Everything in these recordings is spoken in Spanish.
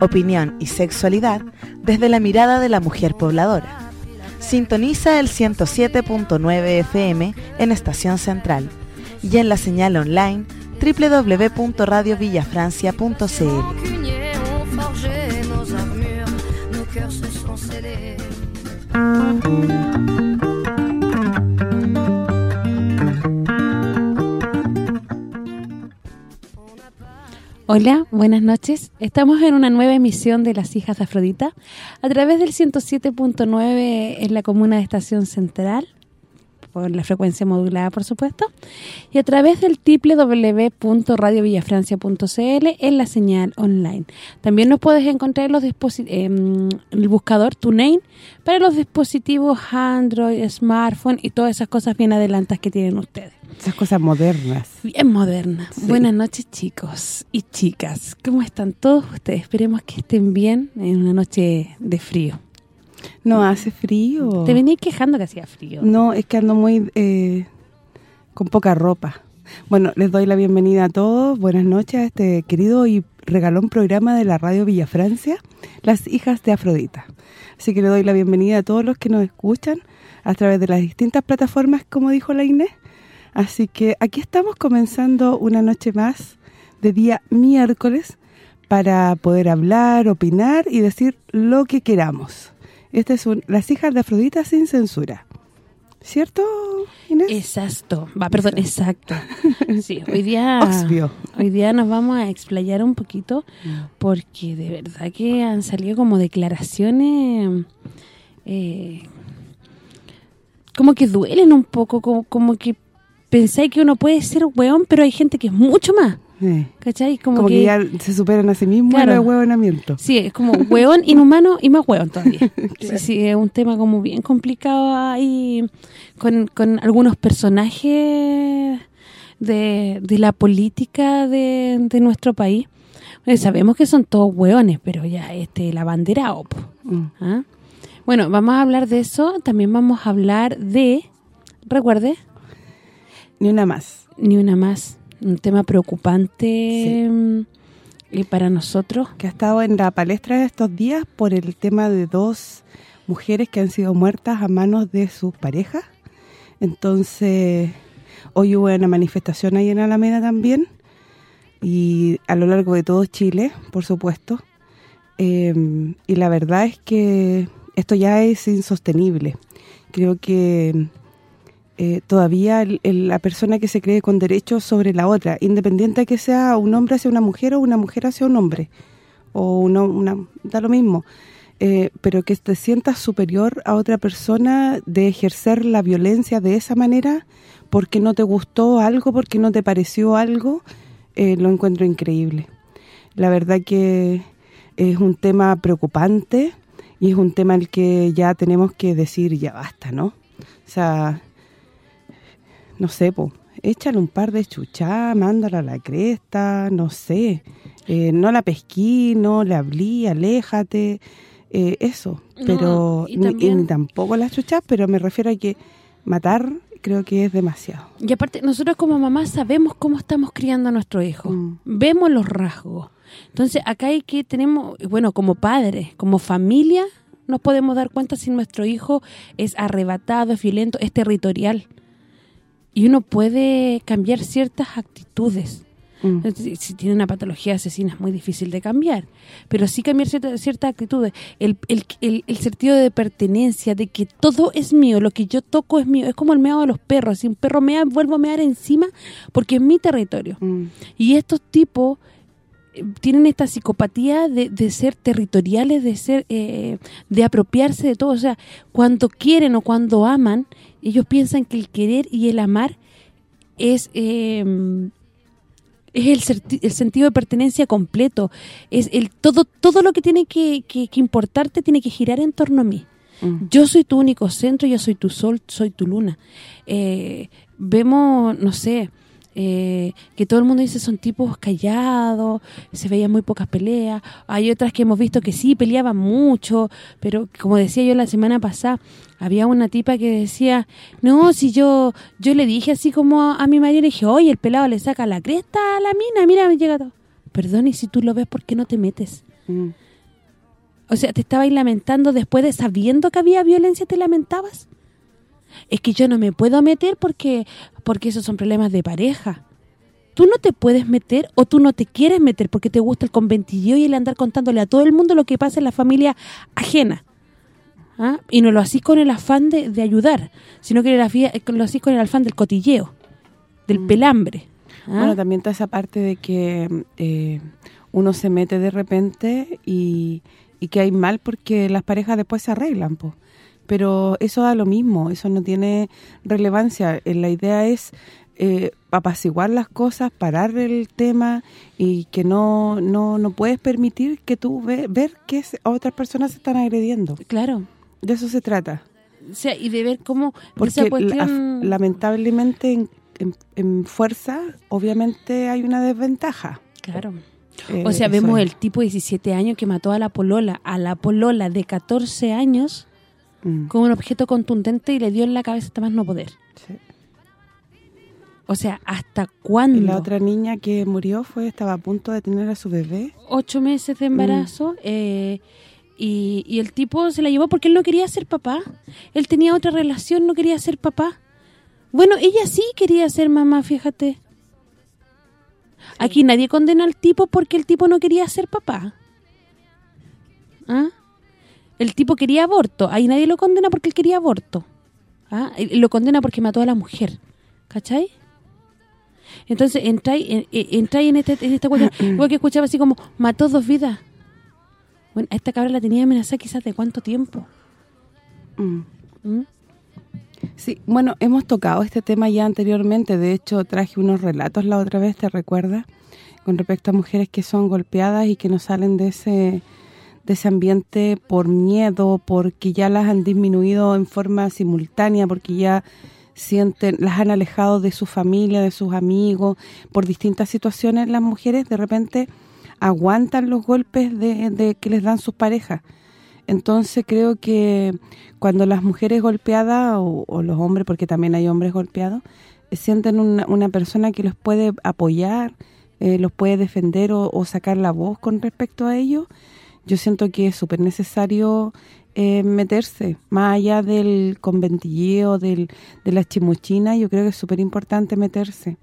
opinión y sexualidad desde la mirada de la mujer pobladora. Sintoniza el 107.9 FM en Estación Central y en la señal online www.radiovillafrancia.cl. Hola, buenas noches. Estamos en una nueva emisión de Las Hijas de Afrodita a través del 107.9 en la comuna de Estación Central, por la frecuencia modulada, por supuesto, y a través del www.radiovillafrancia.cl en la señal online. También nos puedes encontrar en los em, el buscador TuneIn para los dispositivos Android, smartphone y todas esas cosas bien adelantadas que tienen ustedes. Esas cosas modernas. Bien modernas. Buenas noches, chicos y chicas. ¿Cómo están todos ustedes? Esperemos que estén bien en una noche de frío. No, hace frío. Te venía quejando que hacía frío. No, es que ando muy... Eh, con poca ropa. Bueno, les doy la bienvenida a todos. Buenas noches a este querido y regalón programa de la radio Villa Francia, Las Hijas de Afrodita. Así que le doy la bienvenida a todos los que nos escuchan a través de las distintas plataformas, como dijo la Inés, Así que aquí estamos comenzando una noche más de día miércoles para poder hablar, opinar y decir lo que queramos. Este es un Las hijas de Afrodita sin censura. ¿Cierto, Inés? Exacto. Va, perdón, exacto. Sí, hoy día hoy día nos vamos a explayar un poquito porque de verdad que han salido como declaraciones eh, como que duelen un poco, como, como que pensáis que uno puede ser weón, pero hay gente que es mucho más. ¿Cachai? Como, que, ya se superan a sí mismos claro. el huevonamiento. Sí, es como hueón, inhumano y más hueón todavía. Sí, sí, es un tema como bien complicado ahí con, con algunos personajes de, de la política de, de nuestro país. sabemos que son todos hueones, pero ya este la bandera mm. ¿Ah? Bueno, vamos a hablar de eso. También vamos a hablar de... Recuerde ni una más. Ni una más. Un tema preocupante y para nosotros. Que ha estado en la palestra estos días por el tema de dos mujeres que han sido muertas a manos de sus parejas. Entonces, hoy hubo una manifestación ahí en Alameda también y a lo largo de todo Chile, por supuesto. Em, y la verdad es que esto ya es insostenible. Creo que eh, todavía la persona que se cree con derechos sobre la otra, independiente de que sea un hombre hacia una mujer o una mujer hacia un hombre, o una da lo mismo, eh, pero que te sientas superior a otra persona de ejercer la violencia de esa manera porque no te gustó algo, porque no te pareció algo, eh, lo encuentro increíble. La verdad que es un tema preocupante y es un tema al que ya tenemos que decir ya basta, ¿no? O sea, no sé, pues, échale un par de chuchas, mándala a la cresta, no sé. Eh, no la pesquí, no le hablí, aléjate, eh, eso. pero ni, tampoco las chuchas, pero me refiero a que matar creo que es demasiado. Y aparte, nosotros como mamás sabemos cómo estamos criando a nuestro hijo. Mm. Vemos los rasgos. Entonces, acá hay que tenemos, bueno, como padres, como familia, nos podemos dar cuenta si nuestro hijo es arrebatado, es violento, es territorial y uno puede cambiar ciertas actitudes. Mm. Si, tiene una patología asesina es muy difícil de cambiar, pero sí cambiar ciertas actitudes. El, sentido de pertenencia, de que todo es mío, lo que yo toco es mío. Es como el meado de los perros. Si un perro mea, vuelvo a mear encima porque es mi territorio. Mm. Y estos tipos eh, tienen esta psicopatía de, ser territoriales, de ser eh, de apropiarse de todo. O sea, cuando quieren o cuando aman, ellos piensan que el querer y el amar es em, es el, el, sentido de pertenencia completo, es el todo todo lo que tiene que, importarte tiene que girar en torno a mí. Mm. Yo soy tu único centro, yo soy tu sol, soy tu luna. Eh, vemos, no sé, eh, que todo el mundo dice son tipos callados, se veían muy pocas peleas. Hay otras que hemos visto que sí, peleaban mucho, pero como decía yo la semana pasada, había una tipa que decía, no, si yo yo le dije así como a, a mi marido, le dije, oye, el pelado le saca la cresta a la mina, mira, me llega todo. Perdón, y si tú lo ves, ¿por qué no te metes? Mm. O sea, ¿te estabas lamentando después de sabiendo que había violencia, te lamentabas? Es que yo no me puedo meter porque porque esos son problemas de pareja. Tú no te puedes meter o tú no te quieres meter porque te gusta el conventillo y el andar contándole a todo el mundo lo que pasa en la familia ajena. ¿Ah? Y no lo hacís con el afán de, de ayudar, sino que lo hacís con el afán del cotilleo, del Mm. pelambre. ¿Ah? Bueno, también está esa parte de que eh, uno se mete de repente y, y que hay mal porque las parejas después se arreglan, po. Pero eso da lo mismo, eso no tiene relevancia. Eh, La idea es eh, apaciguar las cosas, parar el tema y que no no, no puedes permitir que tú ve, ver que otras personas se están agrediendo. Claro. De eso se trata. O sea, y de ver cómo Porque esa la- lamentablemente en, en- en fuerza obviamente hay una desventaja. Claro. Eh, O sea, vemos es. el tipo de 17 años que mató a la polola, a la polola de 14 años Mm, con un objeto contundente y le dio en la cabeza hasta más no poder. sí. O sea, ¿hasta cuándo? Y la otra niña que murió fue estaba a punto de tener a su bebé. Ocho meses de embarazo Mm. eh, y, y el tipo se la llevó porque él no quería ser papá. Él tenía otra relación, no quería ser papá. Bueno, ella sí quería ser mamá, fíjate. Aquí nadie condena al tipo porque el tipo no quería ser papá. ¿Ah? El tipo quería aborto. Ahí nadie lo condena porque él quería aborto. ¿Ah? Lo condena porque mató a la mujer. ¿Cachai? Entonces, entráis en, entráis en, este, en esta cuestión. Igual que escuchaba así como, mató dos vidas. Bueno, a esta cabra la tenía amenazada quizás de cuánto tiempo. Mm. ¿Mm? Sí, bueno, hemos tocado este tema ya anteriormente. De hecho, traje unos relatos la otra vez, ¿te recuerdas? Con respecto a mujeres que son golpeadas y que no salen de ese de ese ambiente por miedo, porque ya las han disminuido en forma simultánea, porque ya sienten las han alejado de su familia, de sus amigos, por distintas situaciones las mujeres de repente aguantan los golpes de, de que les dan sus parejas. Entonces creo que cuando las mujeres golpeadas o, o los hombres, porque también hay hombres golpeados, eh, sienten una, una persona que los puede apoyar, eh, los puede defender o, o sacar la voz con respecto a ellos, yo siento que es súper necesario eh, meterse, más allá del conventilleo, del, de la chimuchina, yo creo que es súper importante meterse.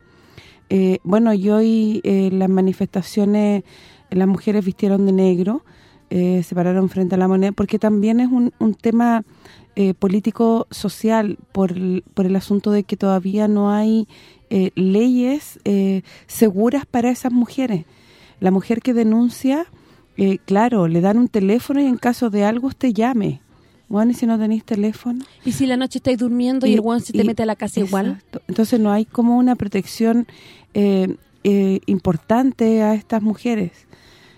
Eh, bueno, y hoy eh, las manifestaciones, las mujeres vistieron de negro, eh, se pararon frente a la moneda, porque también es un, un tema político-social por por el asunto de que todavía no hay leyes seguras para esas mujeres. La mujer que denuncia, eh, claro, le dan un teléfono y en caso de algo usted llame. Bueno, y si no tenéis teléfono... Y si la noche estáis durmiendo y, el guan se te y- mete a la casa igual. Entonces no hay como una protección eh, eh, importante a estas mujeres.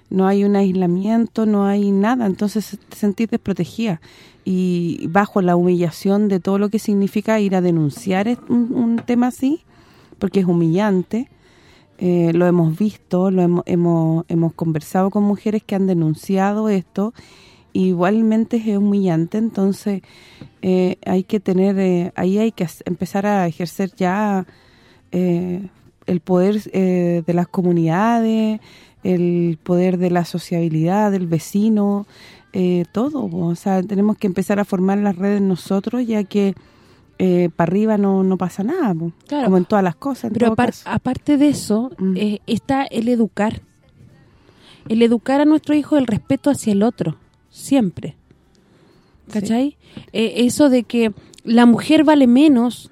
No hay un aislamiento, no hay nada. Entonces te sentís desprotegida. Y bajo la humillación de todo lo que significa ir a denunciar un tema así, porque es humillante. Eh, lo hemos visto, lo hemos, hemos, hemos conversado con mujeres que han denunciado esto. Igualmente es humillante, entonces eh, hay que tener, eh, ahí hay que empezar a ejercer ya eh, el poder de las comunidades, el poder de la sociabilidad, del vecino, todo, o sea, tenemos que empezar a formar las redes nosotros, ya que eh, para arriba no, no pasa nada, po, Claro. como en todas las cosas. en Pero apar- caso. aparte de eso, Mm. eh, está el educar. El educar a nuestro hijo el respeto hacia el otro, siempre. ¿Cachai? Eh, eso de que la mujer vale menos,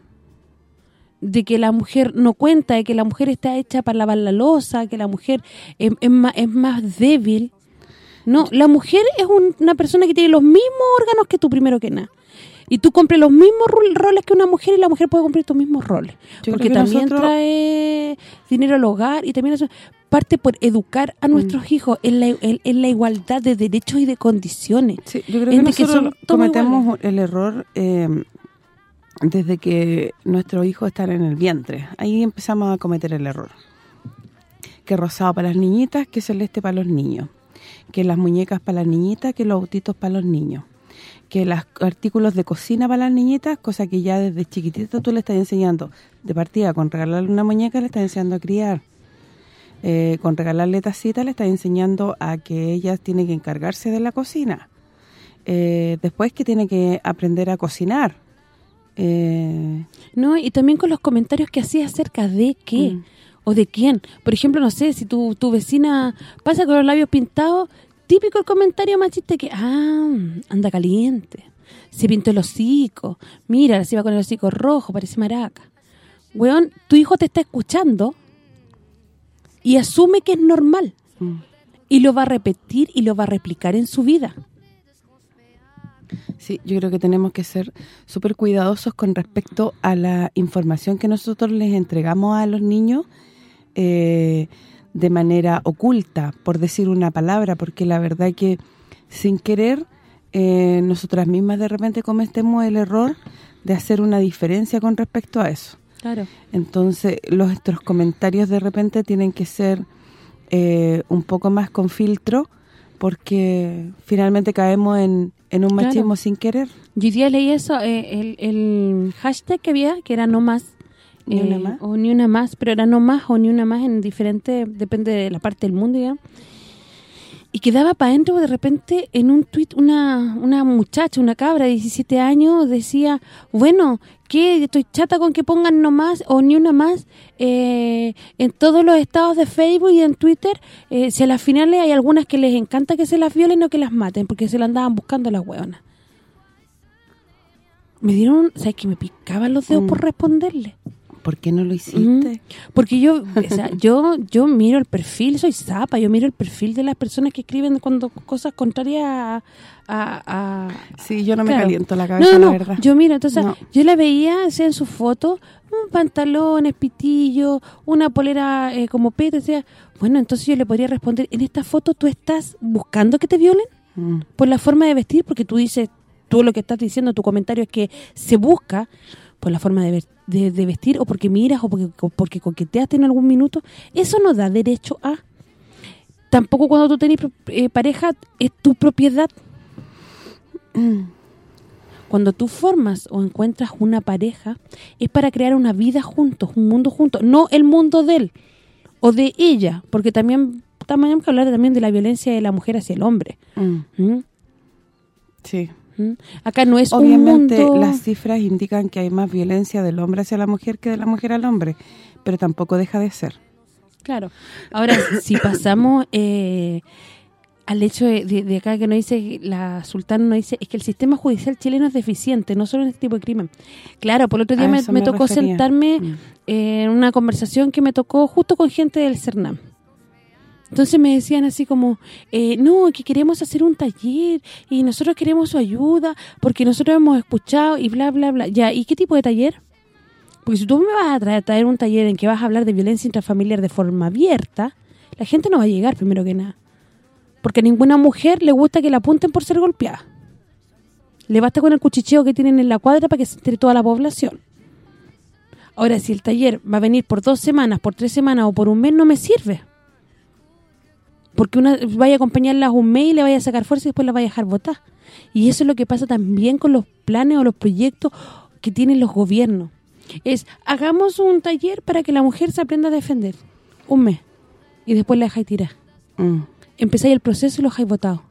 de que la mujer no cuenta, de que la mujer está hecha para lavar la losa, que la mujer es, es más, es más débil. No, la mujer es un- una persona que tiene los mismos órganos que tú primero que nada. Y tú cumples los mismos ro- roles que una mujer y la mujer puede cumplir tus mismos roles. Yo porque también nosotros- trae dinero al hogar y también eso. parte por educar a nuestros hijos en la, en, la, igualdad de derechos y de condiciones. Sí, yo creo que nosotros cometemos el error eh, desde que nuestros hijos están en el vientre. Ahí empezamos a cometer el error. Que rosado para las niñitas, que celeste para los niños. Que las muñecas para las niñitas, que los autitos para los niños. Que los artículos de cocina para las niñitas, cosa que ya desde chiquitito tú le estás enseñando. De partida, con regalarle una muñeca le estás enseñando a criar. Eh, con regalarle tacita le estás enseñando a que ellas tienen que encargarse de la cocina. Eh, después que tiene que aprender a cocinar eh, no, y también con los comentarios que hacía acerca de qué mm. o de quién. Por ejemplo, no sé, si tu, tu vecina pasa con los labios pintados, típico el comentario machista que, ah, anda caliente, se pintó el hocico, mira, se iba con el hocico rojo, parece maraca. Weón, tu hijo te está escuchando y asume que es normal. Y lo va a repetir y lo va a replicar en su vida. Sí, yo creo que tenemos que ser súper cuidadosos con respecto a la información que nosotros les entregamos a los niños eh, de manera oculta, por decir una palabra, porque la verdad es que sin querer eh, nosotras mismas de repente cometemos el error de hacer una diferencia con respecto a eso. Claro. Entonces, nuestros comentarios de repente tienen que ser eh, un poco más con filtro, porque finalmente caemos en, en un machismo sin querer. Yo día leí eso, eh, el, hashtag que había, que era no más, ni una eh, más. o ni una más, pero era no más o ni una más en diferente, depende de la parte del mundo, ya y quedaba para adentro de repente en un tuit una, una muchacha, una cabra de 17 años, decía, bueno, que estoy chata con que pongan no más o ni una más eh, en todos los estados de Facebook y en Twitter, eh, si a las finales hay algunas que les encanta que se las violen o que las maten, porque se la andaban buscando las hueonas. Me dieron, ¿sabes que Me picaban los dedos por mm. responderle. ¿Por qué no lo hiciste? Porque yo, o sea, yo yo miro el perfil, soy zapa, yo miro el perfil de las personas que escriben cuando cosas contrarias a... sí, yo no me caliento la cabeza, la verdad. yo miro, entonces, yo la veía, o en su foto, un pantalón, espitillo, una polera eh, como pete, o sea, bueno, entonces yo le podría responder, en esta foto tú estás buscando que te violen mm. por la forma de vestir, porque tú dices, tú lo que estás diciendo, tu comentario es que se busca por la forma de, de, vestir o porque miras o porque, porque coqueteaste en algún minuto, eso no da derecho a... Tampoco cuando tú tenés eh, pareja es tu propiedad. Cuando tú formas o encuentras una pareja es para crear una vida juntos, un mundo juntos, no el mundo de él o de ella, porque también tenemos que hablar también de la violencia de la mujer hacia el hombre. Mm. ¿Mm? Sí. Acá no es Obviamente las cifras indican que hay más violencia del hombre hacia la mujer que de la mujer al hombre, pero tampoco deja de ser. Claro. Ahora, si pasamos eh, al hecho de, acá que nos dice, la sultana nos dice, es que el sistema judicial chileno es deficiente, no solo en este tipo de crimen. Claro, por el otro día me, tocó sentarme mm. en una conversación que me tocó justo con gente del CERNAM entonces me decían así como, eh, no, que queremos hacer un taller y nosotros queremos su ayuda porque nosotros hemos escuchado y bla, bla, bla. Ya, ¿y qué tipo de taller? Porque si tú me vas a traer, un taller en que vas a hablar de violencia intrafamiliar de forma abierta, la gente no va a llegar primero que nada. Porque a ninguna mujer le gusta que la apunten por ser golpeada. Le basta con el cuchicheo que tienen en la cuadra para que se entere toda la población. Ahora, si el taller va a venir por dos semanas, por tres semanas o por un mes, no me sirve porque una vaya a acompañarlas un mes y le vaya a sacar fuerza y después la vaya a dejar votar. Y eso es lo que pasa también con los planes o los proyectos que tienen los gobiernos. Es, hagamos un taller para que la mujer se aprenda a defender. Un mes. Y después la dejáis tirar. Mm. Empezáis el proceso y lo dejáis votado.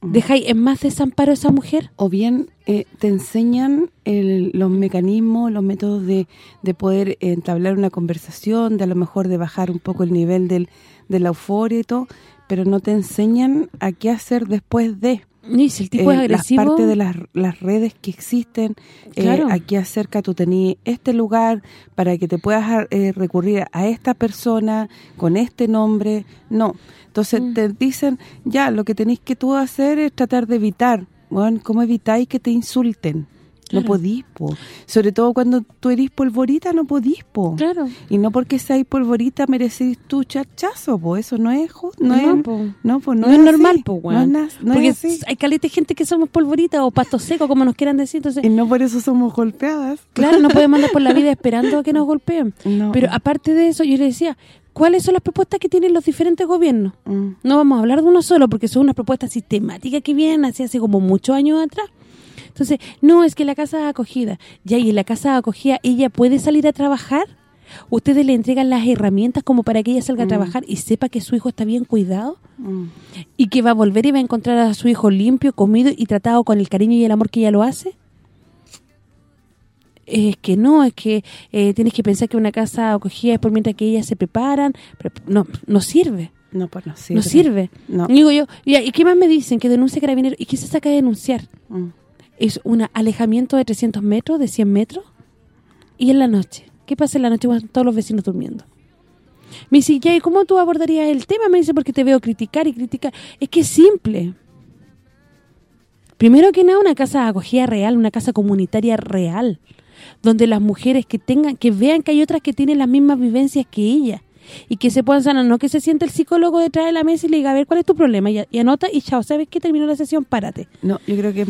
Mm. ¿Dejáis en más desamparo a esa mujer? O bien eh, te enseñan los mecanismos, los métodos de, de poder entablar una conversación, de a lo mejor de bajar un poco el nivel del de la euforia y todo, pero no te enseñan a qué hacer después de. Ni si el tipo es eh, agresivo. Las partes de las, las redes que existen, eh, claro. a qué acerca tú tenías este lugar para que te puedas eh, recurrir a esta persona con este nombre. No. Entonces mm. te dicen, ya, lo que tenéis que tú hacer es tratar de evitar. Bueno, ¿cómo evitáis que te insulten? No podís, po. Sobre todo cuando tú eres polvorita, no podís, po. Claro. Y no porque seas polvorita merecís tu chachazo, po. Eso no es justo. No, No, es, po. no, po, no No, es así. normal, pues, No es, no Porque es así. hay caleta de gente que somos polvorita o pasto seco, como nos quieran decir. Entonces, Y no por eso somos golpeadas. claro, no podemos andar por la vida esperando a que nos golpeen. No. Pero aparte de eso, yo le decía, ¿cuáles son las propuestas que tienen los diferentes gobiernos? Mm. No vamos a hablar de uno solo, porque son unas propuestas sistemáticas que vienen así hace como muchos años atrás. Entonces, no, es que la casa de acogida, ya, y en la casa de acogida, ¿ella puede salir a trabajar? ¿Ustedes le entregan las herramientas como para que ella salga a trabajar y sepa que su hijo está bien cuidado? Mm. y que va a volver y va a encontrar a su hijo limpio, comido y tratado con el cariño y el amor que ella lo hace? Es que no, es que eh, tienes que pensar que una casa acogida es por mientras que ellas se preparan. pero no, no sirve, No, pues no sirve. no sirve. No. Digo yo, ¿y qué más me dicen? Que denuncie carabinero. ¿Y qué se saca de denunciar? Mm. ¿Es un alejamiento de 300 metros, de 100 metros? ¿Y en la noche? ¿Qué pasa en la noche cuando todos los vecinos durmiendo? Me dice, ¿y cómo tú abordarías el tema? Me dice, porque te veo criticar y criticar. Es que es simple. Primero que nada, una casa de acogida real, una casa comunitaria real, donde las mujeres que tengan, que vean que hay otras que tienen las mismas vivencias que ella y que se puedan sanar, no que se siente el psicólogo detrás de la mesa y le diga, a ver, ¿cuál es tu problema? Y, y anota y chao, ¿sabes qué? Terminó la sesión, párate. No, yo creo que...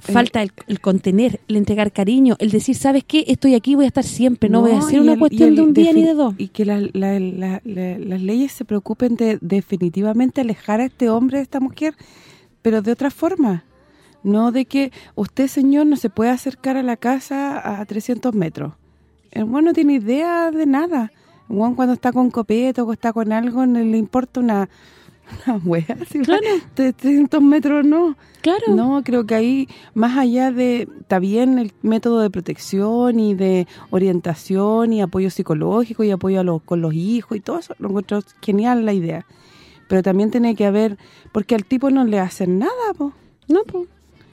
Falta el, el contener, el entregar cariño, el decir, ¿sabes qué? Estoy aquí, voy a estar siempre, no, voy a hacer una el- cuestión de un día ni de dos. Y que la- la- las leyes se preocupen de definitivamente alejar a este hombre de esta mujer, pero de otra forma. No de que usted, señor, no se puede acercar a la casa a 300 metros. El bueno no tiene idea de nada. Weón cuando está con copeto o está con algo, no le importa una, una. Si va Claro. de 300 metros no. Claro. No, creo que ahí, más allá de, está bien el método de protección y de orientación y apoyo psicológico y apoyo a los, con los hijos y todo eso, lo encuentro genial la idea. Pero también tiene que haber, porque al tipo no le hacen nada, po. No, pues.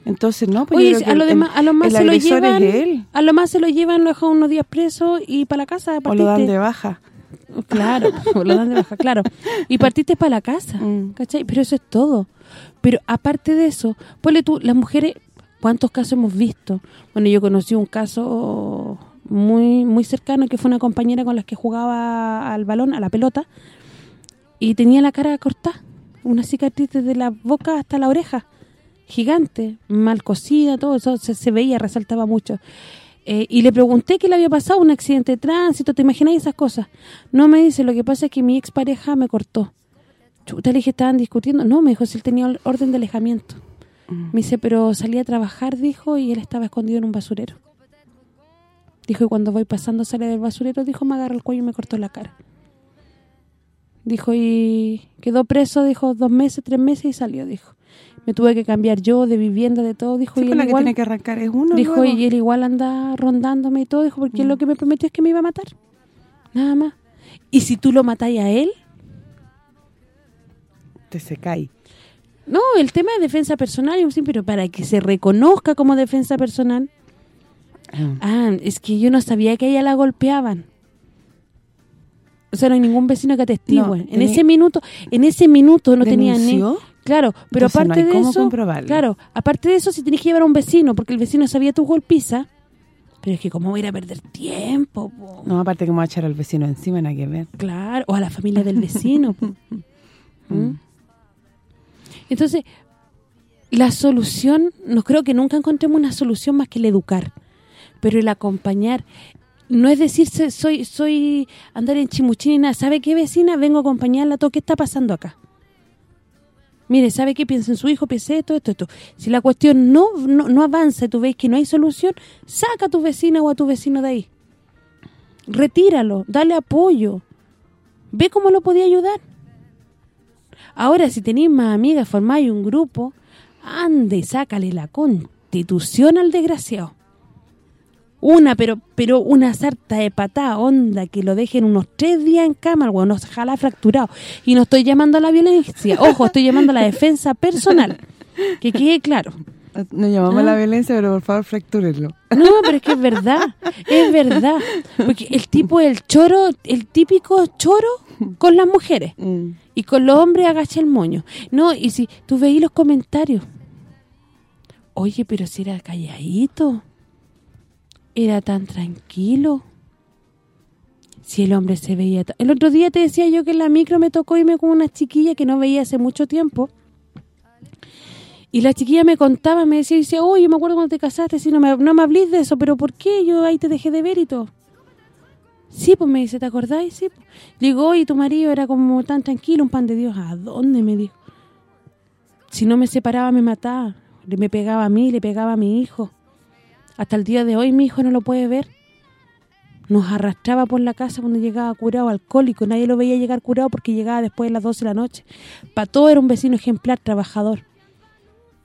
Entonces, no, pues Oye, a lo demás, a lo más se lo llevan, él, a lo más se lo llevan, lo dejan unos días preso y para la casa o lo dan de baja. Claro, o lo dan de baja, claro. Y partiste para la casa, Mm. ¿cachai? Pero eso es todo. Pero aparte de eso, ponle tú, las mujeres, ¿cuántos casos hemos visto? Bueno, yo conocí un caso muy muy cercano que fue una compañera con la que jugaba al balón, a la pelota, y tenía la cara cortada, una cicatriz desde la boca hasta la oreja, gigante, mal cosida, todo eso se, se veía, resaltaba mucho. Eh, y le pregunté qué le había pasado, un accidente de tránsito, ¿te imaginas esas cosas? No me dice, lo que pasa es que mi expareja me cortó. Chuta, le dije, estaban discutiendo. No, me dijo, si él tenía or- orden de alejamiento. Me dice, pero salí a trabajar, dijo, y él estaba escondido en un basurero. Dijo, y cuando voy pasando sale del basurero, dijo, me agarró el cuello y me cortó la cara. Dijo, y quedó preso, dijo, dos meses, tres meses y salió, dijo. Me tuve que cambiar yo de vivienda, de todo, dijo. Sí, y pues él la que igual- tiene que arrancar es uno Dijo, luego. y él igual anda rondándome y todo, dijo, porque lo que me prometió es que me iba a matar. Nada más. Y si tú lo matáis a él, Te se cae. no, el tema de defensa personal, pero para que se reconozca como defensa personal. Ah, es que yo no sabía que a ella la golpeaban. O sea, no hay ningún vecino que atestigue. No, en tenía- ese minuto, en ese minuto no tenía ni ¿Denunció? Claro, pero Entonces no aparte hay de cómo eso, comprobarlo. claro, aparte de eso si tenés que llevar a un vecino porque el vecino sabía tu golpiza, pero es que cómo voy a ir a perder tiempo, po? No, aparte que me va a echar al vecino encima, nada que ver. Claro, o a la familia del vecino. po. ¿Mm? Entonces, la solución, no creo que nunca encontremos una solución más que el educar, pero el acompañar. No es decirse, soy soy andar en nada. ¿Sabe qué, vecina? Vengo a acompañarla todo. ¿Qué está pasando acá? Mire, ¿sabe qué? Piensa en su hijo, piensa esto, esto, esto. Si la cuestión no, no, no avanza y tú ves que no hay solución, saca a tu vecina o a tu vecino de ahí. Retíralo, dale apoyo. Ve cómo lo podía ayudar. Ahora, si tenéis más amigas, formáis un grupo, ande sácale la constitución al desgraciado. Una, pero pero una sarta de patada onda que lo dejen unos tres días en cama, el nos jala fracturado. Y no estoy llamando a la violencia, ojo, estoy llamando a la defensa personal. Que quede claro. No llamamos Ah. a la violencia, pero por favor fractúrenlo. No, pero es que es verdad, es verdad. Porque el tipo, el choro, el típico choro con las mujeres. Mm. Y con los hombres agacha el moño. No, y si tú veís los comentarios. Oye, pero si era calladito. Era tan tranquilo. Si el hombre se veía... El otro día te decía yo que en la micro me tocó irme con una chiquilla que no veía hace mucho tiempo. Y la chiquilla me contaba, me decía, dice, oye, me acuerdo cuando te casaste, si no me, no me hablís de eso, pero ¿por qué? Yo ahí te dejé de ver y todo. Sí, pues me dice, ¿te acordáis? Sí. Pues. digo, oye, tu marido era como tan tranquilo, un pan de Dios. ¿A dónde? Me dijo. Si no me separaba, me mataba. Me pegaba a mí, le pegaba a mi hijo. Hasta el día de hoy mi hijo no lo puede ver. Nos arrastraba por la casa cuando llegaba curado, alcohólico. Nadie lo veía llegar curado porque llegaba después de las 12 de la noche. Para todo era un vecino ejemplar, trabajador.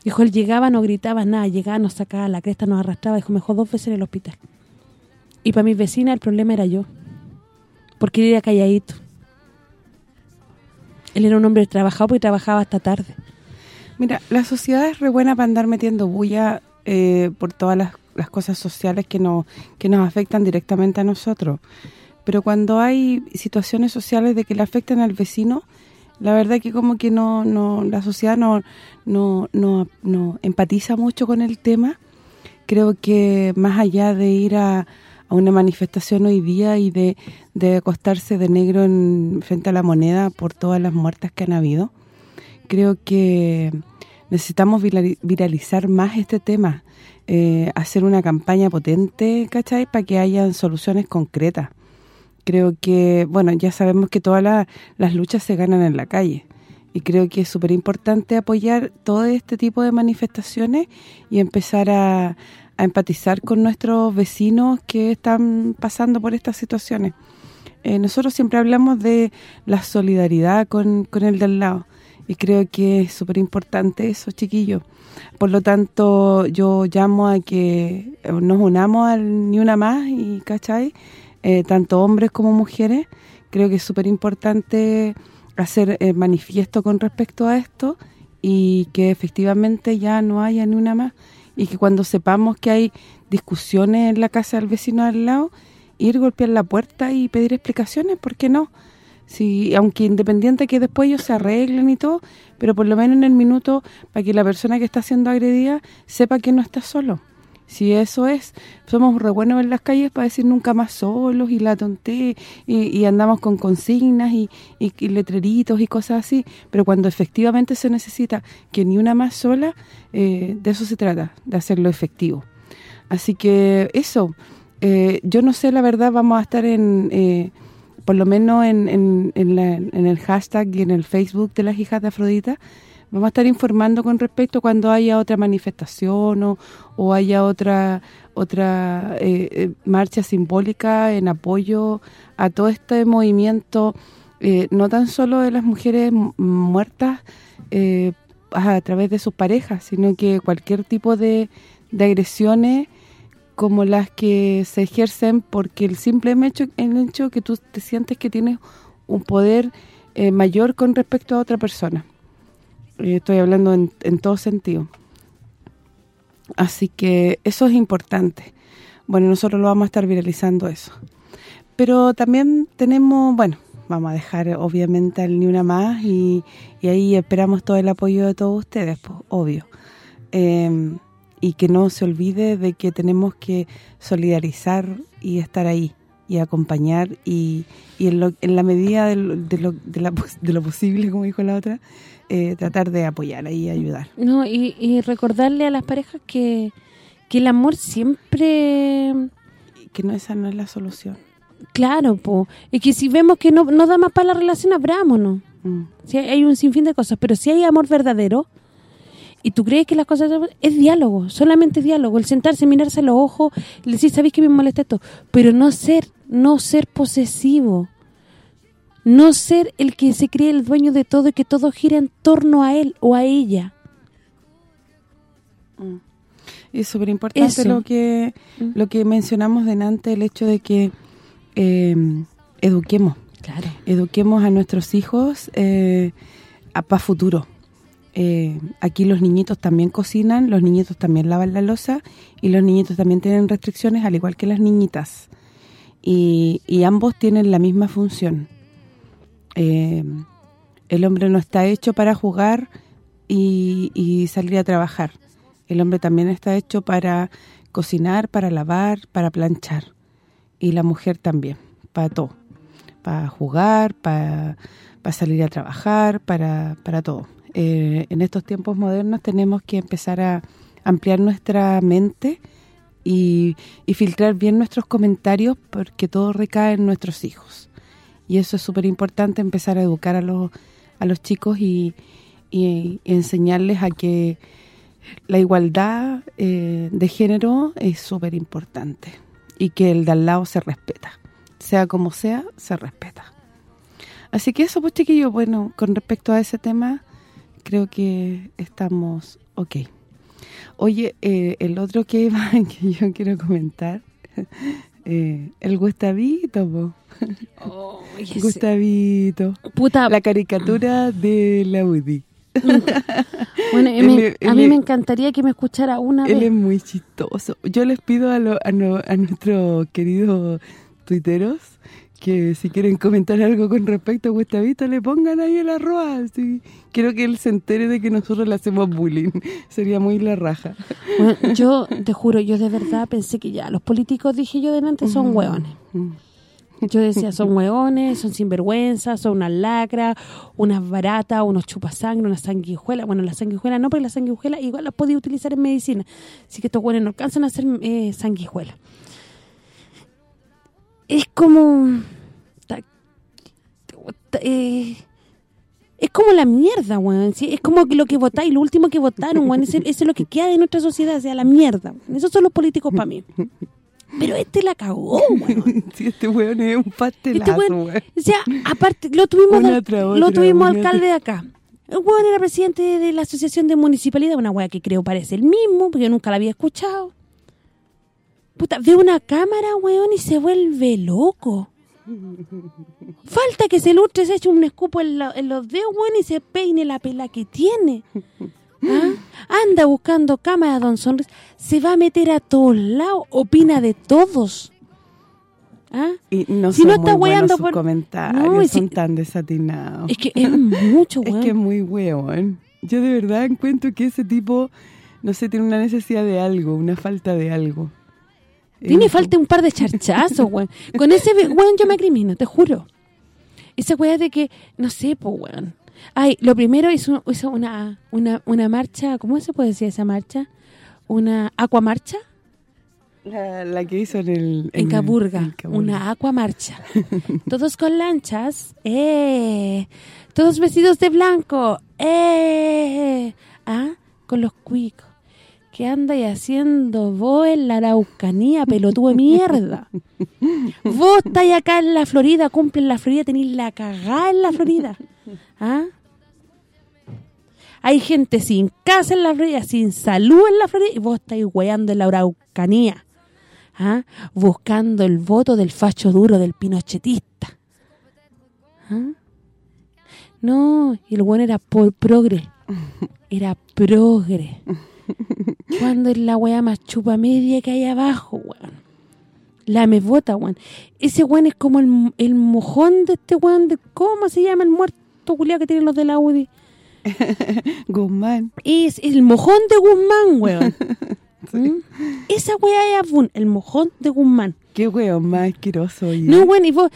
Dijo, él llegaba, no gritaba nada, llegaba, nos sacaba la cresta, nos arrastraba. Dijo, mejor dos veces en el hospital. Y para mis vecinas el problema era yo. Porque él era calladito. Él era un hombre trabajado porque trabajaba hasta tarde. Mira, la sociedad es re buena para andar metiendo bulla eh, por todas las, cosas sociales que, no, que nos afectan directamente a nosotros. Pero cuando hay situaciones sociales de que le afectan al vecino, la verdad que como que no, no la sociedad no, no, no, no empatiza mucho con el tema. Creo que más allá de ir a, a una manifestación hoy día y de, de acostarse de negro en frente a la moneda por todas las muertas que han habido, creo que necesitamos viralizar más este tema, eh, hacer una campaña potente, ¿cachai? Para que hayan soluciones concretas. Creo que, bueno, ya sabemos que todas las luchas se ganan en la calle y creo que es súper importante apoyar todo este tipo de manifestaciones y empezar a, a empatizar con nuestros vecinos que están pasando por estas situaciones. Eh, nosotros siempre hablamos de la solidaridad con, con el del lado y creo que es súper importante eso, chiquillos. Por lo tanto, yo llamo a que nos unamos al Ni Una Más, y ¿cachai? Eh, tanto hombres como mujeres. Creo que es súper importante hacer eh, manifiesto con respecto a esto y que efectivamente ya no haya ni una más y que cuando sepamos que hay discusiones en la casa del vecino al lado, ir, golpear la puerta y pedir explicaciones, ¿por qué no? Si aunque independiente que después ellos se arreglen y todo, pero por lo menos en el minuto para que la persona que está siendo agredida sepa que no está solo. Si eso es, somos re buenos en las calles para decir nunca más solos y la tonté y, andamos con consignas y, letreritos y cosas así, pero cuando efectivamente se necesita que ni una más sola, eh, de eso se trata, de hacerlo efectivo. Así que eso, eh, yo no sé, la verdad, vamos a estar en... Eh, por lo menos en, en, en, el hashtag y en el Facebook de las hijas de Afrodita, vamos a estar informando con respecto cuando haya otra manifestación o, haya otra otra eh, eh, marcha simbólica en apoyo a todo este movimiento, eh, no tan solo de las mujeres muertas a través de sus parejas, sino que cualquier tipo de, de agresiones como las que se ejercen porque el simple hecho, el hecho que tú te sientes que tienes un poder eh, mayor con respecto a otra persona. Eh, estoy hablando en, todo sentido. Así que eso es importante. Bueno, nosotros lo vamos a estar viralizando eso. Pero también tenemos, bueno, vamos a dejar obviamente al Ni Una Más y, y ahí esperamos todo el apoyo de todos ustedes, pues, obvio. Eh, y que no se olvide de que tenemos que solidarizar y estar ahí y acompañar y, y en, la medida de lo, de, lo, posible, como dijo la otra, eh, tratar de apoyar y ayudar. No y, recordarle a las parejas que, que el amor siempre... Que no esa no es la solución. Claro, po. y que si vemos que no, no da más para la relación, abrámonos. Mm. Si hay un sinfín de cosas, pero si hay amor verdadero, y tú crees que las cosas es diálogo, solamente diálogo, el sentarse, mirarse a los ojos, decir, ¿sabéis que me molesta esto? Pero no ser, no ser posesivo. No ser el que se cree el dueño de todo y que todo gira en torno a él o a ella. Mm. Es súper importante lo que mm. lo que mencionamos delante, el hecho de que em, eduquemos. Claro. Eduquemos a nuestros hijos eh, para futuro eh, aquí los niñitos también cocinan, los niñitos también lavan la losa y los niñitos también tienen restricciones, al igual que las niñitas. Y, ambos tienen la misma función. Eh, el hombre no está hecho para jugar y, salir a trabajar. El hombre también está hecho para cocinar, para lavar, para planchar. Y la mujer también, para todo. Para jugar, para, salir a trabajar, para, para todo. Eh, en estos tiempos modernos tenemos que empezar a ampliar nuestra mente y, filtrar bien nuestros comentarios porque todo recae en nuestros hijos. Y eso es súper importante, empezar a educar a los, a los chicos y, enseñarles a que la igualdad eh, de género es súper importante y que el de al lado se respeta. Sea como sea, se respeta. Así que eso, pues chiquillos, bueno, con respecto a ese tema, creo que estamos ok. Oye, eh, el otro que iba, que yo quiero comentar, eh, el Gustavito, po. Oh, Gustavito. Puta. La caricatura de la UDI. bueno, a mí me encantaría que me escuchara una vez. Él es muy chistoso. Yo les pido a, a, a nuestros queridos tuiteros que si quieren comentar algo con respecto a Gustavito, le pongan ahí el arroz. Quiero que él se entere de que nosotros le hacemos bullying. Sería muy la raja. yo te juro, yo de verdad pensé que ya los políticos, dije yo delante, son hueones. Yo decía, son hueones, son sinvergüenzas, son unas lacras, unas baratas, unos chupasangre, unas sanguijuelas. Bueno, la sanguijuela no, pero la sanguijuela igual las podía utilizar en medicina. Así que estos hueones no alcanzan a hacer eh, sanguijuela es como... Eh, es como la mierda, weón. Es como lo que votáis, lo último que votaron, weón. Eso es lo que queda de nuestra sociedad, o sea, la mierda. Esos son los políticos para mí. Pero este la cagó, weón. Sí, este weón es un pastelazo, este weón, O sea, aparte, lo tuvimos lo tuvimos alcalde de acá. El weón era presidente de la Asociación de Municipalidad, una weá que creo parece el mismo, porque yo nunca la había escuchado. Puta, ve una cámara, weón, y se vuelve loco. Falta que se lustre, se eche un escupo en, los dedos, weón, y se peine la pela que tiene. ¿Ah? Anda buscando cámara, don Sonris. Se va a meter a todos lados, opina de todos. ¿Ah? Y no si no está por... comentarios, son tan desatinados. Es que es mucho, weón. Es que es muy weón. Yo de verdad encuentro que ese tipo, no sé, tiene una necesidad de algo, una falta de algo. Tiene falta un par de charchazos, weón. Con ese weón yo me acrimino, te juro. Esa weá de que, no sé, pues, weón. Ay, lo primero hizo, hizo una, una, una marcha, ¿cómo se puede decir esa marcha? ¿Una acuamarcha? La, la que hizo en el... En, Caburga, una acuamarcha. Todos con lanchas, ¡eh! Todos vestidos de blanco, ¡eh! ¿Ah? Con los cuicos. ¿Qué andáis haciendo vos en la Araucanía, pelotudo de mierda? vos estáis acá en la Florida, cumple en la Florida, tenéis la cagada en la Florida. ¿Ah? Hay gente sin casa en la Florida, sin salud en la Florida, y vos estáis hueando en la Araucanía. ¿Ah? Buscando el voto del facho duro, del pinochetista. ¿Ah? No, el bueno era por progre. Era progre. Cuando es la weá más chupa media que hay abajo, weón. La me bota, weón. Ese weón es como el, mojón de este weón. De, ¿Cómo se llama el muerto culiado que tienen los de la Audi? Guzmán. Es el mojón de Guzmán, weón. ¿Mm? Esa weá es el mojón de Guzmán. Qué weón más asqueroso. No, weón, y vos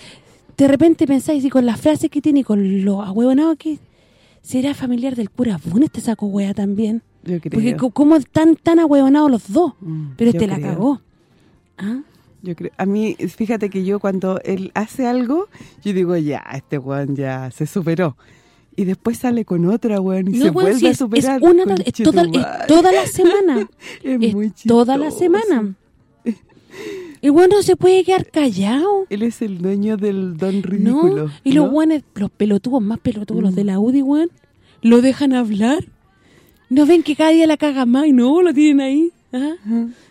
de repente pensáis, y con las frases que tiene y con lo ahueonado que... ¿Será familiar del cura Bun este saco weá también? Porque como están tan ahueonados los dos, mm, pero este la cagó. ¿Ah? Yo creo, a mí, fíjate que yo cuando él hace algo, yo digo, ya, este weón ya se superó. Y después sale con otra, weón, y se vuelve a superar. Es, una, toda, la semana. es, muy toda la semana. El weón no se puede quedar callado. Él es el dueño del don ridículo. y los weones, los pelotudos, más pelotudos, los de la UDI, weón, lo dejan hablar. ¿No ven que cada día la caga más? No, lo tienen ahí. ¿ah?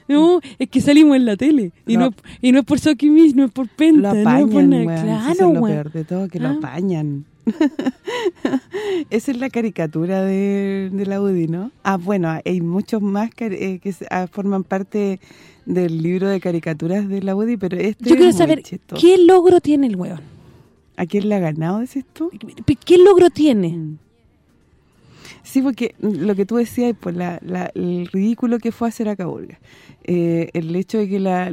No, es que salimos en la tele. Y no, y no es por Soquimis, no es por Penta, lo apañan, no es por nada. Claro, es lo peor de todo, que lo ¿Ah? apañan. Esa es la caricatura de, de, la UDI, ¿no? Ah, bueno, hay muchos más que, eh, ah, forman parte del libro de caricaturas de la UDI, pero este Yo quiero saber, ¿qué logro tiene el hueón? ¿A quién le ha ganado, decís tú? ¿Qué logro tiene? Sí, porque lo que tú decías, pues el ridículo que fue hacer a Caburga. Eh, el hecho de que la,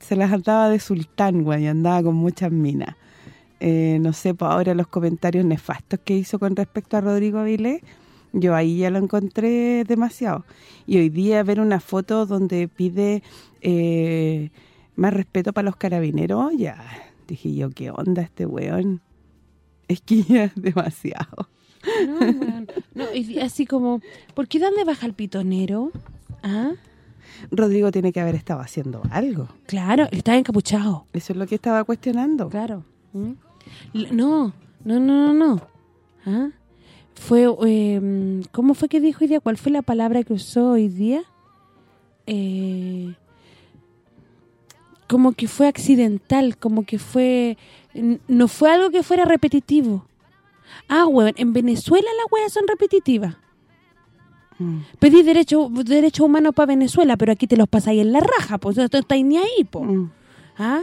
se las andaba de sultán, güey, andaba con muchas minas. Eh, no sé, pues ahora los comentarios nefastos que hizo con respecto a Rodrigo Avilés, yo ahí ya lo encontré demasiado. Y hoy día ver una foto donde pide eh, más respeto para los carabineros, ya dije yo, ¿qué onda este weón? Es que ya es demasiado. No, no, así como, ¿por qué dónde baja el pitonero? ¿Ah? Rodrigo tiene que haber estado haciendo algo. Claro, él estaba encapuchado. Eso es lo que estaba cuestionando. Claro. ¿Mm? No, no, no, no, no. ¿Ah? Fue, em, ¿cómo fue que dijo hoy día? ¿Cuál fue la palabra que usó hoy día? Eh, como que fue accidental, como que fue... No fue algo que fuera repetitivo. Ah, weón, en Venezuela las weas son repetitivas. Mm. Pedí derecho derecho humano para Venezuela, pero aquí te los pasáis en la raja, pues no estáis ni ahí, po. Mm. ¿Ah?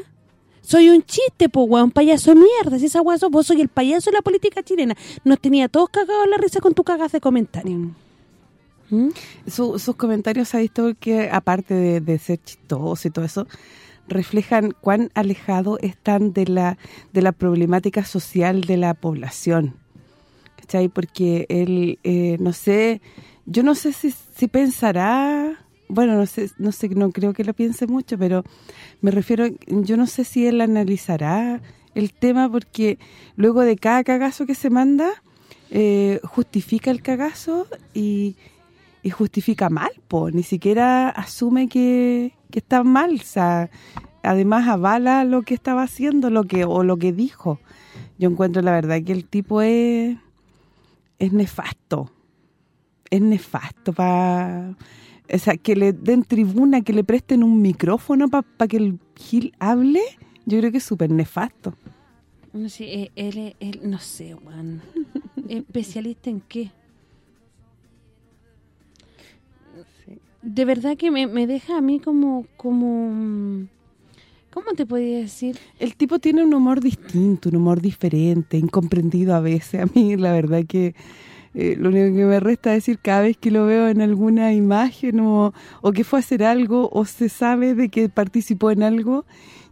Soy un chiste, po, weón, payaso mierda. Si esa weá vos soy el payaso de la política chilena. Nos tenía todos cagados la risa con tu cagas de comentarios. Mm. sus comentarios, ¿sabes visto que aparte de, de ser chistoso y todo eso, reflejan cuán alejado están de la de la problemática social de la población. ¿Cachai? Porque él, eh, no sé, yo no sé si, si pensará, bueno, no sé, no sé, no creo que lo piense mucho, pero me refiero, yo no sé si él analizará el tema porque luego de cada cagazo que se manda, eh, justifica el cagazo y, y justifica mal, po, ni siquiera asume que, que está mal, o sea, además avala lo que estaba haciendo, lo que o lo que dijo. Yo encuentro la verdad que el tipo es es nefasto. Es nefasto para o sea, que le den tribuna, que le presten un micrófono para que el Gil hable, yo creo que es súper nefasto. No sé, él, él, no sé, Juan. ¿Especialista en qué? De verdad que me, me deja a mí como como ¿Cómo te podía decir? El tipo tiene un humor distinto, un humor diferente, incomprendido a veces. A mí la verdad que eh, lo único que me resta decir cada vez que lo veo en alguna imagen o, o, que fue a hacer algo o se sabe de que participó en algo,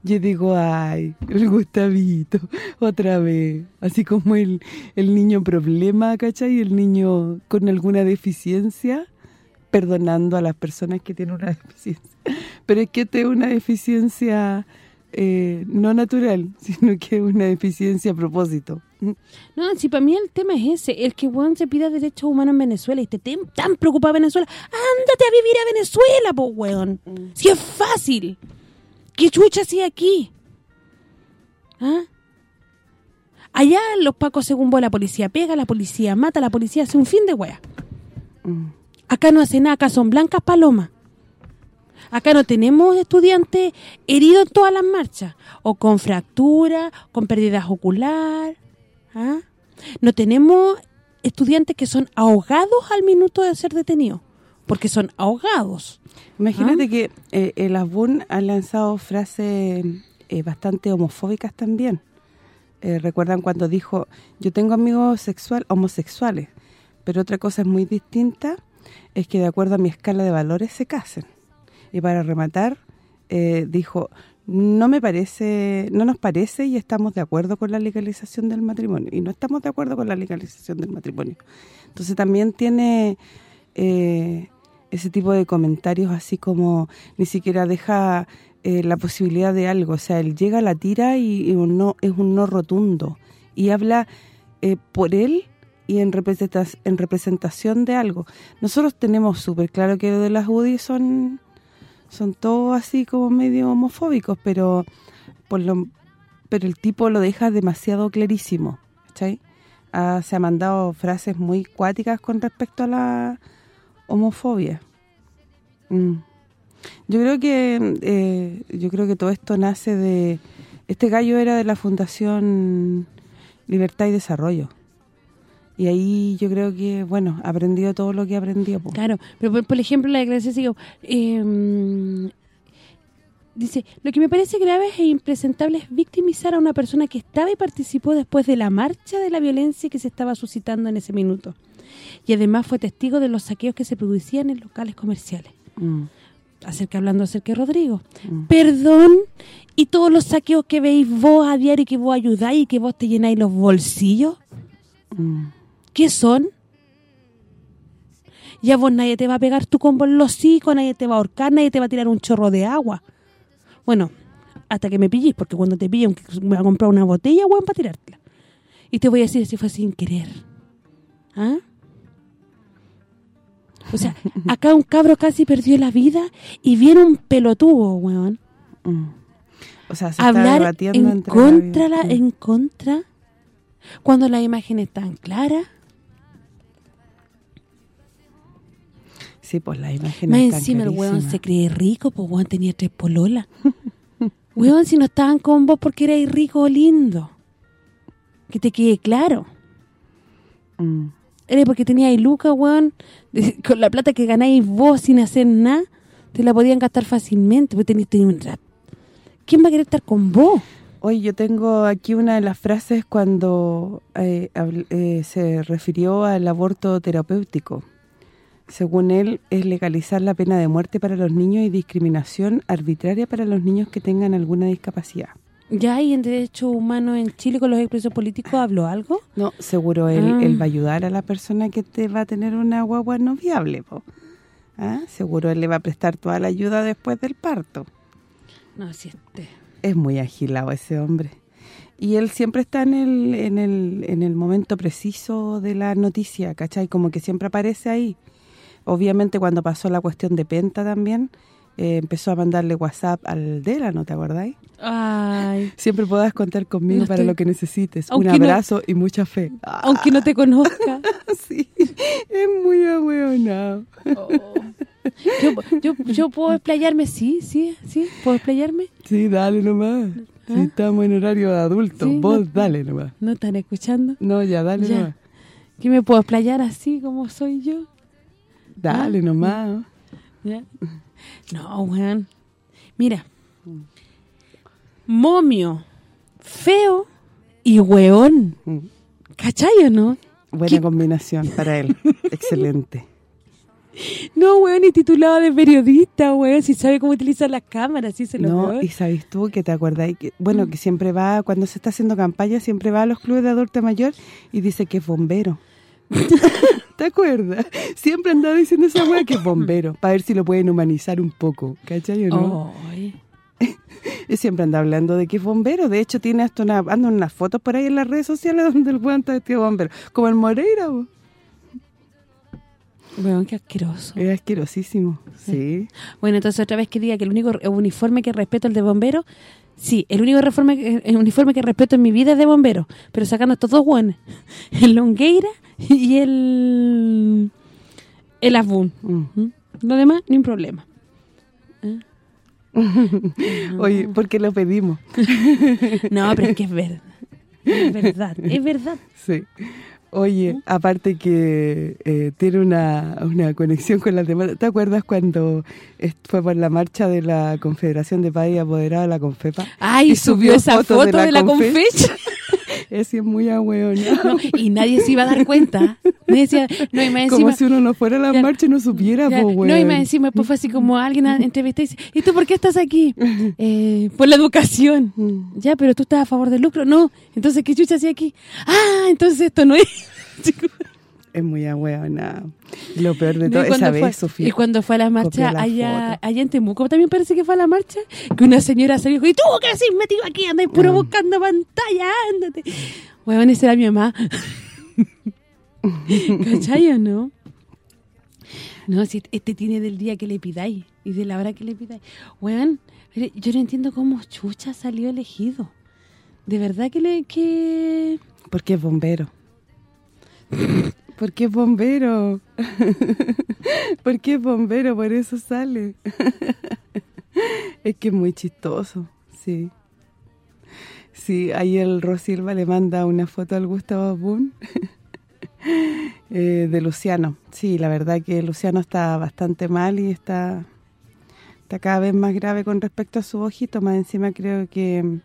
yo digo, ay, el Gustavito, otra vez. Así como el, el niño problema, ¿cachai? El niño con alguna deficiencia perdonando a las personas que tienen una deficiencia. Pero es que este es una deficiencia eh, no natural, sino que es una deficiencia a propósito. No, si para mí el tema es ese, el que Juan se pida derechos humanos en Venezuela y esté tan preocupado Venezuela, ándate a vivir a Venezuela, po, weón. Mm. Si es fácil. ¿Qué chucha así aquí? ¿Ah? Allá los pacos según vos la policía pega, la policía mata, la policía hace un fin de wea. Mm. Acá no hacen nada, acá son blancas palomas. Acá no tenemos estudiantes heridos en todas las marchas, o con fractura, con pérdidas ocular. ¿ah? No tenemos estudiantes que son ahogados al minuto de ser detenidos, porque son ahogados. Imagínate ¿ah? que eh, el Asbun ha lanzado frases eh, bastante homofóbicas también. Eh, recuerdan cuando dijo, yo tengo amigos sexual homosexuales, pero otra cosa es muy distinta es que de acuerdo a mi escala de valores se casen. Y para rematar, eh, dijo, no me parece, no nos parece y estamos de acuerdo con la legalización del matrimonio. Y no estamos de acuerdo con la legalización del matrimonio. Entonces también tiene eh, ese tipo de comentarios así como ni siquiera deja eh, la posibilidad de algo. O sea, él llega a la tira y, no es un no rotundo. Y habla por él y en en representación de algo. Nosotros tenemos súper claro que lo de las UDI son son todos así como medio homofóbicos, pero pero el tipo lo deja demasiado clarísimo, ¿cachai? Ah, se ha mandado frases muy cuáticas con respecto a la homofobia. Mm. Yo creo que eh, yo creo que todo esto nace de este gallo era de la Fundación Libertad y Desarrollo. Y ahí yo creo que, bueno, aprendido todo lo que aprendió. Claro, pero por, ejemplo la declaración sigo, eh, dice, lo que me parece grave e impresentable es victimizar a una persona que estaba y participó después de la marcha de la violencia que se estaba suscitando en ese minuto. y además fue testigo de los saqueos que se producían en locales comerciales. Mm. Acerca hablando acerca de Rodrigo. Perdón, y todos los saqueos que veis vos a diario y que vos ayudáis y que vos te llenáis los bolsillos, Mm. ¿Qué son? Ya vos nadie te va a pegar tu combo en los hijos, nadie te va a ahorcar, nadie te va a tirar un chorro de agua. Bueno, hasta que me pillís, porque cuando te pillen me voy a comprar una botella, weón, para tirártela. Y te voy a decir si fue sin querer. ¿Ah? O sea, acá un cabro casi perdió la vida y viene un pelotudo, weón. Mm. O sea, se está Hablar debatiendo en entre contra, la, Mm. en contra, cuando la imagen es tan Sí, pues la imagen Más encima el weón se cree rico, pues weón tenía tres pololas. weón, si no estaban con vos porque erais rico o lindo. Que te quede claro. Mm. Era porque teníais lucas, weón, de- con la plata que ganáis vos sin hacer nada, te la podían gastar fácilmente. Porque tenías, tenías un rap. ¿Quién va a querer estar con vos? Hoy yo tengo aquí una de las frases cuando eh, eh, se refirió al aborto terapéutico. Según él, es legalizar la pena de muerte para los niños y discriminación arbitraria para los niños que tengan alguna discapacidad. ¿Ya hay en Derechos Humanos en Chile con los expresos políticos habló algo? No, seguro él, Ah. él va a ayudar a la persona que te va a tener una guagua no viable. ¿Ah? Seguro él le va a prestar toda la ayuda después del parto. No, si este... Es muy agilado ese hombre. Y él siempre está en el, en el, en el momento preciso de la noticia, ¿cachai? Como que siempre aparece ahí. Obviamente cuando pasó la cuestión de Penta también, eh, empezó a mandarle WhatsApp al Dela, ¿no te acordáis? Ay, Siempre podás contar conmigo No para estoy- lo que necesites. Aunque Un no- abrazo y mucha fe. Ah, aunque no te conozca. sí, es muy ahueonado. Yo, yo, yo puedo explayarme, sí, sí, sí, puedo explayarme. Sí, dale nomás. ¿Ah? estamos en horario de adultos, Sí, vos no- dale nomás. ¿No están escuchando? No, ya, dale Ya. nomás. ¿Que me puedo explayar así como soy yo? Dale ¿Ah? nomás. ¿Ya? No, weón. Mira. Momio, feo y weón. Mm. ¿Cachai o no? Buena ¿Qué? combinación para él. Excelente. No, weón, y titulado de periodista, weón. Si sabe cómo utilizar las cámaras, sí se lo No, y sabes tú que te acordáis que bueno, que siempre va cuando se está haciendo campaña, siempre va a los clubes de adulto mayor y dice que es bombero. ¿Te acuerdas? Siempre andaba diciendo esa weá que es bombero, para ver si lo pueden humanizar un poco, ¿cachai o no? Ay. Siempre anda hablando de que es bombero, de hecho tiene hasta una andan unas fotos por ahí en las redes sociales donde el weón está vestido bombero, como el Moreira, bo. Weón, qué asqueroso. es asquerosísimo. Sí. Bueno, entonces otra vez que diga que el único uniforme que respeto es el de bombero, sí, el único uniforme que, el uniforme que respeto en mi vida es de bombero, pero sacando estos dos buenos, el Longueira y el el. ¿Mm? Lo demás, ni un problema. Oye, porque lo pedimos. No, pero es que es verdad. Es verdad, es verdad. Sí. Oye, aparte que eh, tiene una, una conexión con las demás. ¿Te acuerdas cuando fue por la marcha de la Confederación de País Apoderada de la Confepa? Ay, Y subió, subió esa foto de la, confecha. Ese es muy. No, y nadie se iba a dar cuenta. Nadie decía, no, y más Como encima... si uno no fuera a la Ya, marcha y no supiera, Ya, po, no, y más encima después fue así como alguien entrevista y dice, ¿y tú por qué estás aquí? Eh, por la educación. Mm. Ya, pero tú estás a favor del lucro. No, entonces, ¿qué chucha hacía aquí? Ah, entonces esto no es... Es muy ahueonado. Y lo peor de todo, esa fue- vez, Sofía. Y cuando fue a la marcha allá, foto. allá en Temuco, también parece que fue a la marcha, que una señora salió y dijo, ¿y tú qué haces metido aquí? Andáis puro Ah. buscando pantalla, ándate. Huevón, esa era mi mamá. ¿Cachai o no? No, si este tiene del día que le pidáis y de la hora que le pidáis. Huevón, yo no entiendo cómo Chucha salió elegido. De verdad que le... que Porque es bombero. Porque es bombero. Porque es bombero, por eso sale. es que es muy chistoso, sí. Sí, ahí el Rosilva le manda una foto al Gustavo Boone eh, de Luciano. Sí, la verdad que Luciano está bastante mal y está está cada vez más grave con respecto a su ojito. Más encima creo que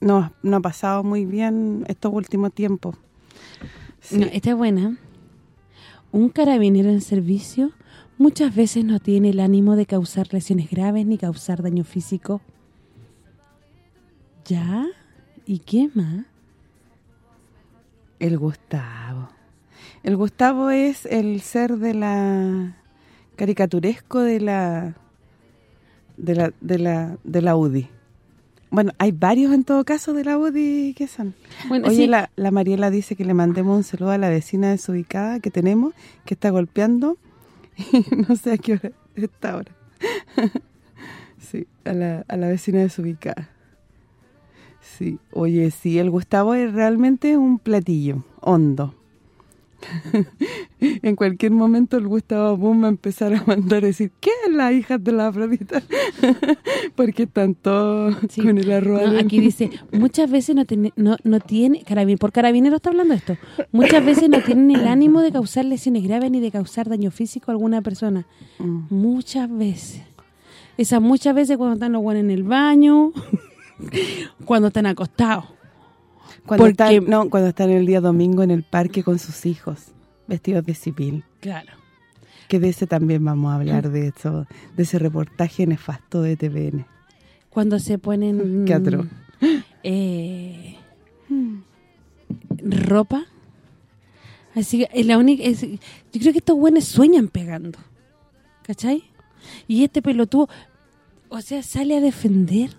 no, no ha pasado muy bien estos últimos tiempos. Sí. No, esta es buena. Un carabinero en servicio muchas veces no tiene el ánimo de causar lesiones graves ni causar daño físico. ¿Ya? ¿Y qué más? El Gustavo. El Gustavo es el ser de la caricaturesco de la de la de la de la UDI. Bueno, hay varios en todo caso de la UDI que son. Bueno, Oye, la, la, Mariela dice que le mandemos un saludo a la vecina desubicada que tenemos, que está golpeando. no sé a qué hora está ahora. sí, a la, a la vecina desubicada. Sí, oye, sí, el Gustavo es realmente un platillo hondo. en cualquier momento el Gustavo Boom va a empezar a mandar a decir, ¿qué es la hija de la Afrodita? Porque están todos con el arroz Aquí dice, muchas veces no tiene, no, no tiene por carabinero está hablando esto, muchas veces no tienen el ánimo de causar lesiones graves ni de causar daño físico a alguna persona. Mm. Muchas veces. Esas muchas veces cuando están los buenos en el baño, cuando están acostados cuando están, no, cuando están el día domingo en el parque con sus hijos, vestidos de civil. Claro. Que de ese también vamos a hablar, de eso, de ese reportaje nefasto de TVN. Cuando se ponen... Qué Eh, ropa. Así que la única... Es, yo creo que estos buenos sueñan pegando. ¿Cachai? Y este pelotudo, o sea, sale a defender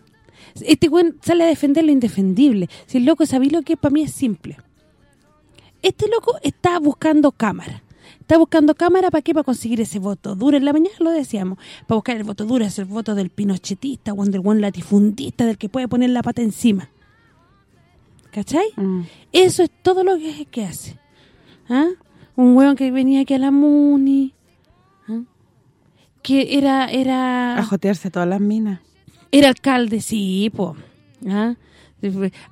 este güey sale a defender lo indefendible. Si el loco sabe lo que para mí es simple. Este loco está buscando cámara. Está buscando cámara para qué? Para conseguir ese voto duro. En la mañana lo decíamos. Para buscar el voto duro es el voto del pinochetista o del buen latifundista, del que puede poner la pata encima. ¿Cachai? Mm. Eso es todo lo que, que hace. ¿Ah? Un hueón que venía aquí a la Muni. ¿ah? Que era... era A jotearse todas las minas. Era alcalde, sí, pues.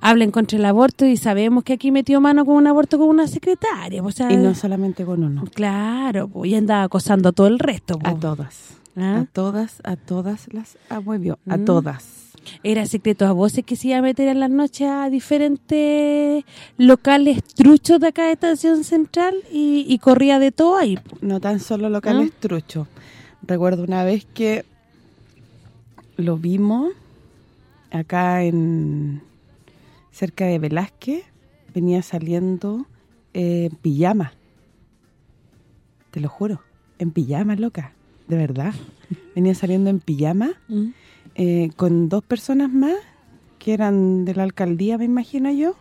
Hablen contra el aborto y sabemos que aquí metió mano con un aborto con una secretaria. y no solamente con uno. Claro, pues, y andaba acosando a todo el resto. A todas. ¿Ah? A todas, a todas las amuevió, a mm. todas. Era secreto a voces que se iba a meter en las noches a diferentes locales truchos de acá de Estación Central y, corría de todo ahí. No tan solo locales ¿Ah? truchos. Recuerdo una vez que lo vimos acá en cerca de Velázquez, venía saliendo en pijama. Te lo juro, en pijama, loca, de verdad. Venía saliendo en pijama mm. eh, con dos personas más que eran de la alcaldía, me imagino yo,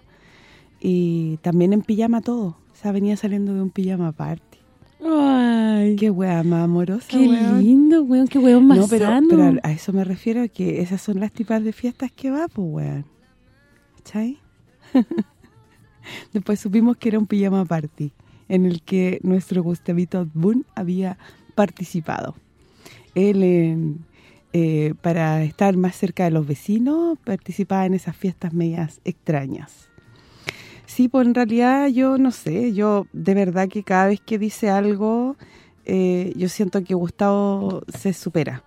y también en pijama todo. O sea, venía saliendo de un pijama party. Ay. Qué wea más amorosa, Qué lindo, weón, qué weón más no, pero, a eso me refiero, que esas son las tipas de fiestas que va, pues, weón. ¿Cachai? Después supimos que era un pijama party, en el que nuestro Gustavito Boone había participado. Él, eh, para estar más cerca de los vecinos, participaba en esas fiestas medias extrañas. Sí, pues en realidad yo no sé, yo de verdad que cada vez que dice algo, eh, yo siento que Gustavo se supera.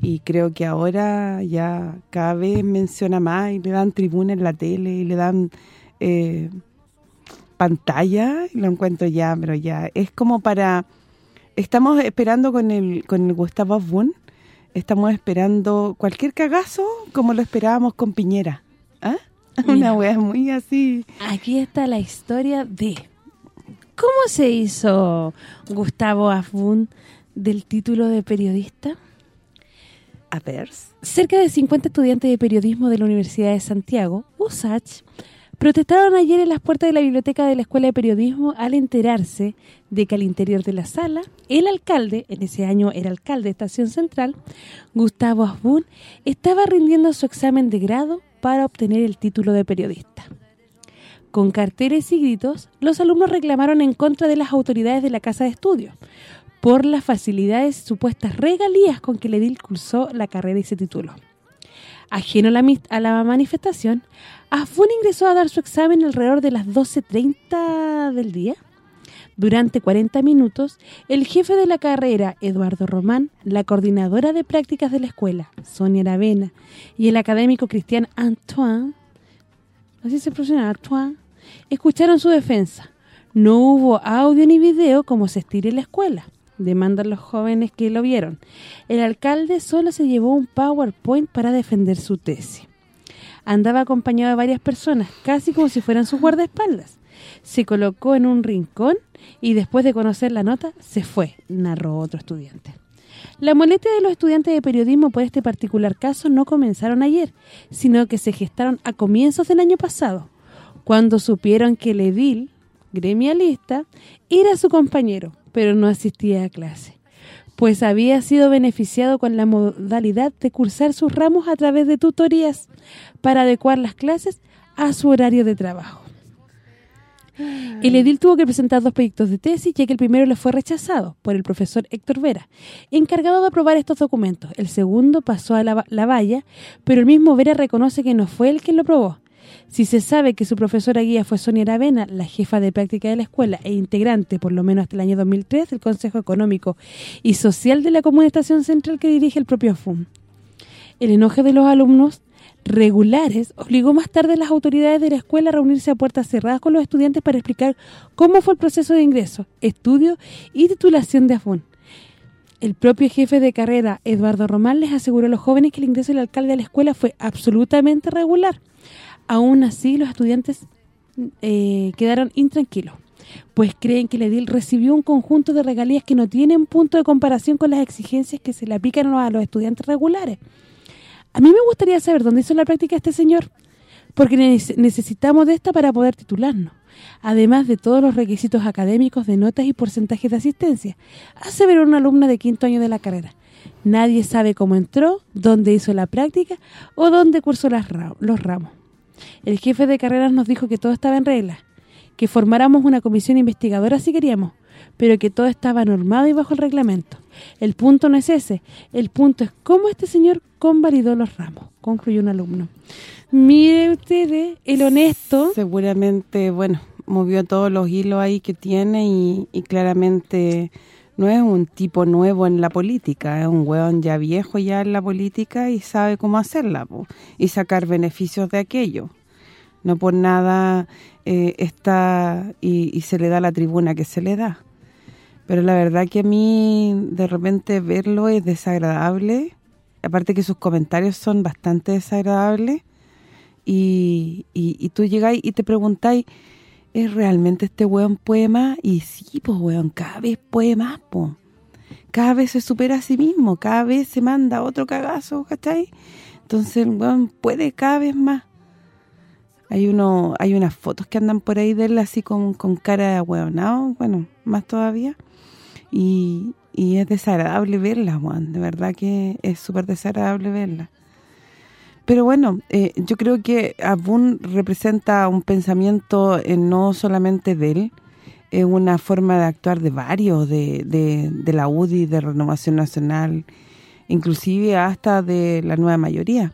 Y creo que ahora ya cada vez menciona más y le dan tribuna en la tele y le dan eh, pantalla, y lo encuentro ya, pero ya es como para... Estamos esperando con el con el Gustavo Boone, estamos esperando cualquier cagazo como lo esperábamos con Piñera. ¿Ah? Una wea muy así. Aquí está la historia de cómo se hizo Gustavo Afbun del título de periodista. A ver. Cerca de 50 estudiantes de periodismo de la Universidad de Santiago, USACH, protestaron ayer en las puertas de la biblioteca de la Escuela de Periodismo al enterarse de que al interior de la sala, el alcalde, en ese año era alcalde de Estación Central, Gustavo Asbun, estaba rindiendo su examen de grado para obtener el título de periodista. Con carteles y gritos, los alumnos reclamaron en contra de las autoridades de la Casa de Estudios por las facilidades y supuestas regalías con que le cursó la carrera y se tituló. Ajeno a la, a la manifestación, Afun ingresó a dar su examen alrededor de las 12.30 del día. Durante 40 minutos, el jefe de la carrera, Eduardo Román, la coordinadora de prácticas de la escuela, Sonia Aravena, y el académico Cristian Antoine, así se pronuncia Antoine, escucharon su defensa, No hubo audio ni video como se estira la escuela, demandan los jóvenes que lo vieron. El alcalde solo se llevó un PowerPoint para defender su tesis. Andaba acompañado de varias personas, casi como si fueran sus guardaespaldas. Se colocó en un rincón y después de conocer la nota, se fue, narró otro estudiante. La molestia de los estudiantes de periodismo por este particular caso no comenzaron ayer, sino que se gestaron a comienzos del año pasado, cuando supieron que el gremialista, era su compañero, pero no asistía a clase, pues había sido beneficiado con la modalidad de cursar sus ramos a través de tutorías para adecuar las clases a su horario de trabajo. El edil tuvo que presentar dos proyectos de tesis, ya que el primero le fue rechazado por el profesor Héctor Vera, encargado de aprobar estos documentos. El segundo pasó a la, la valla, pero el mismo Vera reconoce que no fue él quien lo aprobó. Si se sabe que su profesora guía fue Sonia Aravena, la jefa de práctica de la escuela e integrante, por lo menos hasta el año 2003, del Consejo Económico y Social de la Comuna Estación Central que dirige el propio FUM. El enojo de los alumnos regulares obligó más tarde a las autoridades de la escuela a reunirse a puertas cerradas con los estudiantes para explicar cómo fue el proceso de ingreso, estudio y titulación de AFUN. El propio jefe de carrera, Eduardo Román, les aseguró a los jóvenes que el ingreso del alcalde a la escuela fue absolutamente regular. Aún así, los estudiantes eh, quedaron intranquilos, pues creen que el edil recibió un conjunto de regalías que no tienen punto de comparación con las exigencias que se le aplican a los estudiantes regulares. A mí me gustaría saber dónde hizo la práctica este señor, porque necesitamos de esta para poder titularnos, además de todos los requisitos académicos de notas y porcentajes de asistencia, hace ver una alumna de quinto año de la carrera. Nadie sabe cómo entró, dónde hizo la práctica o dónde cursó los ramos. El jefe de carreras nos dijo que todo estaba en regla, que formáramos una comisión investigadora si queríamos, pero que todo estaba normado y bajo el reglamento. El punto no es ese, el punto es cómo este señor convalidó los ramos, concluyó un alumno. Mire ustedes, el honesto... Seguramente, bueno, movió todos los hilos ahí que tiene y, claramente no es un tipo nuevo en la política, es un hueón ya viejo ya en la política y sabe cómo hacerla y sacar beneficios de aquello. No por nada eh, está y, se le da la tribuna que se le da. Pero la verdad que a mí de repente verlo es desagradable. Aparte que sus comentarios son bastante desagradables. Y, y, tú llegáis y te preguntáis, ¿es realmente este weón poema? Y sí, pues weón, cada vez puede más, pues. Cada vez se supera a sí mismo, cada vez se manda otro cagazo, ¿cachai? Entonces weón puede cada vez más. Hay uno hay unas fotos que andan por ahí de él así con, con cara de hueonado, bueno, más todavía y, es desagradable verla, Juan, de verdad que es súper desagradable verla. Pero bueno, eh, yo creo que Abun representa un pensamiento eh, no solamente de él, es una forma de actuar de varios, de, de, la UDI, de Renovación Nacional, inclusive hasta de la nueva mayoría.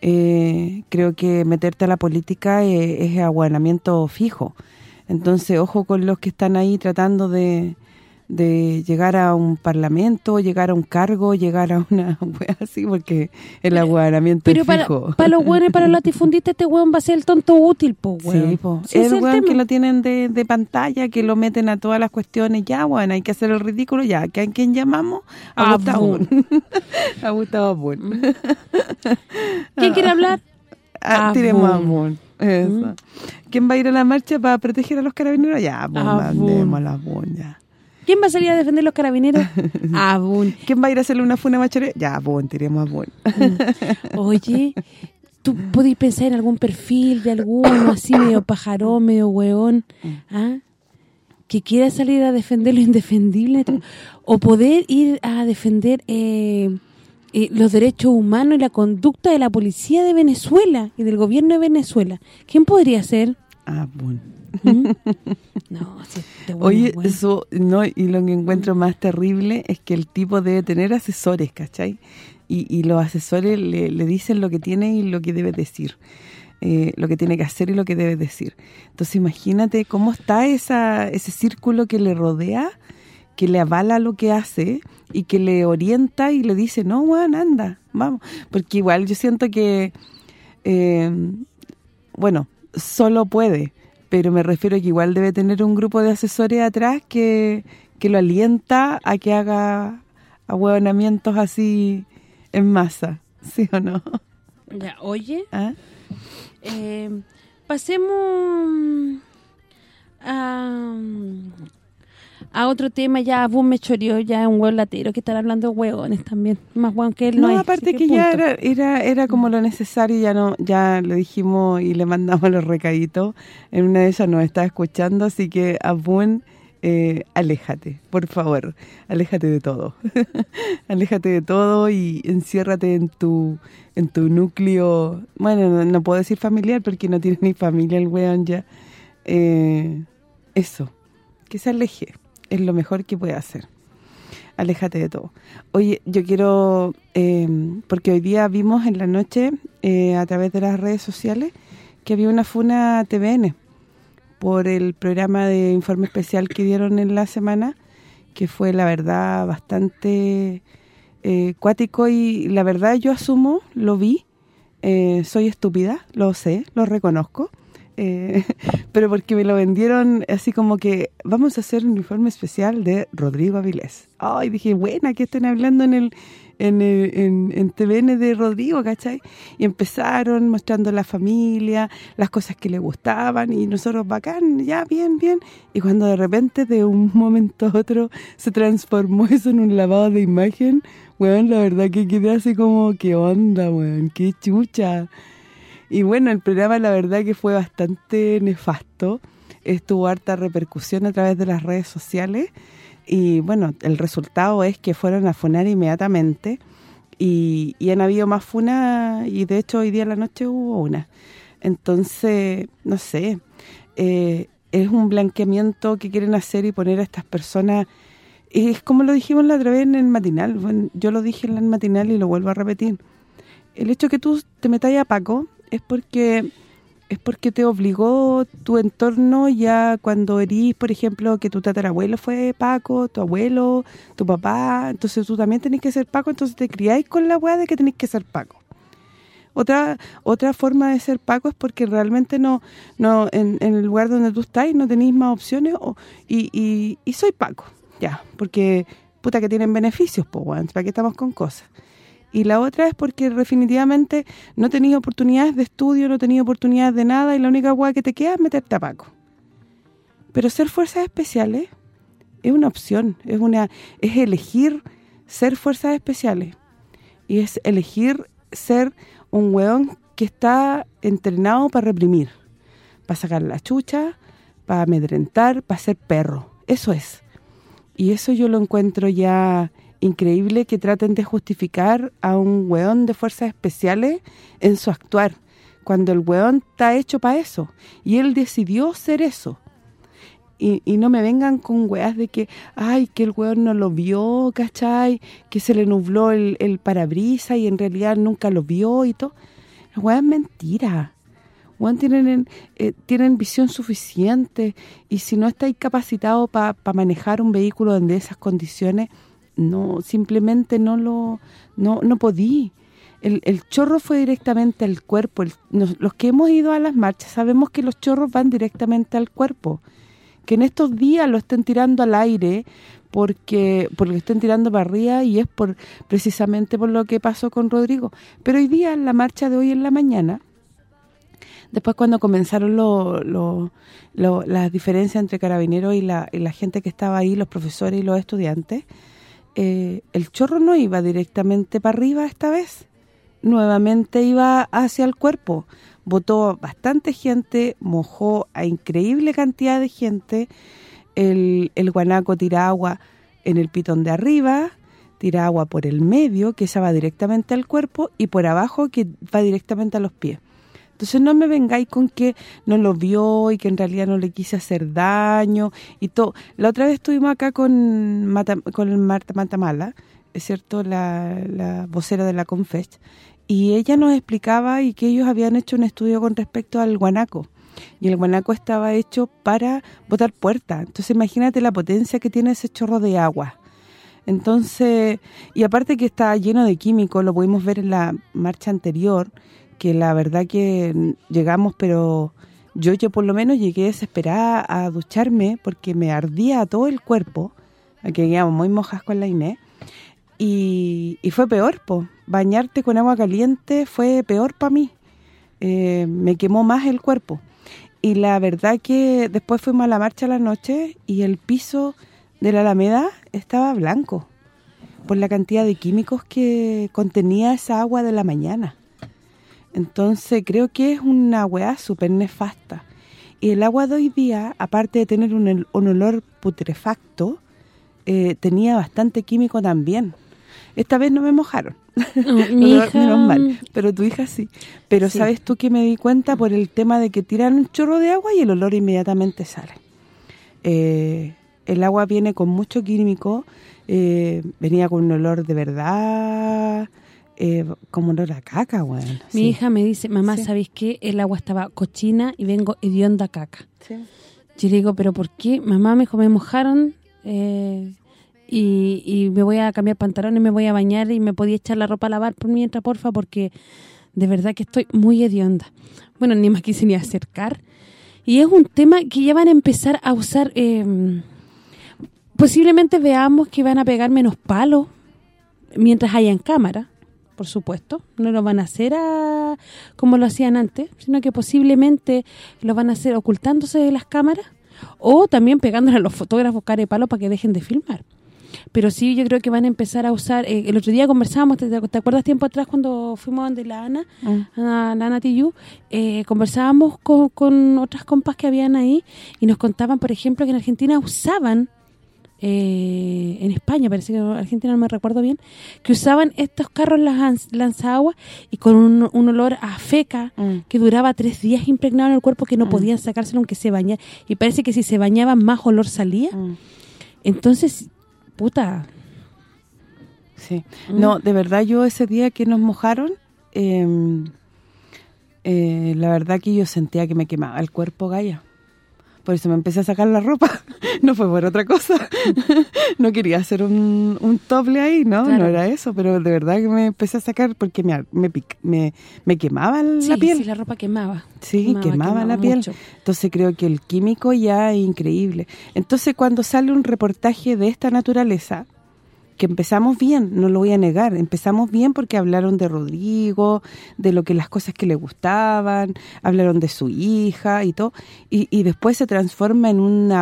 Eh, creo que meterte a la política es, es aguanamiento fijo. Entonces, ojo con los que están ahí tratando de, de llegar a un parlamento, llegar a un cargo, llegar a una wea así, porque el aguaramiento es fijo. Para, para los buenos para los latifundistas, este weón va a ser el tonto útil, po, weón. Sí, po. es el weón que lo tienen de, de, pantalla, que lo meten a todas las cuestiones, ya, bueno, hay que hacer el ridículo, ya. ¿A quién llamamos? A, Gustavo. a Gustavo Bull. ¿Quién quiere hablar? Ah, tiremos a. Eso. Mm. ¿Quién va a ir a la marcha para proteger a los carabineros? Ya, pues mandemos a la Bull, ya. ¿Quién va a salir a defender los carabineros? Abun. ¿Quién va a ir a hacerle una funa machore? Ya, Abun, tiremos Abun. Mm. Oye, ¿tú podés pensar en algún perfil de alguno así medio pajarón, medio hueón? Mm. ¿Ah? que quiera salir a defender lo indefendible o poder ir a defender eh, eh, los derechos humanos y la conducta de la policía de Venezuela y del gobierno de Venezuela. ¿Quién podría ser? Ah, bueno. No, Oye, eso, no, y lo que encuentro más terrible es que el tipo debe tener asesores, ¿cachai? Y, los asesores le, dicen lo que tiene y lo que debe decir. Eh, lo que tiene que hacer y lo que debe decir. Entonces imagínate cómo está esa ese círculo que le rodea, que le avala lo que hace y que le orienta y le dice, no, Juan, anda, vamos. Porque igual yo siento que, eh, bueno, solo puede, pero me refiero a que igual debe tener un grupo de asesores atrás que, que lo alienta a que haga ahueonamientos así en masa, ¿sí o no? Ya, oye, ¿Ah? eh, pasemos a, a otro tema, ya Boom me choreó, ya un hueón latero que están hablando de hueones también, más hueón que él no, No, es, aparte que ya era, era era como lo necesario, ya no ya le dijimos y le mandamos los recaditos. En una de esas nos está escuchando, así que Abun, eh, aléjate, por favor, aléjate de todo. aléjate de todo y enciérrate en tu en tu núcleo, bueno, no, no puedo decir familiar porque no tiene ni familia el weón ya. Eh, eso, que se aleje, es lo mejor que puede hacer aléjate de todo. Oye, yo quiero, eh, porque hoy día vimos en la noche, eh, a través de las redes sociales, que había una funa TVN por el programa de informe especial que dieron en la semana, que fue, la verdad, bastante eh, cuático y la verdad yo asumo, lo vi, eh, soy estúpida, lo sé, lo reconozco, eh, pero porque me lo vendieron así como que vamos a hacer un informe especial de Rodrigo Avilés. Ay, dije, buena, que estén hablando en el en, en, en TVN de Rodrigo, ¿cachai? Y empezaron mostrando la familia, las cosas que le gustaban y nosotros bacán, ya, bien, bien. Y cuando de repente de un momento a otro se transformó eso en un lavado de imagen, weón, la verdad que quedé así como, ¿qué onda, weón? ¿Qué chucha? Y bueno, el programa la verdad que fue bastante nefasto. Estuvo harta repercusión a través de las redes sociales. Y bueno, el resultado es que fueron a funar inmediatamente. Y, y han habido más funas y de hecho hoy día en la noche hubo una. Entonces, no sé, eh, es un blanqueamiento que quieren hacer y poner a estas personas... Es como lo dijimos la otra vez en el matinal. Yo lo dije en el matinal y lo vuelvo a repetir el hecho que tú te metas a Paco es porque es porque te obligó tu entorno ya cuando erís, por ejemplo, que tu tatarabuelo fue Paco, tu abuelo, tu papá, entonces tú también tenés que ser Paco, entonces te criáis con la weá de que tenés que ser Paco. Otra otra forma de ser Paco es porque realmente no no en, el lugar donde tú estás no tenéis más opciones o, y, y, y soy Paco, ya, porque puta que tienen beneficios, pues, ¿para qué estamos con cosas? Y la otra es porque definitivamente no tenías oportunidades de estudio, no tenías oportunidades de nada y la única hueá que te queda es meterte a Paco. Pero ser fuerzas especiales es una opción, es una es elegir ser fuerzas especiales. Y es elegir ser un weón que está entrenado para reprimir, para sacar la chucha, para amedrentar, para ser perro. Eso es. Y eso yo lo encuentro ya increíble que traten de justificar a un weón de fuerzas especiales en su actuar, cuando el weón está hecho para eso, y él decidió ser eso. Y, y no me vengan con weas de que, ay, que el weón no lo vio, ¿cachai? Que se le nubló el, el parabrisa y en realidad nunca lo vio y todo. La wea es mentira. Weón, tienen eh, tienen visión suficiente y si no estáis capacitado para manejar un vehículo en esas condiciones, no simplemente no lo no no podí. El, el chorro fue directamente al cuerpo. Los que hemos ido a las marchas sabemos que los chorros van directamente al cuerpo. Que en estos días lo estén tirando al aire porque porque estén tirando para arriba y es por precisamente por lo que pasó con Rodrigo. Pero hoy día, en la marcha de hoy en la mañana, después cuando comenzaron lo, lo- lo- las diferencias entre carabineros y la, y la gente que estaba ahí, los profesores y los estudiantes, eh, el chorro no iba directamente para arriba esta vez, nuevamente iba hacia el cuerpo. Votó bastante gente, mojó a increíble cantidad de gente, el, el guanaco tira agua en el pitón de arriba, tira agua por el medio, que esa va directamente al cuerpo, y por abajo, que va directamente a los pies. Entonces no me vengáis con que no lo vio y que en realidad no le quise hacer daño y todo. La otra vez estuvimos acá con con Marta Matamala, es cierto, la, vocera de la Confech, y ella nos explicaba y que ellos habían hecho un estudio con respecto al guanaco. Y el guanaco estaba hecho para botar puerta. Entonces imagínate la potencia que tiene ese chorro de agua. Entonces, y aparte que está lleno de químicos, lo pudimos ver en la marcha anterior, que la verdad que llegamos pero yo yo por lo menos llegué desesperada a ducharme porque me ardía todo el cuerpo, que quedamos muy mojas con la Inés, y, fue peor, po. bañarte con agua caliente fue peor para mí, eh, me quemó más el cuerpo. Y la verdad que después fuimos a la marcha a la noche y el piso de la Alameda estaba blanco por la cantidad de químicos que contenía esa agua de la mañana. Entonces creo que es una weá súper nefasta. Y el agua de hoy día, aparte de tener un, olor putrefacto, eh, tenía bastante químico también. Esta vez no me mojaron. mi hija... mal, pero tu hija sí. Pero ¿sabes tú que me di cuenta por el tema de que tiran un chorro de agua y el olor inmediatamente sale? Eh, el agua viene con mucho químico, eh, venía con un olor de verdad eh, como olor a caca, weón. Mi hija me dice, mamá, ¿sabes qué? El agua estaba cochina y vengo hedionda caca. Yo le digo, ¿pero por qué? Mamá me dijo, me mojaron eh, y, me voy a cambiar pantalones, me voy a bañar y me podía echar la ropa a lavar por mientras, porfa, porque de verdad que estoy muy hedionda. Bueno, ni más quise ni acercar. Y es un tema que ya van a empezar a usar... Eh, posiblemente veamos que van a pegar menos palos mientras haya en cámara por supuesto. No lo van a hacer a, como lo hacían antes, sino que posiblemente lo van a hacer ocultándose de las cámaras o también pegándole a los fotógrafos cara y palo para que dejen de filmar. Pero sí, yo creo que van a empezar a usar... Eh, el otro día conversábamos, ¿te, acuerdas tiempo atrás cuando fuimos donde la Ana, mm. la Ana Tiyu? Eh, conversábamos con, con otras compas que habían ahí y nos contaban, por ejemplo, que en Argentina usaban eh, en España, parece que en Argentina no me recuerdo bien, que usaban estos carros lanzaguas y con un, olor a feca mm. que duraba tres días impregnado en el cuerpo que no mm. podían sacárselo aunque se bañara. Y parece que si se bañaban más olor salía. Mm. Entonces, puta... Sí. No, de verdad yo ese día que nos mojaron... Em, eh, la verdad que yo sentía que me quemaba el cuerpo, Gaya. Por eso me empecé a sacar la ropa. no fue por otra cosa. no quería hacer un, un doble ahí, ¿no? No era eso, pero de verdad que me empecé a sacar porque me me, me, quemaba la piel. Sí, la ropa quemaba. Sí, quemaba, la piel. Entonces creo que el químico ya es increíble. Entonces cuando sale un reportaje de esta naturaleza que empezamos bien, no lo voy a negar, empezamos bien porque hablaron de Rodrigo, de lo que las cosas que le gustaban, hablaron de su hija y todo, y, después se transforma en un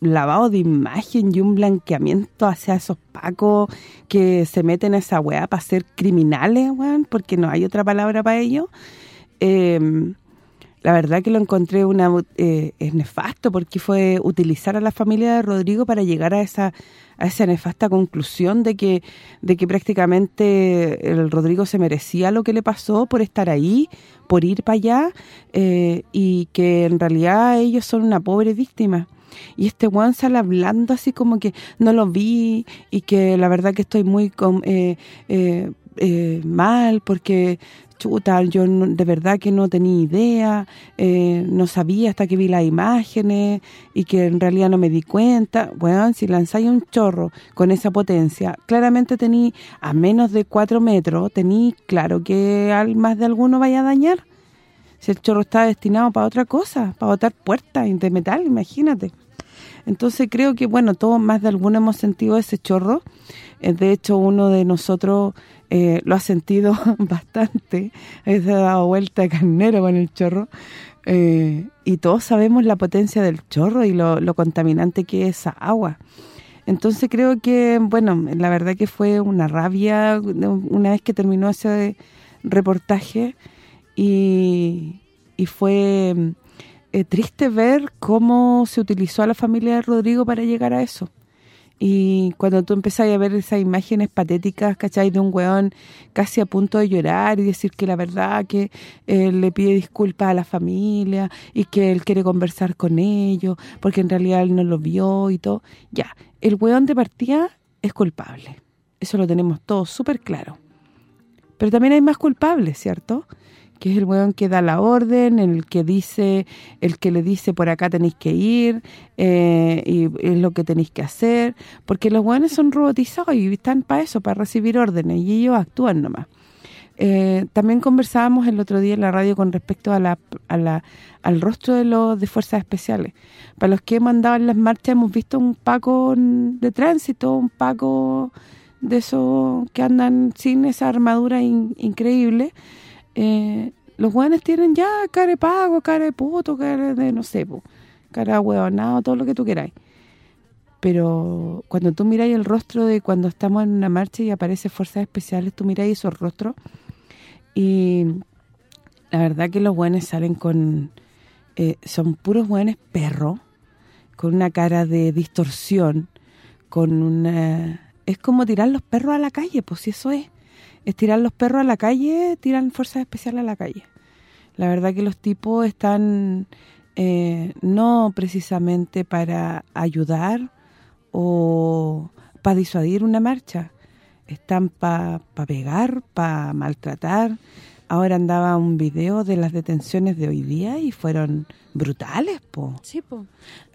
lavado de imagen y un blanqueamiento hacia esos pacos que se meten a esa weá para ser criminales, weón, porque no hay otra palabra para ello. Em, la verdad que lo encontré una eh, es nefasto porque fue utilizar a la familia de Rodrigo para llegar a esa a esa nefasta conclusión de que de que prácticamente el Rodrigo se merecía lo que le pasó por estar ahí, por ir para allá eh, y que en realidad ellos son una pobre víctima. Y este Juan sale hablando así como que no lo vi y que la verdad que estoy muy eh, eh, mal porque chuta, yo de verdad que no tenía idea, eh, no sabía hasta que vi las imágenes y que en realidad no me di cuenta. Bueno, si lanzáis un chorro con esa potencia, claramente tení a menos de 4 metros, tení claro que al más de alguno vaya a dañar. Si el chorro está destinado para otra cosa, para botar puertas de metal, imagínate. Entonces creo que, bueno, todos más de alguno hemos sentido ese chorro. Eh, de hecho, uno de nosotros eh, lo ha sentido bastante, se ha dado vuelta de carnero con el chorro, eh, y todos sabemos la potencia del chorro y lo, contaminante que es esa agua. Entonces creo que, bueno, la verdad que fue una rabia una vez que terminó ese reportaje y, y fue eh, triste ver cómo se utilizó a la familia de Rodrigo para llegar a eso. Y cuando tú empezás a ver esas imágenes patéticas, ¿cachai? De un weón casi a punto de llorar y decir que la verdad que él le pide disculpas a la familia y que él quiere conversar con ellos porque en realidad él no lo vio y todo. Ya, el weón de partida es culpable. Eso lo tenemos todos súper claro. Pero también hay más culpables, ¿cierto?, que es el weón que da la orden, el que dice, el que le dice por acá tenéis que ir eh, y es lo que tenéis que hacer, porque los weones son robotizados y están para eso, para recibir órdenes y ellos actúan nomás. Eh, también conversábamos el otro día en la radio con respecto a la, al rostro de los de fuerzas especiales. Para los que hemos andado en las marchas hemos visto un paco de tránsito, un paco de esos que andan sin esa armadura increíble. Eh, los buenos tienen ya cara de pago, cara de puto, cara de no sé, cara de huevonado, todo lo que tú queráis. Pero cuando tú miráis el rostro de cuando estamos en una marcha y aparece fuerzas especiales, tú miráis esos rostros y la verdad que los buenos salen con... Eh, son puros buenos perros, con una cara de distorsión, con una... Es como tirar los perros a la calle, pues si eso es. Es tirar los perros a la calle, tiran fuerzas especiales a la calle. La verdad que los tipos están eh, no precisamente para ayudar o para disuadir una marcha, están para pegar, para maltratar. Ahora andaba un video de las detenciones de hoy día y fueron brutales, po. Sí, po.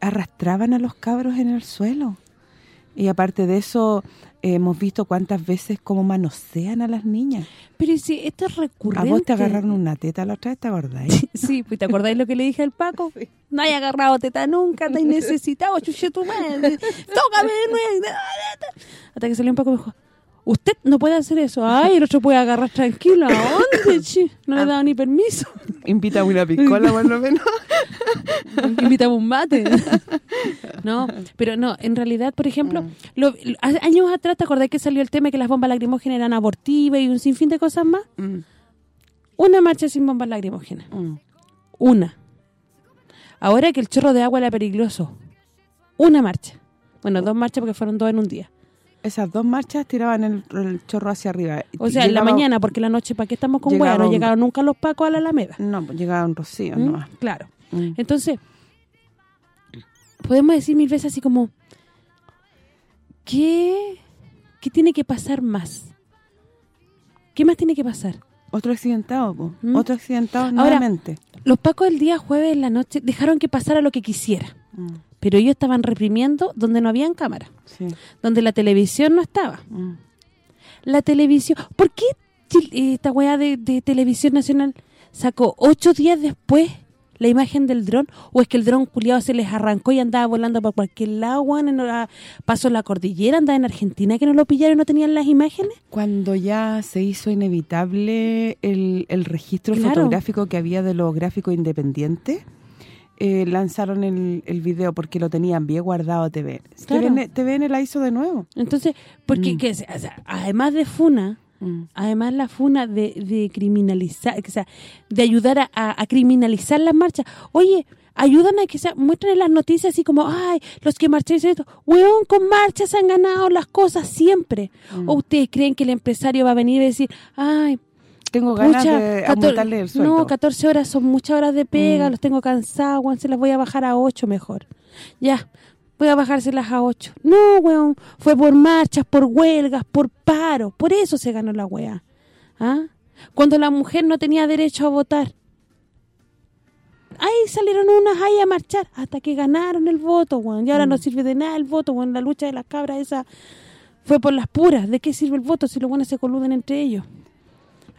Arrastraban a los cabros en el suelo. Y aparte de eso, hemos visto cuántas veces cómo manosean a las niñas. Pero si esto es recurrente. A vos te agarraron una teta la otra vez, ¿te acordáis? sí, pues ¿te acordáis lo que le dije al Paco? No hay agarrado teta nunca, te hay necesitado, chuche tu madre. Tócame de nuevo. Hasta que salió un Paco y me dijo, Usted no puede hacer eso. Ay, el otro puede agarrar tranquilo. ¿A dónde, chi? No le he dado ni permiso. Invita una piscola, por lo menos. Invita un mate. no, pero no, en realidad, por ejemplo, mm. lo, años atrás, ¿te acordás que salió el tema que las bombas lacrimógenas eran abortivas y un sinfín de cosas más? Mm. Una marcha sin bombas lacrimógenas. Mm. Una. Ahora que el chorro de agua era peligroso. Una marcha. Bueno, dos marchas porque fueron dos en un día esas dos marchas tiraban el, chorro hacia arriba. O sea, en la mañana, porque la noche, ¿para qué estamos con hueá? No llegaron nunca los pacos a la Alameda. No, pues llegaron rocío ¿Mm? nomás. Claro. Mm. Entonces, podemos decir mil veces así como, ¿qué, qué tiene que pasar más? ¿Qué más tiene que pasar? Otro accidentado, po. ¿Mm? Otro accidentado nuevamente. los pacos el día jueves en la noche dejaron que pasara lo que quisiera pero ellos estaban reprimiendo donde no habían cámara, donde la televisión no estaba. Mm. La televisión... ¿Por qué esta weá de, Televisión Nacional sacó ocho días después la imagen del dron? ¿O es que el dron culiado se les arrancó y andaba volando por cualquier lado, pasó la cordillera, andaba en Argentina que no lo pillaron no tenían las imágenes? Cuando ya se hizo inevitable el, registro fotográfico que había de los gráficos independientes eh, lanzaron el, el video porque lo tenían bien guardado TV. TVN, TVN la hizo de nuevo. Entonces, porque mm. además de Funa, mm. además la Funa de, de criminalizar, o sea, de ayudar a, a, criminalizar las marchas. Oye, ayudan a que se muestren las noticias así como, ay, los que marcháis esto, weón, con marchas han ganado las cosas siempre. Mm. O ustedes creen que el empresario va a venir y decir, ay, tengo ganas de aumentarle el sueldo. No, 14 horas son muchas horas de pega, mm. los tengo cansados, se las voy a bajar a 8 mejor. Ya, voy a bajárselas a 8. No, weón, fue por marchas, por huelgas, por paro, por eso se ganó la wea. ¿Ah? Cuando la mujer no tenía derecho a votar. Ahí salieron unas ahí a marchar hasta que ganaron el voto, weón. Y ahora no mm. sirve de nada el voto, weón. La lucha de las cabras esa fue por las puras. ¿De qué sirve el voto si los buenos se coluden entre ellos?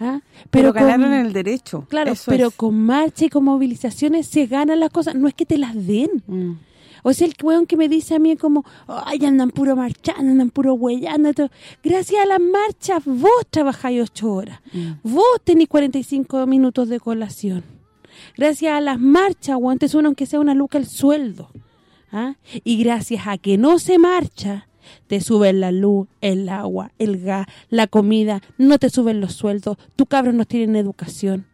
¿Ah? Pero, ganaron el derecho. Claro, pero con marcha y con movilizaciones se ganan las cosas, no es que te las den. Mm. O sea, el weón que me dice a mí como, ay, andan puro marchando, andan puro huellando. Gracias a las marchas vos trabajáis ocho horas. Mm. Vos tenés 45 minutos de colación. Gracias a las marchas, o antes uno aunque sea una luca el sueldo. ¿Ah? Y gracias a que no se marcha, te suben la luz, el agua, el gas, la comida, no te suben los sueldos, tu cabros no tienen educación.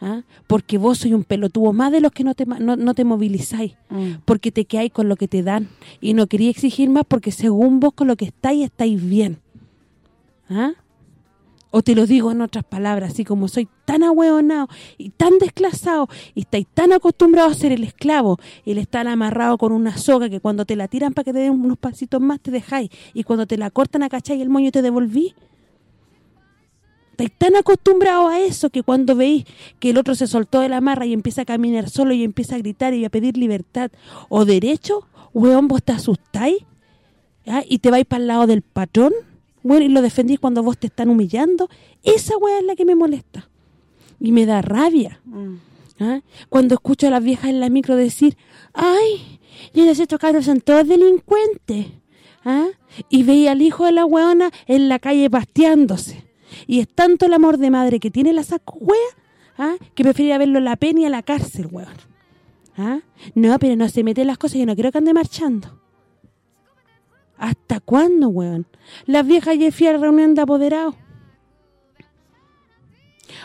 ¿ah? Porque vos soy un pelotudo, más de los que no te no, te movilizáis, mm. porque te quedáis con lo que te dan y no quería exigir más porque según vos con lo que estáis, estáis bien. ¿Ah? O te lo digo en otras palabras, así como soy tan ahueonado y tan desclasado y estáis tan acostumbrado a ser el esclavo y le están amarrado con una soga que cuando te la tiran para que te den unos pasitos más te dejáis y cuando te la cortan a cachai el moño te devolví. Estáis tan acostumbrado a eso que cuando veis que el otro se soltó de la amarra y empieza a caminar solo y empieza a gritar y a pedir libertad o derecho, weón, vos te asustáis y te vais para el lado del patrón bueno, y lo defendís cuando vos te están humillando, esa weá es la que me molesta. Y me da rabia. Mm. ¿ah? Cuando escucho a las viejas en la micro decir, ay, y estos cabros son todos delincuentes. ¿ah? Y veía al hijo de la weona en la calle pasteándose. Y es tanto el amor de madre que tiene la saco wea, ¿ah? que prefería verlo en la pena y a la cárcel, weón. ¿Ah? No, pero no se mete las cosas, yo no quiero que ande marchando. ¿Hasta cuándo, weón? Las viejas ya fui a reunión de apoderados.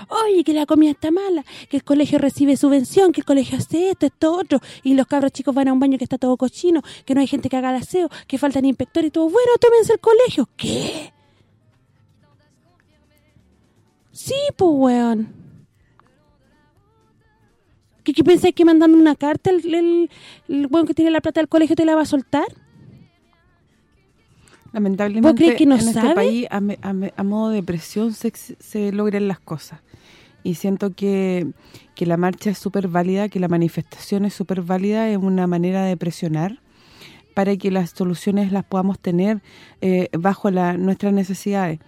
Oye, que la comida está mala, que el colegio recibe subvención, que el colegio hace esto, esto, otro, y los cabros chicos van a un baño que está todo cochino, que no hay gente que haga el aseo, que faltan inspectores y todo. Bueno, tómense el colegio. ¿Qué? Sí, pues, weón. ¿Qué, qué pensáis que mandando una carta el, el, el weón que tiene la plata del colegio te la va a soltar? Lamentablemente, ¿Vos crees que no en este país, a, modo de presión, se, se logran las cosas. Y siento que, que la marcha es súper válida, que la manifestación es súper válida, es una manera de presionar para que las soluciones las podamos tener eh, bajo la, nuestras necesidades.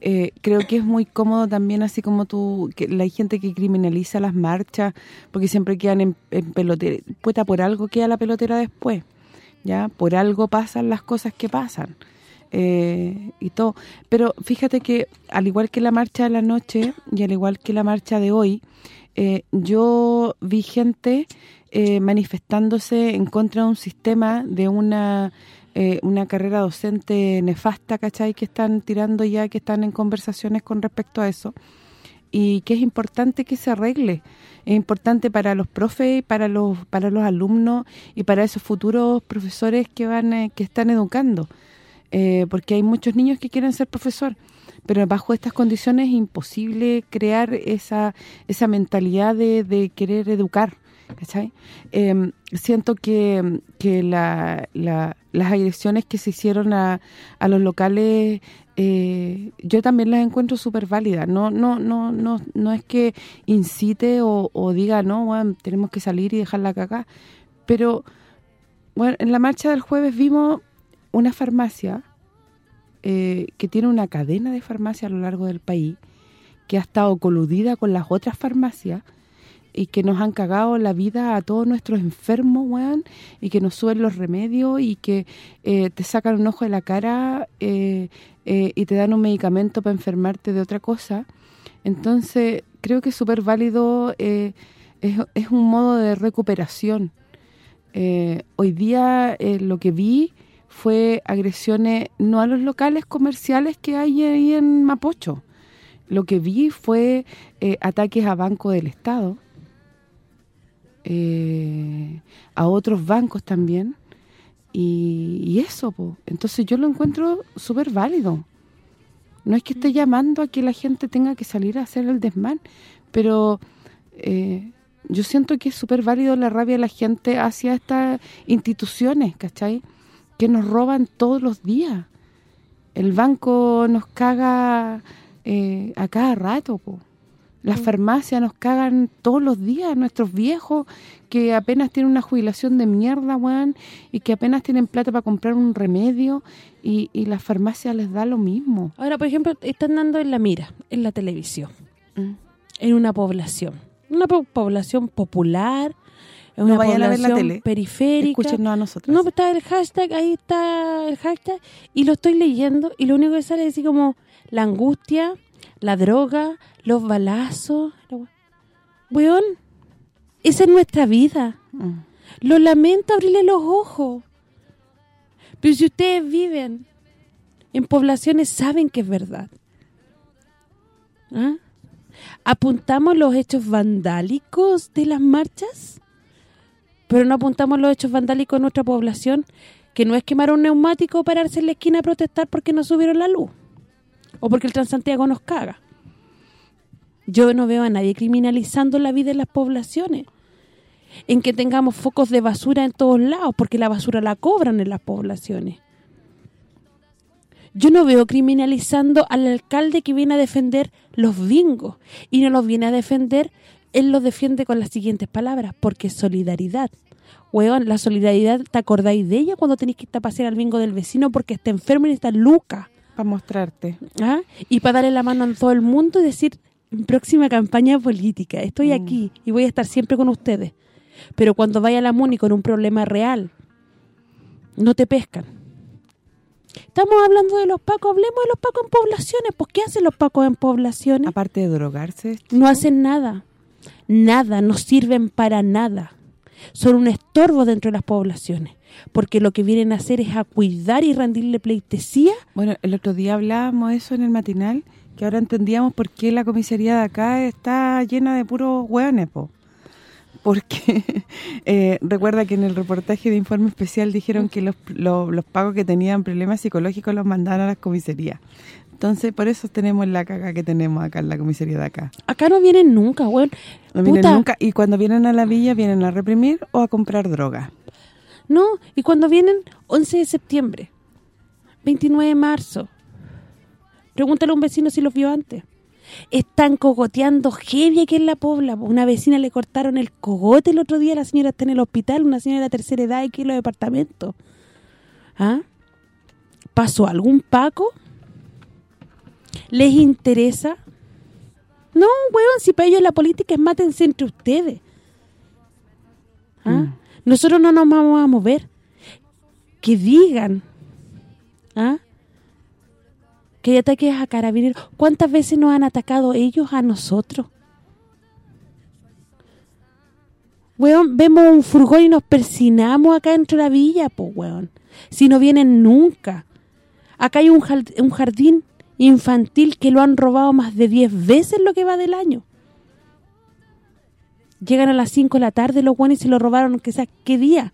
Eh, creo que es muy cómodo también, así como tú, que la hay gente que criminaliza las marchas, porque siempre quedan en, en pelotera. Puta, por algo queda la pelotera después, ¿ya? Por algo pasan las cosas que pasan eh, y todo. Pero fíjate que al igual que la marcha de la noche y al igual que la marcha de hoy, eh, yo vi gente eh, manifestándose en contra de un sistema de una eh, una carrera docente nefasta, ¿cachai? Que están tirando ya, que están en conversaciones con respecto a eso y que es importante que se arregle. Es importante para los profes, para los para los alumnos y para esos futuros profesores que van eh, que están educando. Eh, porque hay muchos niños que quieren ser profesor, pero bajo estas condiciones es imposible crear esa esa mentalidad de, de querer educar. Eh, siento que, que la, la- las agresiones que se hicieron a, a los locales eh, yo también las encuentro súper válidas. No no no no no es que incite o, o diga, no, bueno, tenemos que salir y dejarla acá. Pero, bueno, en la marcha del jueves vimos una farmacia eh, que tiene una cadena de farmacias a lo largo del país que ha estado coludida con las otras farmacias y que nos han cagado la vida a todos nuestros enfermos, y que nos suben los remedios y que eh, te sacan un ojo de la cara eh, y te dan un medicamento para enfermarte de otra cosa. Entonces, creo que es súper válido, es, un modo de recuperación. Hoy día lo que vi fue agresiones no a los locales comerciales que hay ahí en Mapocho. Lo que vi fue eh, ataques a bancos del Estado, eh, a otros bancos también, y, y eso, po. entonces yo lo encuentro súper válido. No es que esté llamando a que la gente tenga que salir a hacer el desmán, pero eh, yo siento que es súper válido la rabia de la gente hacia estas instituciones, ¿cachai? Que nos roban todos los días. El banco nos caga eh, a cada rato, po. Las farmacias nos cagan todos los días, nuestros viejos que apenas tienen una jubilación de mierda, weón, y que apenas tienen plata para comprar un remedio y, y las farmacias les da lo mismo. Ahora, por ejemplo, están dando en la mira, en la televisión, Mm. en una población. Una po- población popular, en una vayan a ver la población tele. periférica. Escúchenos a nosotros. No, pues está el hashtag, ahí está el hashtag, y lo estoy leyendo, y lo único que sale es así como la angustia, la droga, los balazos. la we- Weón, esa es nuestra vida. Mm. Lo lamento abrirle los ojos. Pero si ustedes viven en poblaciones, saben que es verdad. ¿Ah? ¿Apuntamos los hechos vandálicos de las marchas? Pero no apuntamos los hechos vandálicos de nuestra población, que no es quemar un neumático o pararse en la esquina a protestar porque no subieron la luz. O porque el Transantiago nos caga. Yo no veo a nadie criminalizando la vida de las poblaciones en que tengamos focos de basura en todos lados, porque la basura la cobran en las poblaciones. Yo no veo criminalizando al alcalde que viene a defender los bingos y no los viene a defender, él los defiende con las siguientes palabras, porque solidaridad. Weón, la solidaridad, ¿te acordáis de ella cuando tenéis que ir a pasear al bingo del vecino porque está enfermo y está luca? Para mostrarte. ¿Ah? Y para darle la mano a todo el mundo y decir, próxima campaña política, estoy Mm. aquí y voy a estar siempre con ustedes. Pero cuando vaya a la MUNI con un problema real, no te pescan. Estamos hablando de los pacos, hablemos de los pacos en poblaciones. Pues, ¿qué hacen los pacos en poblaciones? Aparte de drogarse. No hacen nada. Nada, no sirven para nada. Son un estorbo dentro de las poblaciones. Porque lo que vienen a hacer es a cuidar y rendirle pleitesía. Bueno, el otro día hablábamos eso en el matinal, que ahora entendíamos por qué la comisaría de acá está llena de puros hueones, po. Porque eh, recuerda que en el reportaje de Informe Especial dijeron que los, los, pagos que tenían problemas psicológicos los mandaban a las comisarías. Entonces, por eso tenemos la caga que tenemos acá en la comisaría de acá. Acá no vienen nunca, weón. No vienen Puta. nunca y cuando vienen a la villa vienen a reprimir o a comprar droga. No, y cuando vienen 11 de septiembre, 29 de marzo, pregúntale a un vecino si los vio antes. Están cogoteando heavy aquí en la pobla. Una vecina le cortaron el cogote el otro día, la señora está en el hospital, una señora de la tercera edad aquí en los departamentos. ¿Ah? ¿Pasó algún paco? ¿Les interesa? No, weón, si para ellos la política es mátense entre ustedes. ¿Ah? Mm. Nosotros no nos vamos a mover. Que digan ¿ah? que hay ataques a carabineros. ¿Cuántas veces nos han atacado ellos a nosotros? Weón, vemos un furgón y nos persinamos acá dentro de la villa, pues, weón. Si no vienen nunca. Acá hay un, jardín infantil que lo han robado más de 10 veces lo que va del año. Llegan a las 5 de la tarde los buenos y se lo robaron, que sea, ¿qué día?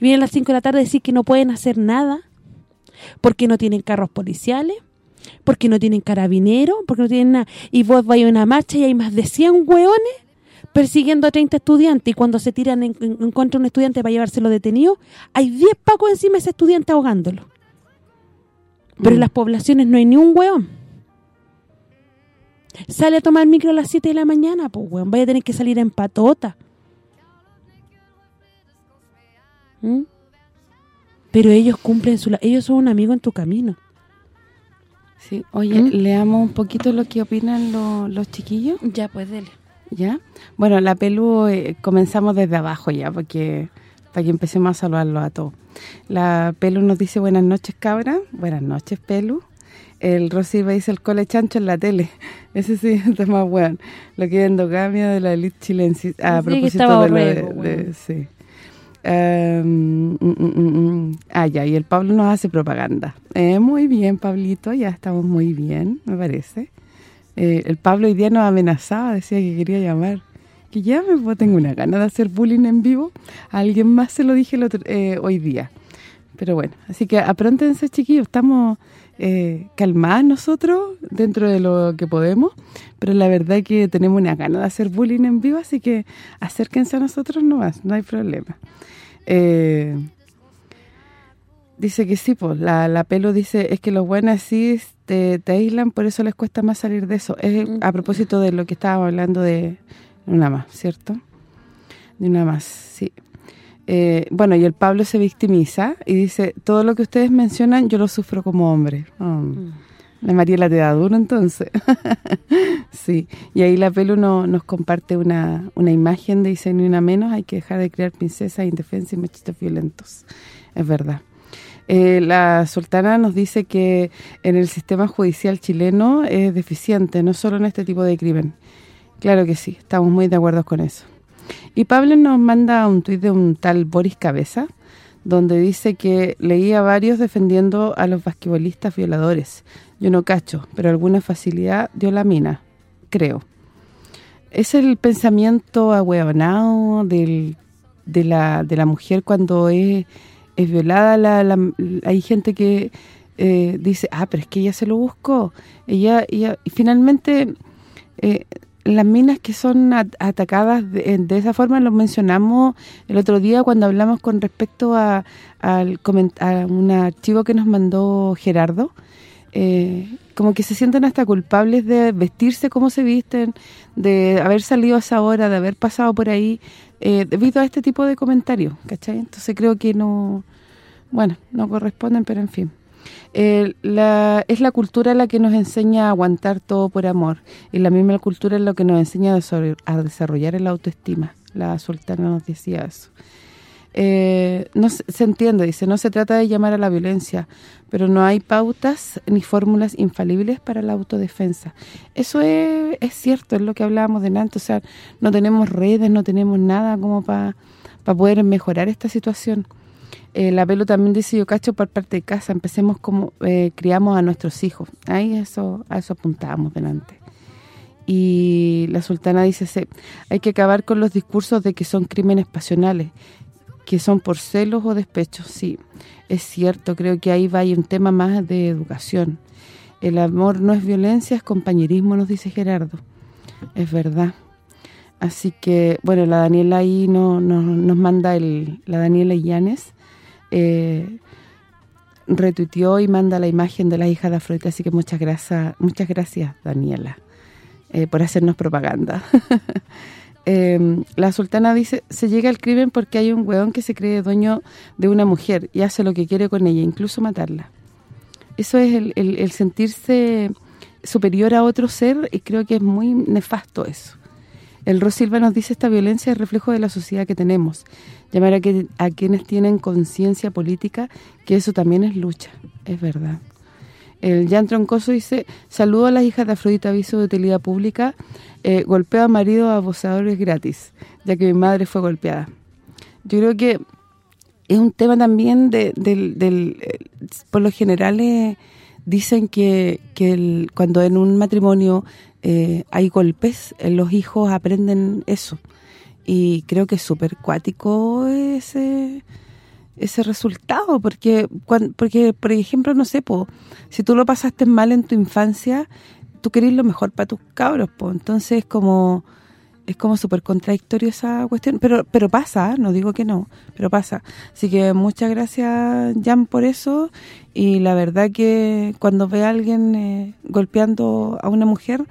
Vienen a las 5 de la tarde a decir que no pueden hacer nada porque no tienen carros policiales, porque no tienen carabineros, porque no tienen nada. Y vos vais a una marcha y hay más de 100 hueones persiguiendo a 30 estudiantes y cuando se tiran en, en- en contra de un estudiante para llevárselo detenido, hay 10 pacos encima de ese estudiante ahogándolo. Pero en Mm. las poblaciones no hay ni un hueón. Sale a tomar micro a las 7 de la mañana, pues hueón, vaya a tener que salir en patota. ¿Mm? Pero ellos cumplen su... la- Ellos son un amigo en tu camino. Sí, oye, ¿Mm? leamos un poquito lo que opinan lo- los chiquillos. Ya, pues, dele. ¿Ya? Bueno, la Pelu eh, comenzamos desde abajo ya, porque para que empecemos a saludarlos a todos. La Pelu nos dice buenas noches, cabra. Buenas noches, Pelu. El Rosy Silva dice el cole chancho en la tele. Ese sí está más bueno. Lo que es endogamia de la elite chilensis. A Sí, que propósito de, lo de- sí. Mm, mm, mm. Ah, ya, y el Pablo nos hace propaganda. Eh, muy bien, Pablito, ya estamos muy bien, me parece. Eh, el Pablo hoy día nos amenazaba, decía que quería llamar. Que llame, pues tengo una gana de hacer bullying en vivo. Alguien más se lo dije el otro- eh, hoy día. Pero bueno, así que apróntense, chiquillos. Estamos eh, calmadas nosotros dentro de lo que podemos. Pero la verdad que tenemos una gana de hacer bullying en vivo, así que acérquense a nosotros nomás, no hay problema. Eh, dice que sí, pues la, pelo dice, es que los buenos sí te, te aíslan, por eso les cuesta más salir de eso. Es a propósito de lo que estábamos hablando de una más, ¿cierto? De una más, sí. Eh, bueno, y el Pablo se victimiza y dice, todo lo que ustedes mencionan yo lo sufro como hombre. Oh, La Mariela te da duro entonces. sí, y ahí la Pelu no, nos comparte una, una imagen de dice, ni una menos, hay que dejar de crear princesas indefensas y machistas violentos. Es verdad. Eh, la sultana nos dice que en el sistema judicial chileno es deficiente, no solo en este tipo de crimen. Claro que sí, estamos muy de acuerdo con eso. Y Pablo nos manda un tuit de un tal Boris Cabeza, donde dice que leía varios defendiendo a los basquetbolistas violadores. Yo no cacho, pero alguna facilidad dio la mina, creo. Es el pensamiento ahueonado de, la, mujer cuando es, violada. La, hay gente que eh, dice, ah, pero es que ella se lo buscó. Ella, ella y finalmente... eh, las minas que son at- atacadas de, de esa forma lo mencionamos el otro día cuando hablamos con respecto a, al a un archivo que nos mandó Gerardo eh, como que se sienten hasta culpables de vestirse como se visten de haber salido a esa hora, de haber pasado por ahí eh, debido a este tipo de comentarios, ¿cachai? Entonces creo que no bueno, no corresponden, pero en fin la, es la cultura la que nos enseña a aguantar todo por amor. Y la misma cultura es lo que nos enseña a desarrollar el autoestima. La sultana nos decía eso. Eh, no se, entiende, dice, no se trata de llamar a la violencia, pero no hay pautas ni fórmulas infalibles para la autodefensa. Eso es, es cierto, es lo que hablábamos delante, o sea, no tenemos redes, no tenemos nada como para poder mejorar esta situación. Eh, la Pelo también dice, yo cacho por parte de casa, empecemos como eh, criamos a nuestros hijos. Ahí eso a eso apuntábamos delante. Y la sultana dice, hay que acabar con los discursos de que son crímenes pasionales que son por celos o despechos, sí, es cierto, creo que ahí va un tema más de educación. El amor no es violencia, es compañerismo, nos dice Gerardo. Es verdad. Así que, bueno, la Daniela ahí no, nos manda, el la Daniela Illanes, eh, retuiteó y manda la imagen de la hija de Afrodita, así que muchas gracias, muchas gracias Daniela eh, por hacernos propaganda. Em, la sultana dice, se llega al crimen porque hay un weón que se cree dueño de una mujer y hace lo que quiere con ella, incluso matarla. Eso es el, sentirse superior a otro ser y creo que es muy nefasto eso. El Rosilva nos dice esta violencia es reflejo de la sociedad que tenemos. Llamar a, quienes tienen conciencia política, que eso también es lucha, es verdad. El Jan Troncoso dice, saludo a las hijas de Afrodita Aviso de Utilidad Pública, eh, golpeo a marido a abusadores gratis, ya que mi madre fue golpeada. Yo creo que es un tema también de, del, eh, por lo general dicen que cuando en un matrimonio eh, hay golpes, los hijos aprenden eso. Y creo que es súper cuático ese ese resultado porque porque por ejemplo no sé po, si tú lo pasaste mal en tu infancia tú querés lo mejor para tus cabros po. entonces es como es como súper contradictorio esa cuestión pero pero pasa no digo que no pero pasa así que muchas gracias Jan por eso y la verdad que cuando ve a alguien eh, golpeando a una mujer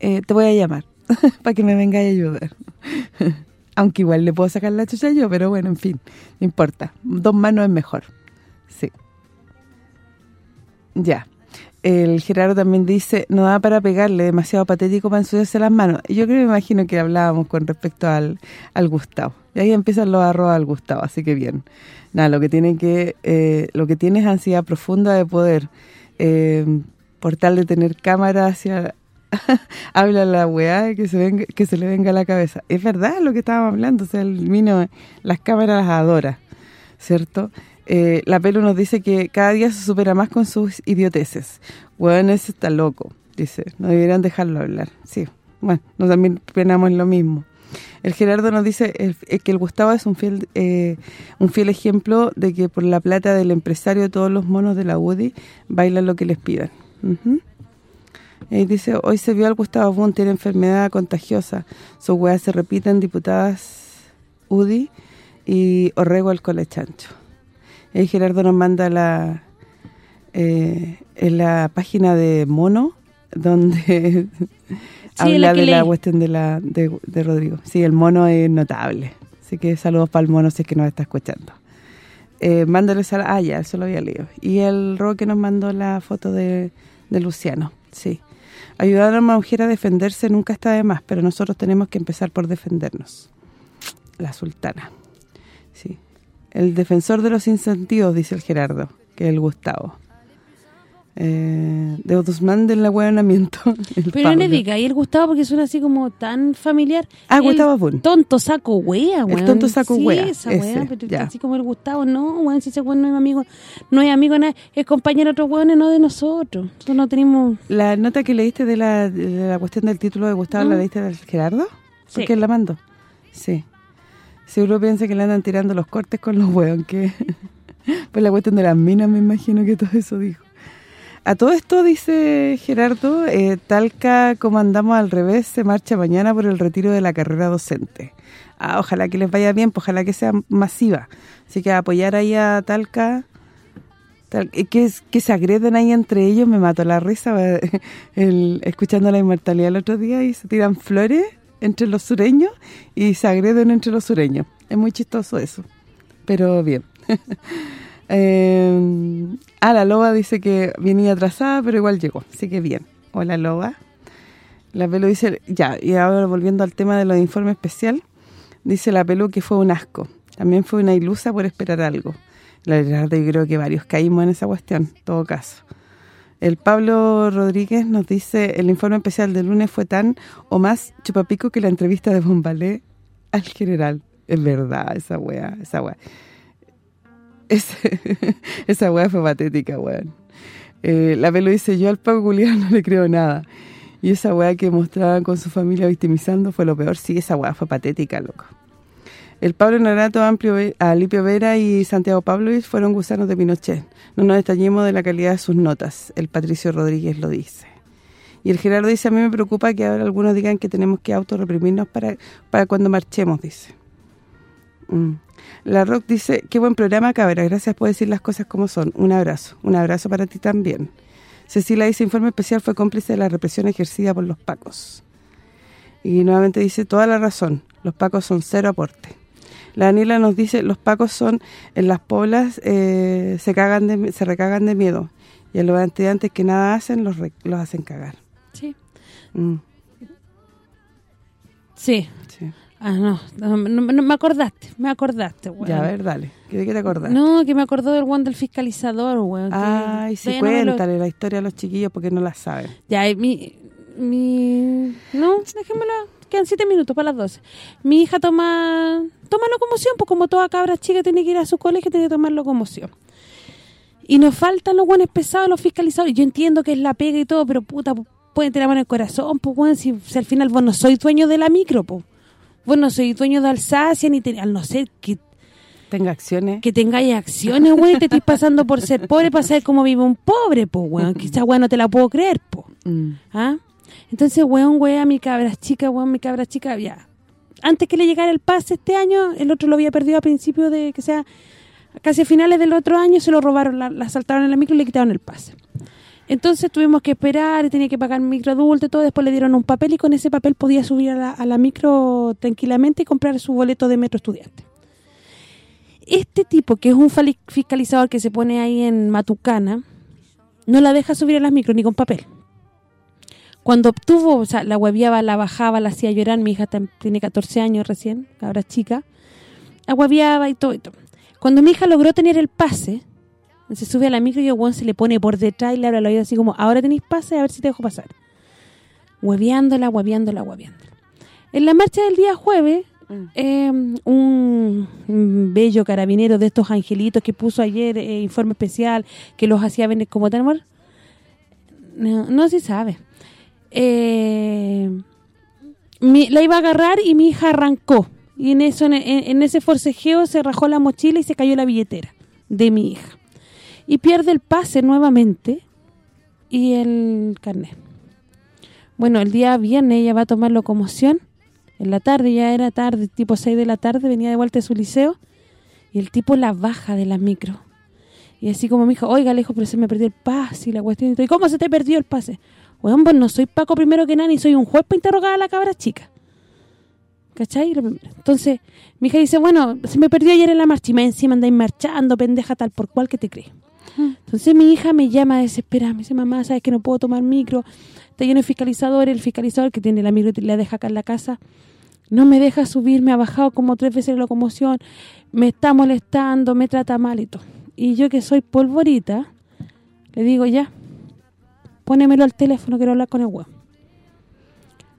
eh, te voy a llamar para que me venga a ayudar Aunque igual le puedo sacar la chucha yo, pero bueno, en fin, no importa. Dos manos es mejor. Sí. Ya. El Gerardo también dice, no da para pegarle, demasiado patético para ensuciarse las manos. Yo creo, me imagino que hablábamos con respecto al, al Gustavo. Y ahí empiezan los arroz al Gustavo, así que bien. Nada, lo que tiene que eh, lo que tiene es ansiedad profunda de poder eh, de tener cámara hacia habla la weá que se venga, que se le venga a la cabeza. Es verdad lo que estábamos hablando, o sea, el vino, las cámaras las adora, ¿cierto? Eh, la pelo nos dice que cada día se supera más con sus idioteces. Bueno, ese está loco, dice. No deberían dejarlo hablar. Sí, bueno, nos también penamos lo mismo. El Gerardo nos dice que el Gustavo es un fiel eh, un fiel ejemplo de que por la plata del empresario todos los monos de la UDI bailan lo que les pidan. Y dice, hoy se vio al Gustavo Boone, tiene enfermedad contagiosa. Sus weas se repiten, diputadas UDI y Orrego al Colechancho. Y Gerardo nos manda la eh, en la página de Mono, donde habla de la cuestión de la de, Rodrigo. Sí, el mono es notable. Así que saludos para el mono si es que nos está escuchando. Eh, mándale a... Ah, ya, eso lo había leído. Y el Roque nos mandó la foto de, de Luciano. Sí. Ayudar a una mujer a defenderse nunca está de más, pero nosotros tenemos que empezar por defendernos. La sultana. Sí. El defensor de los incentivos, dice el Gerardo, que es el Gustavo eh, de Odusman del ahueonamiento. Pero no le diga, y el Gustavo porque suena así como tan familiar. Ah, Gustavo Bun. tonto saco wea, weón. El tonto saco sí, esa wea, pero así como el Gustavo, no, weón, si ese weón no es amigo, no es amigo nada, es compañero de otros weones, no de nosotros. Nosotros no tenemos... La nota que leíste de la, de la cuestión del título de Gustavo, ¿la leíste del Gerardo? Sí. ¿Por la mando? Sí. Seguro piensa que le andan tirando los cortes con los weón, que... pues la cuestión de las minas, me imagino que todo eso dijo. A todo esto, dice Gerardo, eh, Talca, como andamos al revés, se marcha mañana por el retiro de la carrera docente. Ah, ojalá que les vaya bien, pues ojalá que sea masiva. Así que apoyar ahí a Talca, eh, que, que se agreden ahí entre ellos, me mató la risa el, escuchando la inmortalidad el otro día y se tiran flores entre los sureños y se agreden entre los sureños. Es muy chistoso eso, pero bien. Eh, ah, la loba dice que venía atrasada, pero igual llegó. Así que bien. Hola, loba. La Pelu dice, ya, y ahora volviendo al tema de lo de informe especial, dice la Pelu que fue un asco. También fue una ilusa por esperar algo. La verdad, yo creo que varios caímos en esa cuestión, en todo caso. El Pablo Rodríguez nos dice, el informe especial del lunes fue tan o más chupapico que la entrevista de Bombalé al general. Es verdad, esa weá, esa weá. esa weá fue patética, weón. Eh, la Pelo dice, yo al Paco Julián no le creo nada. Y esa weá que mostraban con su familia victimizando fue lo peor. Sí, esa weá fue patética, loco. El Pablo Norato, Amplio, Alipio Vera y Santiago Pablo fueron gusanos de Pinochet. No nos extrañemos de la calidad de sus notas. El Patricio Rodríguez lo dice. Y el Gerardo dice, a mí me preocupa que ahora algunos digan que tenemos que autorreprimirnos para, para cuando marchemos, dice. Mm. La Rock dice, qué buen programa, cabra, gracias por decir las cosas como son. Un abrazo, un abrazo para ti también. Cecilia dice, informe especial fue cómplice de la represión ejercida por los pacos. Y nuevamente dice, toda la razón, los pacos son cero aporte. La Daniela nos dice, los pacos son, en las poblas, eh, se cagan de, se recagan de miedo. Y a los estudiantes que nada hacen, los, los hacen cagar. Sí. Mm. Sí. Ah, no, no, me acordaste, me acordaste, güey. Ya, a ver, dale. ¿De qué te acordás? No, que me acordó del one del fiscalizador, güey. Ay, sí, cuéntale la historia a los chiquillos porque no la saben. Ya, mi... mi no, déjemelo quedan siete minutos para las doce. Mi hija toma toma locomoción, pues como toda cabra chica tiene que ir a su colegio, tiene que tomar locomoción. Y nos faltan los buenos pesados, los fiscalizadores. Yo entiendo que es la pega y todo, pero puta, pueden tener mano en el corazón, pues bueno, si, al final vos no sois dueño de la micro, pues. Vos no sois dueño de Alsacia, ni al no ser que tenga acciones. Que tengáis acciones, güey, te estoy pasando por ser pobre para saber cómo vive un pobre, pues, güey. Quizás, güey, no te la puedo creer, pues. ¿Ah? Entonces, weón, a mi cabra chica, weón, mi cabra chica, ya. Antes que le llegara el pase este año, el otro lo había perdido a principio de, que sea, casi a finales del otro año, se lo robaron, la, la saltaron en la micro y le quitaron el pase. Entonces tuvimos que esperar, tenía que pagar micro adulto y todo, después le dieron un papel y con ese papel podía subir a la, a la micro tranquilamente y comprar su boleto de metro estudiante. Este tipo, que es un fiscalizador que se pone ahí en Matucana, no la deja subir a las micros ni con papel. Cuando obtuvo, o sea, la hueviaba, la bajaba, la hacía llorar, mi hija tiene 14 años recién, ahora chica, la hueviaba y todo, y todo. Cuando mi hija logró tener el pase, se sube a la micro y el se le pone por detrás y le habla al oído así como, ahora tenéis pase, a ver si te dejo pasar. Hueviándola, hueviándola, hueviándola. En la marcha del día jueves, mm. em, un, bello carabinero de estos angelitos que puso ayer eh, informe especial, que los hacía venir como tan no, no se sabe eh, la iba a agarrar y mi hija arrancó. Y en eso en, ese forcejeo se rajó la mochila y se cayó la billetera de mi hija. Y pierde el pase nuevamente y el carnet. Bueno, el día viernes ella va a tomar locomoción. En la tarde, ya era tarde, tipo 6 de la tarde, venía de vuelta de su liceo. Y el tipo la baja de la micro. Y así como mi hija, oiga, lejos, pero se me perdió el pase y la cuestión. ¿Y cómo se te perdió el pase? Weón, pues no soy Paco primero que nada, ni soy un juez para interrogar a la cabra chica. ¿Cachai? Entonces, mi hija dice, bueno, se me perdió ayer en la marcha y me encima andáis marchando, pendeja tal por cual que te crees. Entonces mi hija me llama desesperada, me dice, mamá, ¿sabes que no puedo tomar micro? Está lleno de fiscalizador, el fiscalizador que tiene la micro la deja acá en la casa, no me deja subir, me ha bajado como tres veces la locomoción, me está molestando, me trata mal y todo. Y yo que soy polvorita, le digo, ya, pónemelo al teléfono, quiero hablar con el weón.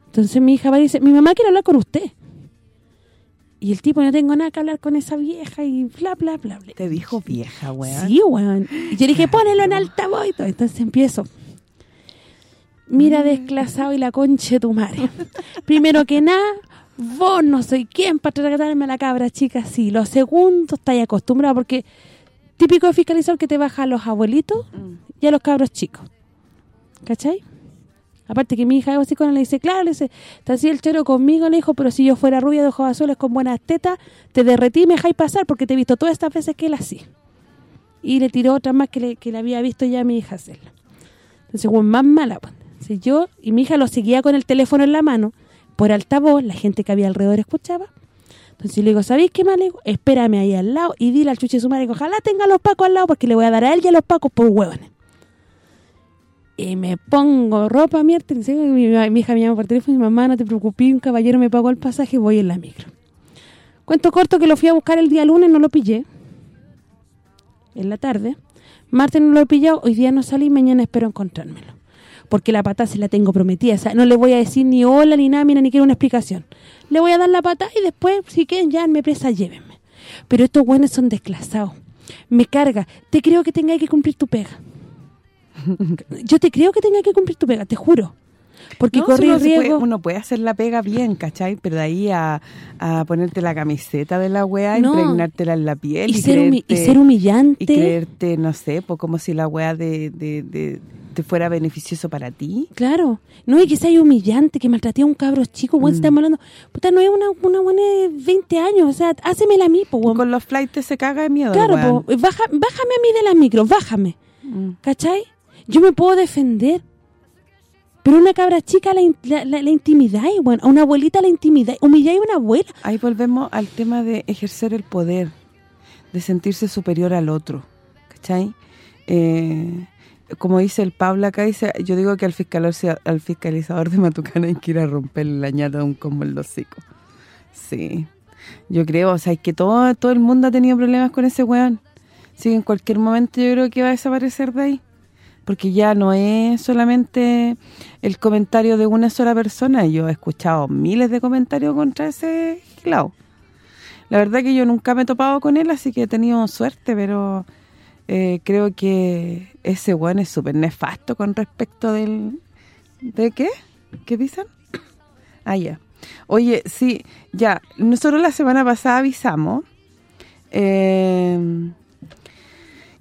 Entonces mi hija va y dice, mi mamá quiere hablar con usted. Y el tipo, no tengo nada que hablar con esa vieja y bla, bla, bla, bla. Te dijo vieja, weón. Sí, weón. Y yo dije, ponelo en altavoz y todo. Entonces empiezo. Mira, desclasado y la conche tu madre. Primero que nada, vos no soy quien para tratarme a la cabra, chica. Sí, lo segundo, estáis acostumbrado porque típico de fiscalizador que te baja a los abuelitos y a los cabros chicos. ¿Cachai? Aparte que mi hija así con él le dice, claro, le dice, está así el chero conmigo, le dijo, pero si yo fuera rubia de ojos azules con buenas tetas, te derretí y me dejáis pasar porque te he visto todas estas veces que él así. Y le tiró otra más que le, que había visto ya a mi hija hacerla. Entonces, bueno, más mala. Pues. yo y mi hija lo seguía con el teléfono en la mano, por altavoz, la gente que había alrededor escuchaba. Entonces le digo, ¿sabéis qué más? Digo, espérame ahí al lado y dile al chuche su madre ojalá tenga los pacos al lado porque le voy a dar a él y a los pacos por huevones. Y me pongo ropa, mierda, mi, mi hija me llama por teléfono y mamá, no te preocupes, un caballero me pagó el pasaje, voy en la micro. Cuento corto que lo fui a buscar el día lunes, no lo pillé. En la tarde. Martes no lo he pillado, hoy día no salí, mañana espero encontrármelo. Porque la pata se la tengo prometida, o sea, no le voy a decir ni hola ni nada, ni quiero una explicación le voy a dar la pata y después, si quieren, ya me presa, llévenme. Pero estos buenos son desclasados. Me carga. Te creo que tenga que cumplir tu pega. Yo te creo que tenga que cumplir tu pega, te juro. Porque corre uno riesgo... Puede, uno puede hacer la pega bien, ¿cachai? Pero de ahí a, ponerte la camiseta de la weá, no. impregnártela en la piel y, ser, y ser humillante. Y creerte, no sé, pues como si la weá de, de te fuera beneficioso para ti. Claro. No, y que sea humillante, que maltraté a un cabro chico, bueno, mm. estamos hablando, puta, no es una, una buena de 20 años, o sea, hácemela a mí, po, Con los flights se caga de miedo, Claro, po, baja, bájame a mí de la micro, bájame. Mm. ¿Cachai? Yo me puedo defender. Pero una cabra chica la, la, la, intimidáis, bueno, a una abuelita la intimidáis, humilláis a una abuela. Ahí volvemos al tema de ejercer el poder, de sentirse superior al otro, ¿cachai? Eh, como dice el Pablo acá, dice yo digo que al fiscalizador, al fiscalizador de Matucana hay que ir a romperle la ñata a un como el hocico. Sí. Yo creo, o sea, es que todo todo el mundo ha tenido problemas con ese weón. Sí, en cualquier momento yo creo que va a desaparecer de ahí. Porque ya no es solamente el comentario de una sola persona. Yo he escuchado miles de comentarios contra ese lado. La verdad que yo nunca me he topado con él, así que he tenido suerte, pero eh, creo que ese weón es súper nefasto con respecto del... ¿De qué? ¿Qué dicen? Ah, ya. Oye, sí, ya, nosotros la semana pasada avisamos eh,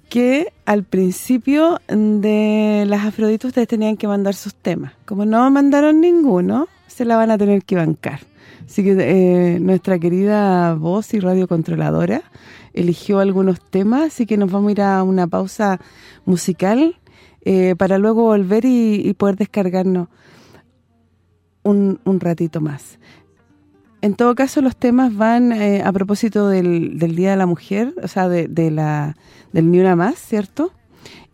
que al principio de las Afroditas ustedes tenían que mandar sus temas. Como no mandaron ninguno, se la van a tener que bancar. Así que eh, nuestra querida voz y radiocontroladora eligió algunos temas, así que nos vamos a ir a una pausa musical eh, para luego volver y, poder descargarnos un, ratito más. En todo caso, los temas van eh, a propósito del, Día de la Mujer, o sea, de la del Ni Una Más, ¿cierto?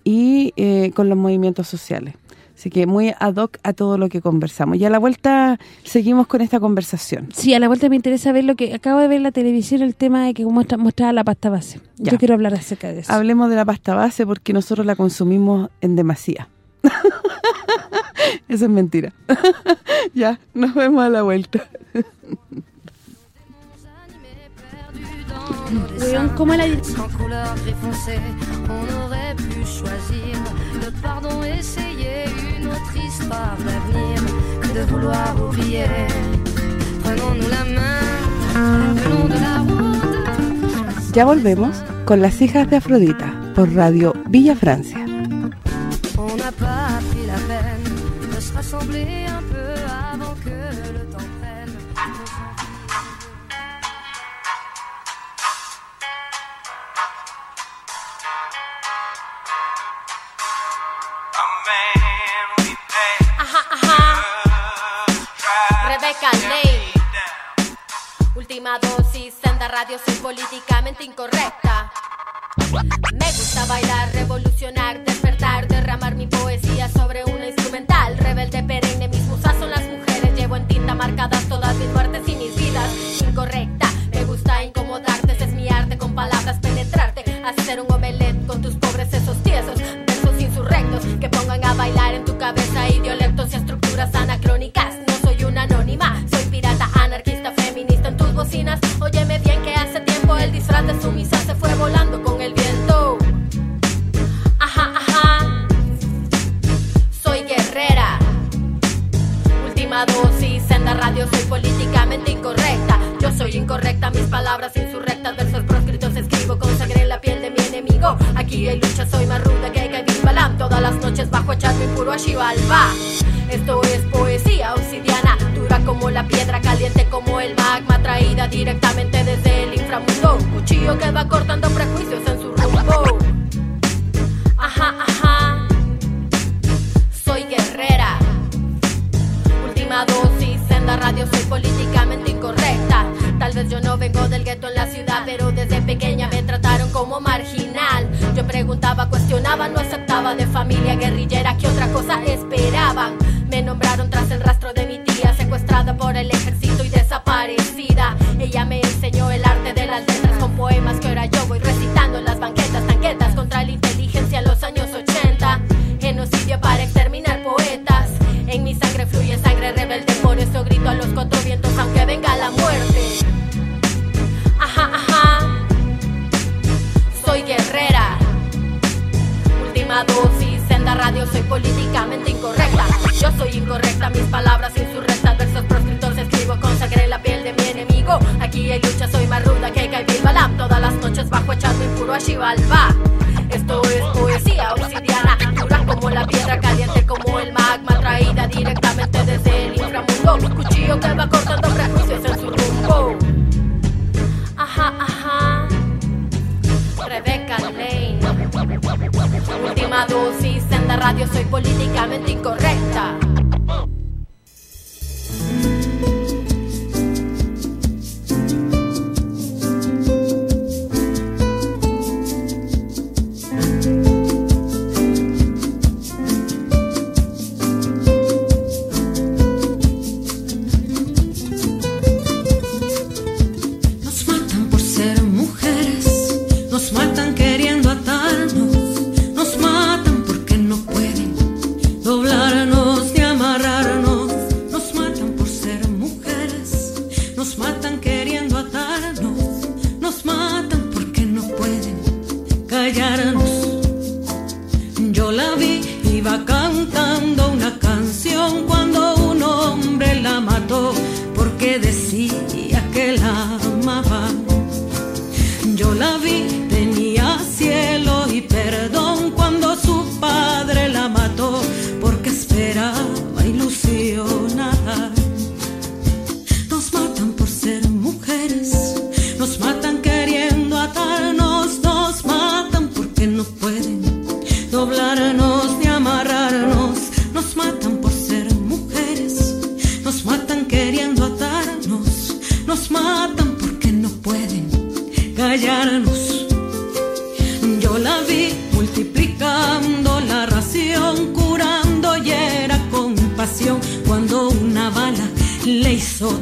Y eh, con los movimientos sociales. Así que muy ad hoc a todo lo que conversamos. Y a la vuelta seguimos con esta conversación. Sí, a la vuelta me interesa ver lo que... Acabo de ver en la televisión el tema de que muestra, mostraba la pasta base. Yo quiero hablar acerca de eso. Hablemos de la pasta base porque nosotros la consumimos en demasía. eso es mentira. ya, nos vemos a la vuelta. ¿cómo la histoire d'avenir que de vouloir oublier. Prenons-nous la main le long de la route. Ya volvemos con Las hijas de Afrodita por Radio Villa Francia. On n'a pas pris la peine de se rassembler un peu avant A man Última dosis, senda radio, soy políticamente incorrecta. Me gusta bailar, revolucionar, despertar, derramar mi poesía sobre una instrumental. Rebelde perenne, mis musas son las mujeres. Llevo en tinta marcadas todas mis muertes y mis vidas. Incorrecta, me gusta incomodarte, ese es mi con palabras penetrarte. Hacer un insurrectos que pongan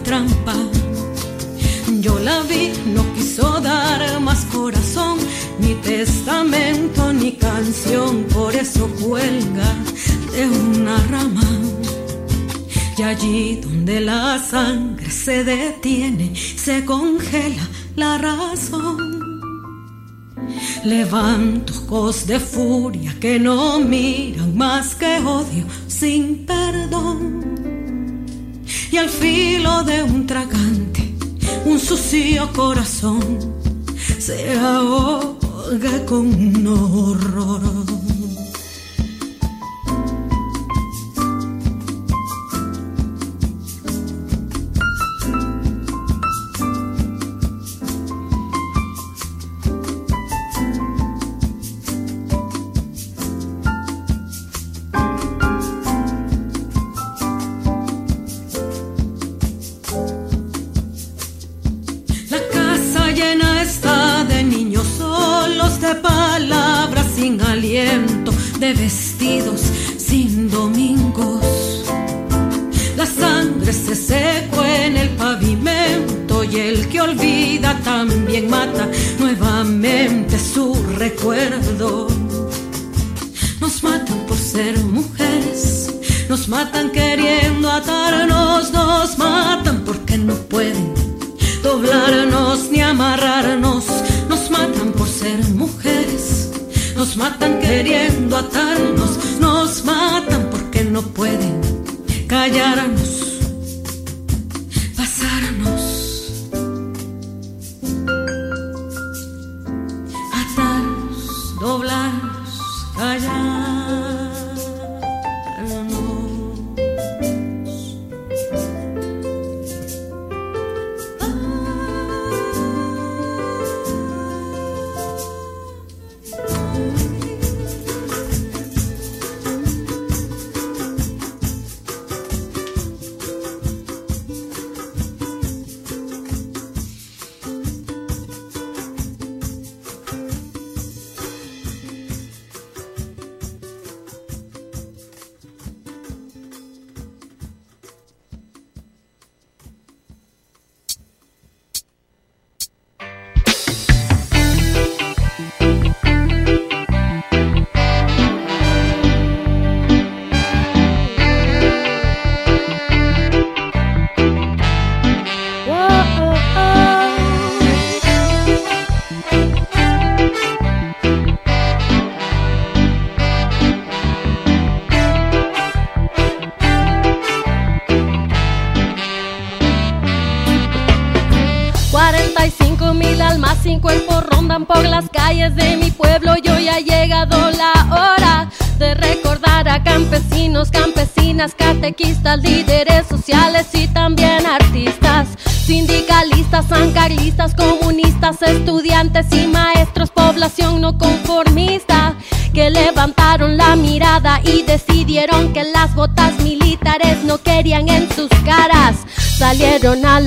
trampa. Yo la vi, no quiso dar más corazón, ni testamento, ni canción, por eso cuelga de una rama. Y allí donde la sangre se detiene, se congela la razón. Levanto ojos de furia que no miran más que odio sin perdón y al filo de un tragante, un sucio corazón se ahoga con un horror.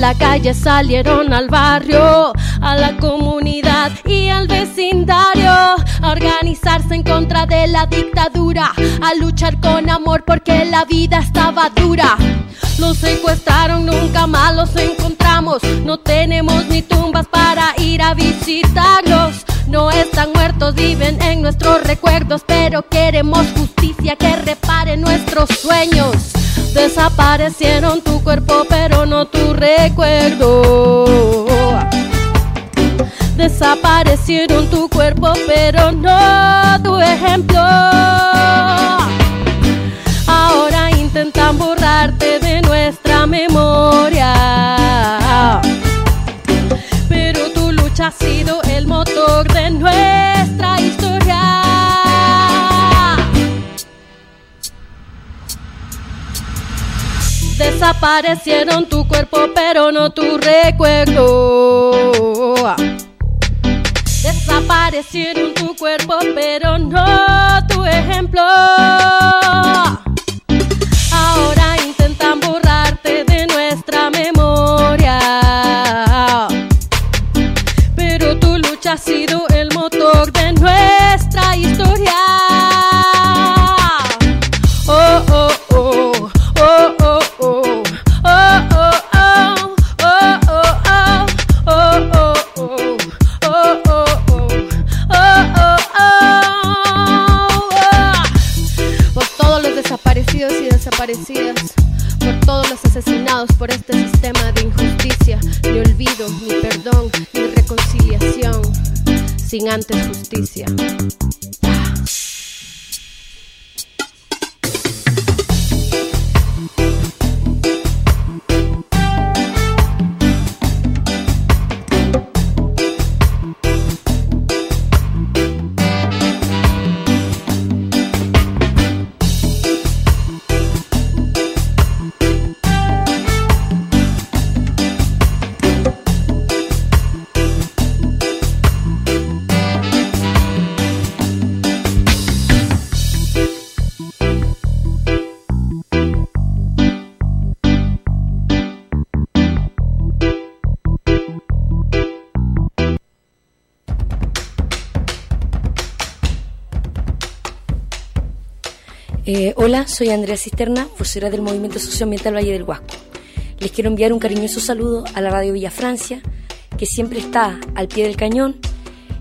La calle, salieron al barrio, a la comunidad y al vecindario, a organizarse en contra de la dictadura, a luchar con amor porque la vida estaba dura. Los secuestraron, nunca más los encontramos, no tenemos ni tumbas para ir a visitarlos. No están muertos, viven en nuestros recuerdos, pero queremos justicia que repare nuestros sueños. Desaparecieron tu cuerpo, pero no tu recuerdo. Desaparecieron tu cuerpo, pero no tu ejemplo. Ahora intentan borrarte de nuestra memoria. Pero tu lucha ha sido el motor de nuestra Desaparecieron tu cuerpo, pero no tu recuerdo. Desaparecieron tu cuerpo, pero no tu ejemplo. Ahora intentan borrarte de nuestra memoria. Por este sistema de injusticia, ni olvido, ni perdón, ni reconciliación, sin antes justicia. Eh, hola, soy Andrea Cisterna, vocera del Movimiento Socioambiental Valle del Huasco. Les quiero enviar un cariñoso saludo a la Radio Villa Francia, que siempre está al pie del cañón,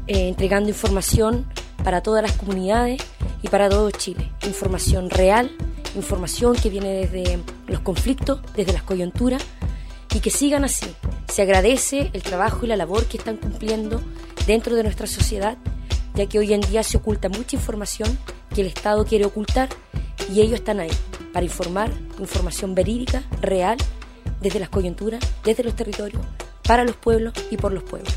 eh, entregando información para todas las comunidades y para todo Chile. Información real, información que viene desde los conflictos, desde las coyunturas, y que sigan así. Se agradece el trabajo y la labor que están cumpliendo dentro de nuestra sociedad, ya que hoy en día se oculta mucha información que el Estado quiere ocultar y ellos están ahí para informar, información verídica, real, desde las coyunturas, desde los territorios, para los pueblos y por los pueblos.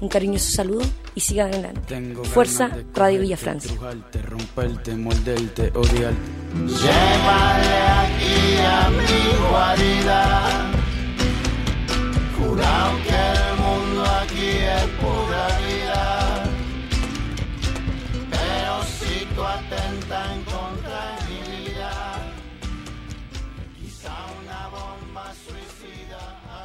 Un cariñoso saludo y sigan adelante. Tengo Fuerza Radio Villa Francia. estrujarte, romperte, morderte, odiarte. Llévale aquí a mi guarida. Jurado que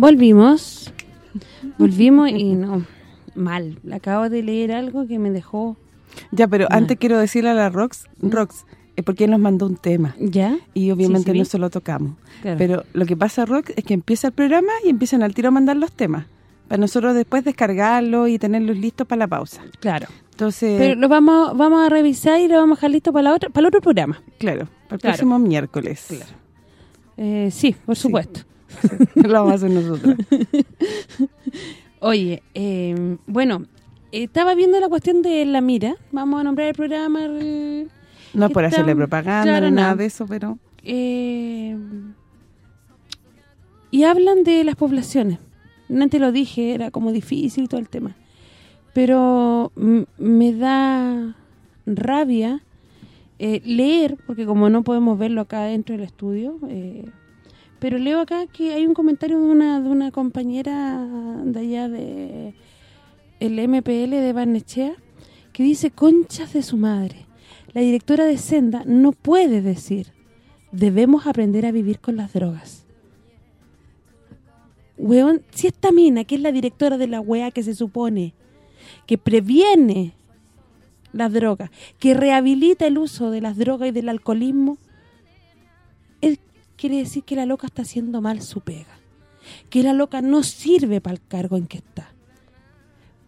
Volvimos. Volvimos y no, mal. Acabo de leer algo que me dejó... Ya, pero Mal. antes quiero decirle a la Rox, Rox, es porque él nos mandó un tema. ¿Ya? Y obviamente Sí, sí, no vi. se lo tocamos. Claro. Pero lo que pasa, Rock, es que empieza el programa y empiezan al tiro a mandar los temas. Para nosotros después descargarlos y tenerlos listos para la pausa. Claro. Entonces, Pero lo vamos vamos a revisar y lo vamos a dejar listo para la otra para el otro programa. claro, para el Claro. próximo miércoles. Eh, sí, por Sí. lo vamos a hacer nosotros. Oye, eh, bueno, estaba viendo la cuestión de la mira. Vamos a nombrar el programa. el- No es por hacerle propaganda claro, no. nada de eso, pero... eh, y hablan de las poblaciones. Antes lo dije, era como difícil todo el tema. Pero me da rabia eh, leer, porque como no podemos verlo acá dentro del estudio, eh, pero leo acá que hay un comentario de una de una compañera de allá de el MPL de Barnechea que dice, conchas de su madre, la directora de Senda no puede decir, debemos aprender a vivir con las drogas. Weón, si esta mina, que es la directora de la weá que se supone, que previene las drogas, que rehabilita el uso de las drogas y del alcoholismo, él quiere decir que la loca está haciendo mal su pega. Que la loca no sirve para el cargo en que está.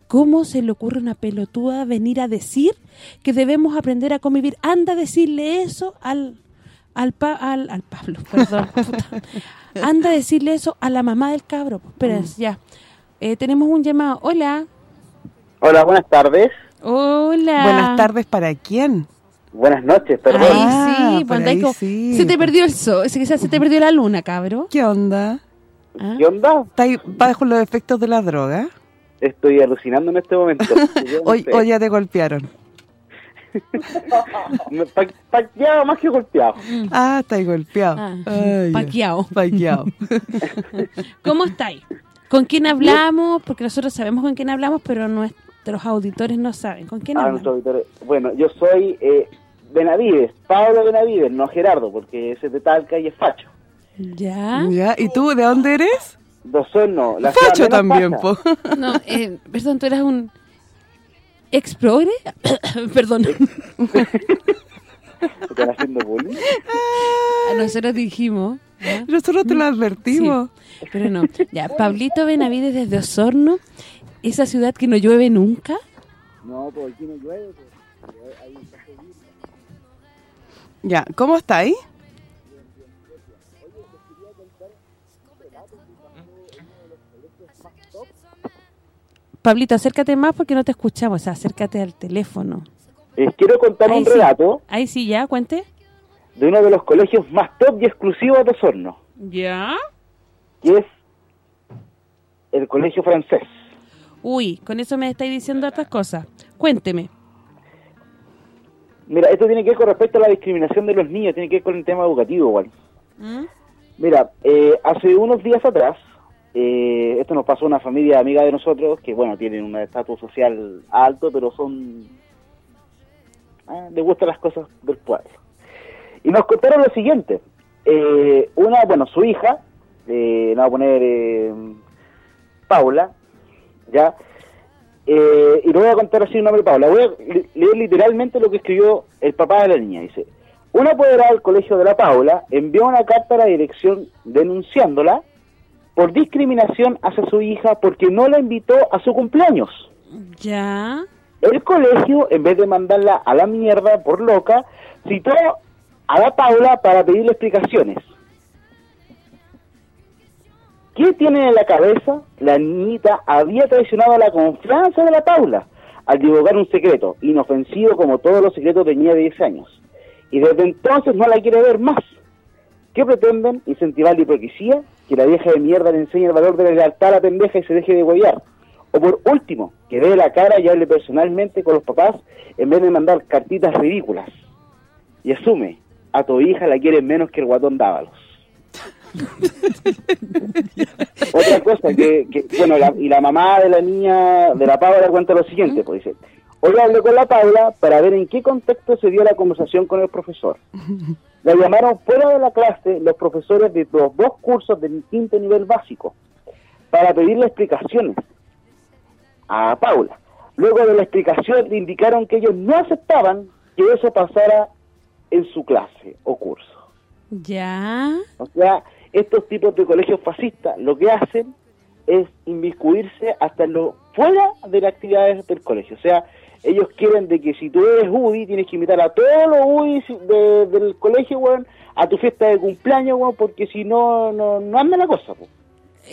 ¿Cómo se le ocurre a una pelotuda venir a decir que debemos aprender a convivir? Anda a decirle eso al al, pa- al, al Pablo, perdón. puta. Anda a decirle eso a la mamá del cabro. Espera, ya. Eh, tenemos un llamado. Hola. Hola, buenas tardes. Hola. Buenas tardes, ¿para quién? Buenas noches, perdón. Ahí Ah, sí, por cuando hay ahí sí. se te perdió el sol, se te perdió la luna, cabro. ¿Qué onda? ¿Ah? ¿Qué onda? ¿Estás ahí bajo los efectos de la droga? Estoy alucinando en este momento. Hoy, hoy ya te golpearon. Pa- paqueado más que golpeado. Ah, estás golpeado. Ah, Ay, paqueado. Paqueado. ¿Cómo estáis? ¿Con quién hablamos? Porque nosotros sabemos con quién hablamos, pero nuestros auditores no saben. ¿Con quién Ah, hablamos? Bueno, yo soy eh, Benavides, Pablo Benavides, no Gerardo, porque ese es de Talca y es facho. ¿Ya? ¿Ya? ¿Y tú de dónde eres? Dos son no. La Facho también, po. No, eh, perdón, tú eras un ex progre? perdón. ¿Están haciendo bullying? Nosotros dijimos. ¿ah? Nosotros te lo advertimos. Sí, pero no. Ya, Pablito Benavides desde Osorno, esa ciudad que no llueve nunca. No, pues aquí no llueve. pues. Ya, ¿cómo estáis? Pablito, acércate más porque no te escuchamos, o sea, acércate al teléfono. Eh, quiero contar Ahí un sí. relato Ahí sí, ya, cuente. de uno de los colegios más top y exclusivos de Osorno, ¿Ya? que es el colegio francés. Uy, con eso me estáis diciendo otras cosas. Cuénteme. Mira, esto tiene que ver con respecto a la discriminación de los niños, tiene que ver con el tema educativo igual. ¿Mm? Mira, eh, hace unos días atrás, eh, esto nos pasó a una familia amiga de nosotros, que bueno, tienen un estatus social alto, pero son... ah, les gustan las cosas del pueblo. Y nos contaron lo siguiente. Eh, una, bueno, su hija, eh, la voy a poner eh, Paula, ¿ya? Eh, y lo voy a contar así un nombre Paula. Voy a le- leer literalmente lo que escribió el papá de la niña. Dice, una apoderada del colegio de la Paula envió una carta a la dirección denunciándola por discriminación hacia su hija porque no la invitó a su cumpleaños. ¿Ya? El colegio, en vez de mandarla a la mierda por loca, citó a la Paula para pedirle explicaciones. ¿Qué tiene en la cabeza? La niñita había traicionado la confianza de la Paula al divulgar un secreto, inofensivo como todos los secretos de niña de 10 años. Y desde entonces no la quiere ver más. ¿Qué pretenden? Incentivar la hipocresía, que la vieja de mierda le enseñe el valor de la lealtad a la pendeja y se deje de huevear. O por último, que dé la cara y hable personalmente con los papás en vez de mandar cartitas ridículas. Y asume, a tu hija la quieres menos que el guatón Dávalos. Otra cosa que, que, bueno, la- y la mamá de la niña, de la Paula, cuenta lo siguiente, pues dice, hoy hablé con la Paula para ver en qué contexto se dio la conversación con el profesor. La llamaron fuera de la clase los profesores de los dos cursos del quinto nivel básico para pedirle explicaciones a Paula. Luego de la explicación le indicaron que ellos no aceptaban que eso pasara en su clase o curso. Ya. O sea, estos tipos de colegios fascistas lo que hacen es inmiscuirse hasta lo fuera de las actividades del colegio. O sea, ellos quieren de que si tú eres UDI, tienes que invitar a todos los UDI de- del colegio, weón, a tu fiesta de cumpleaños, weón, porque si no, no, no anda la cosa, po.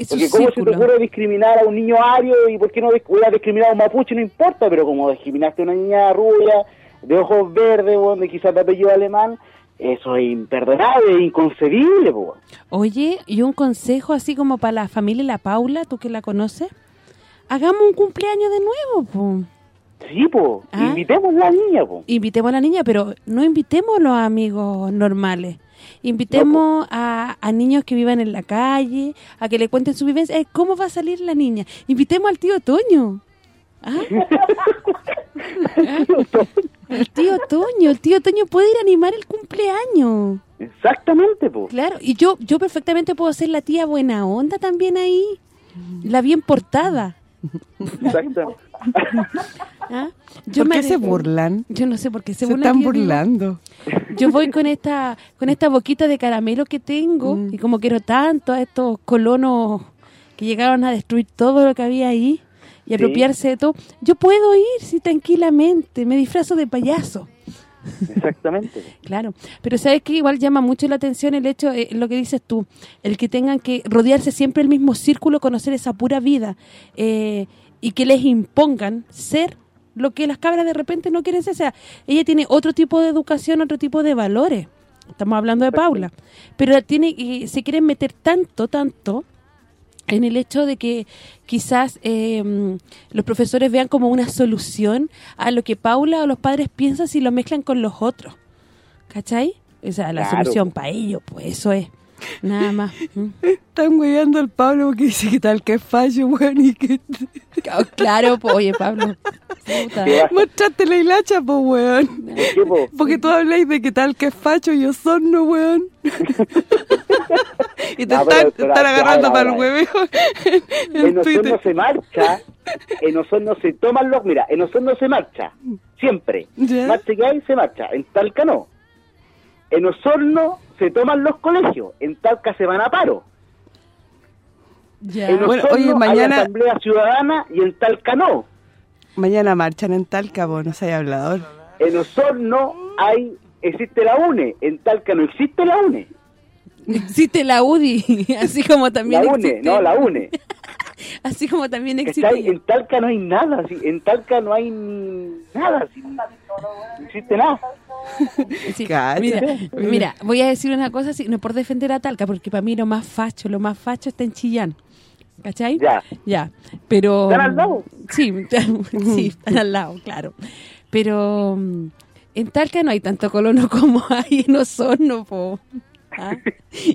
Porque cómo se te círculo. ocurre discriminar a un niño ario y por qué no dis- hubiera discriminado a un mapuche, no importa, pero como discriminaste a una niña rubia, de ojos verdes, weón, de quizás de apellido alemán, eso es imperdonable, inconcebible, po. Oye, y un consejo así como para la familia La Paula, tú que la conoces, hagamos un cumpleaños de nuevo, po. Sí, po, Ah. invitemos a la niña, po. Invitemos a la niña, pero no invitemos a los amigos normales. Invitemos a, a niños que vivan en la calle, a que le cuenten su vivencia. Eh, ¿Cómo va a salir la niña? Invitemos al tío Toño. ¿Ah? El tío Toño, el tío Toño puede ir a animar el cumpleaños. Exactamente, po. Claro, y yo yo perfectamente puedo ser la tía buena onda también ahí. La bien portada. Exacto. ¿ah? Yo ¿Por me qué se de- burlan? Yo no sé por qué se, Se burlan están burlando. Yo voy con esta con esta boquita de caramelo que tengo Mm. y como quiero tanto a estos colonos que llegaron a destruir todo lo que había ahí y apropiarse de todo, yo puedo ir sí tranquilamente, me disfrazo de payaso. Exactamente. Claro, pero sabes que igual llama mucho la atención el hecho, eh, lo que dices tú, el que tengan que rodearse siempre el mismo círculo, conocer esa pura vida eh, y que les impongan ser lo que las cabras de repente no quieren ser. O sea, ella tiene otro tipo de educación, otro tipo de valores. Estamos hablando de Paula. Pero tiene eh, se quieren meter tanto, tanto en el hecho de que quizás eh, los profesores vean como una solución a lo que Paula o los padres piensan si lo mezclan con los otros. ¿Cachai? O sea, la Claro. solución para ellos, pues eso es. Nada más. Están hueveando al Pablo porque dice que tal que es fallo, weón, y que... Claro, pues, oye, Pablo. Mostraste la hilacha, po, weón. ¿Por qué, po? Porque tú habláis de que tal que es facho y osorno, weón. y te No, están, pero- te pero están agarrando ahora, para el ahora. hueveo en, En Twitter. Se marcha, en Osorno se toman los... Mira, en Osorno se marcha, siempre. Ya. Marcha que hay, se marcha. En Talca no. En Osorno se toman los colegios, en Talca se van a paro. Ya. En Bueno, Osorno oye, hay mañana- asamblea ciudadana y en Talca no. Mañana marchan en Talca, vos no se hablado. En Osorno hay existe la UNE, en Talca no existe la UNE. Existe la UDI, así como también La UNE, existe... no, la UNE. Así como también existe... En Talca no hay nada, en Talca no hay ni nada, no existe nada. Sí. Mira, mira, voy a decir una cosa, así, no es por defender a Talca, porque para mí lo más facho, lo más facho está en Chillán. ¿Cachai? Ya. Ya, pero... ¿Están al lado? Sí, sí, están al lado, claro. Pero mm, en Talca no hay tanto colono como hay en Osorno, po. ¿Ah?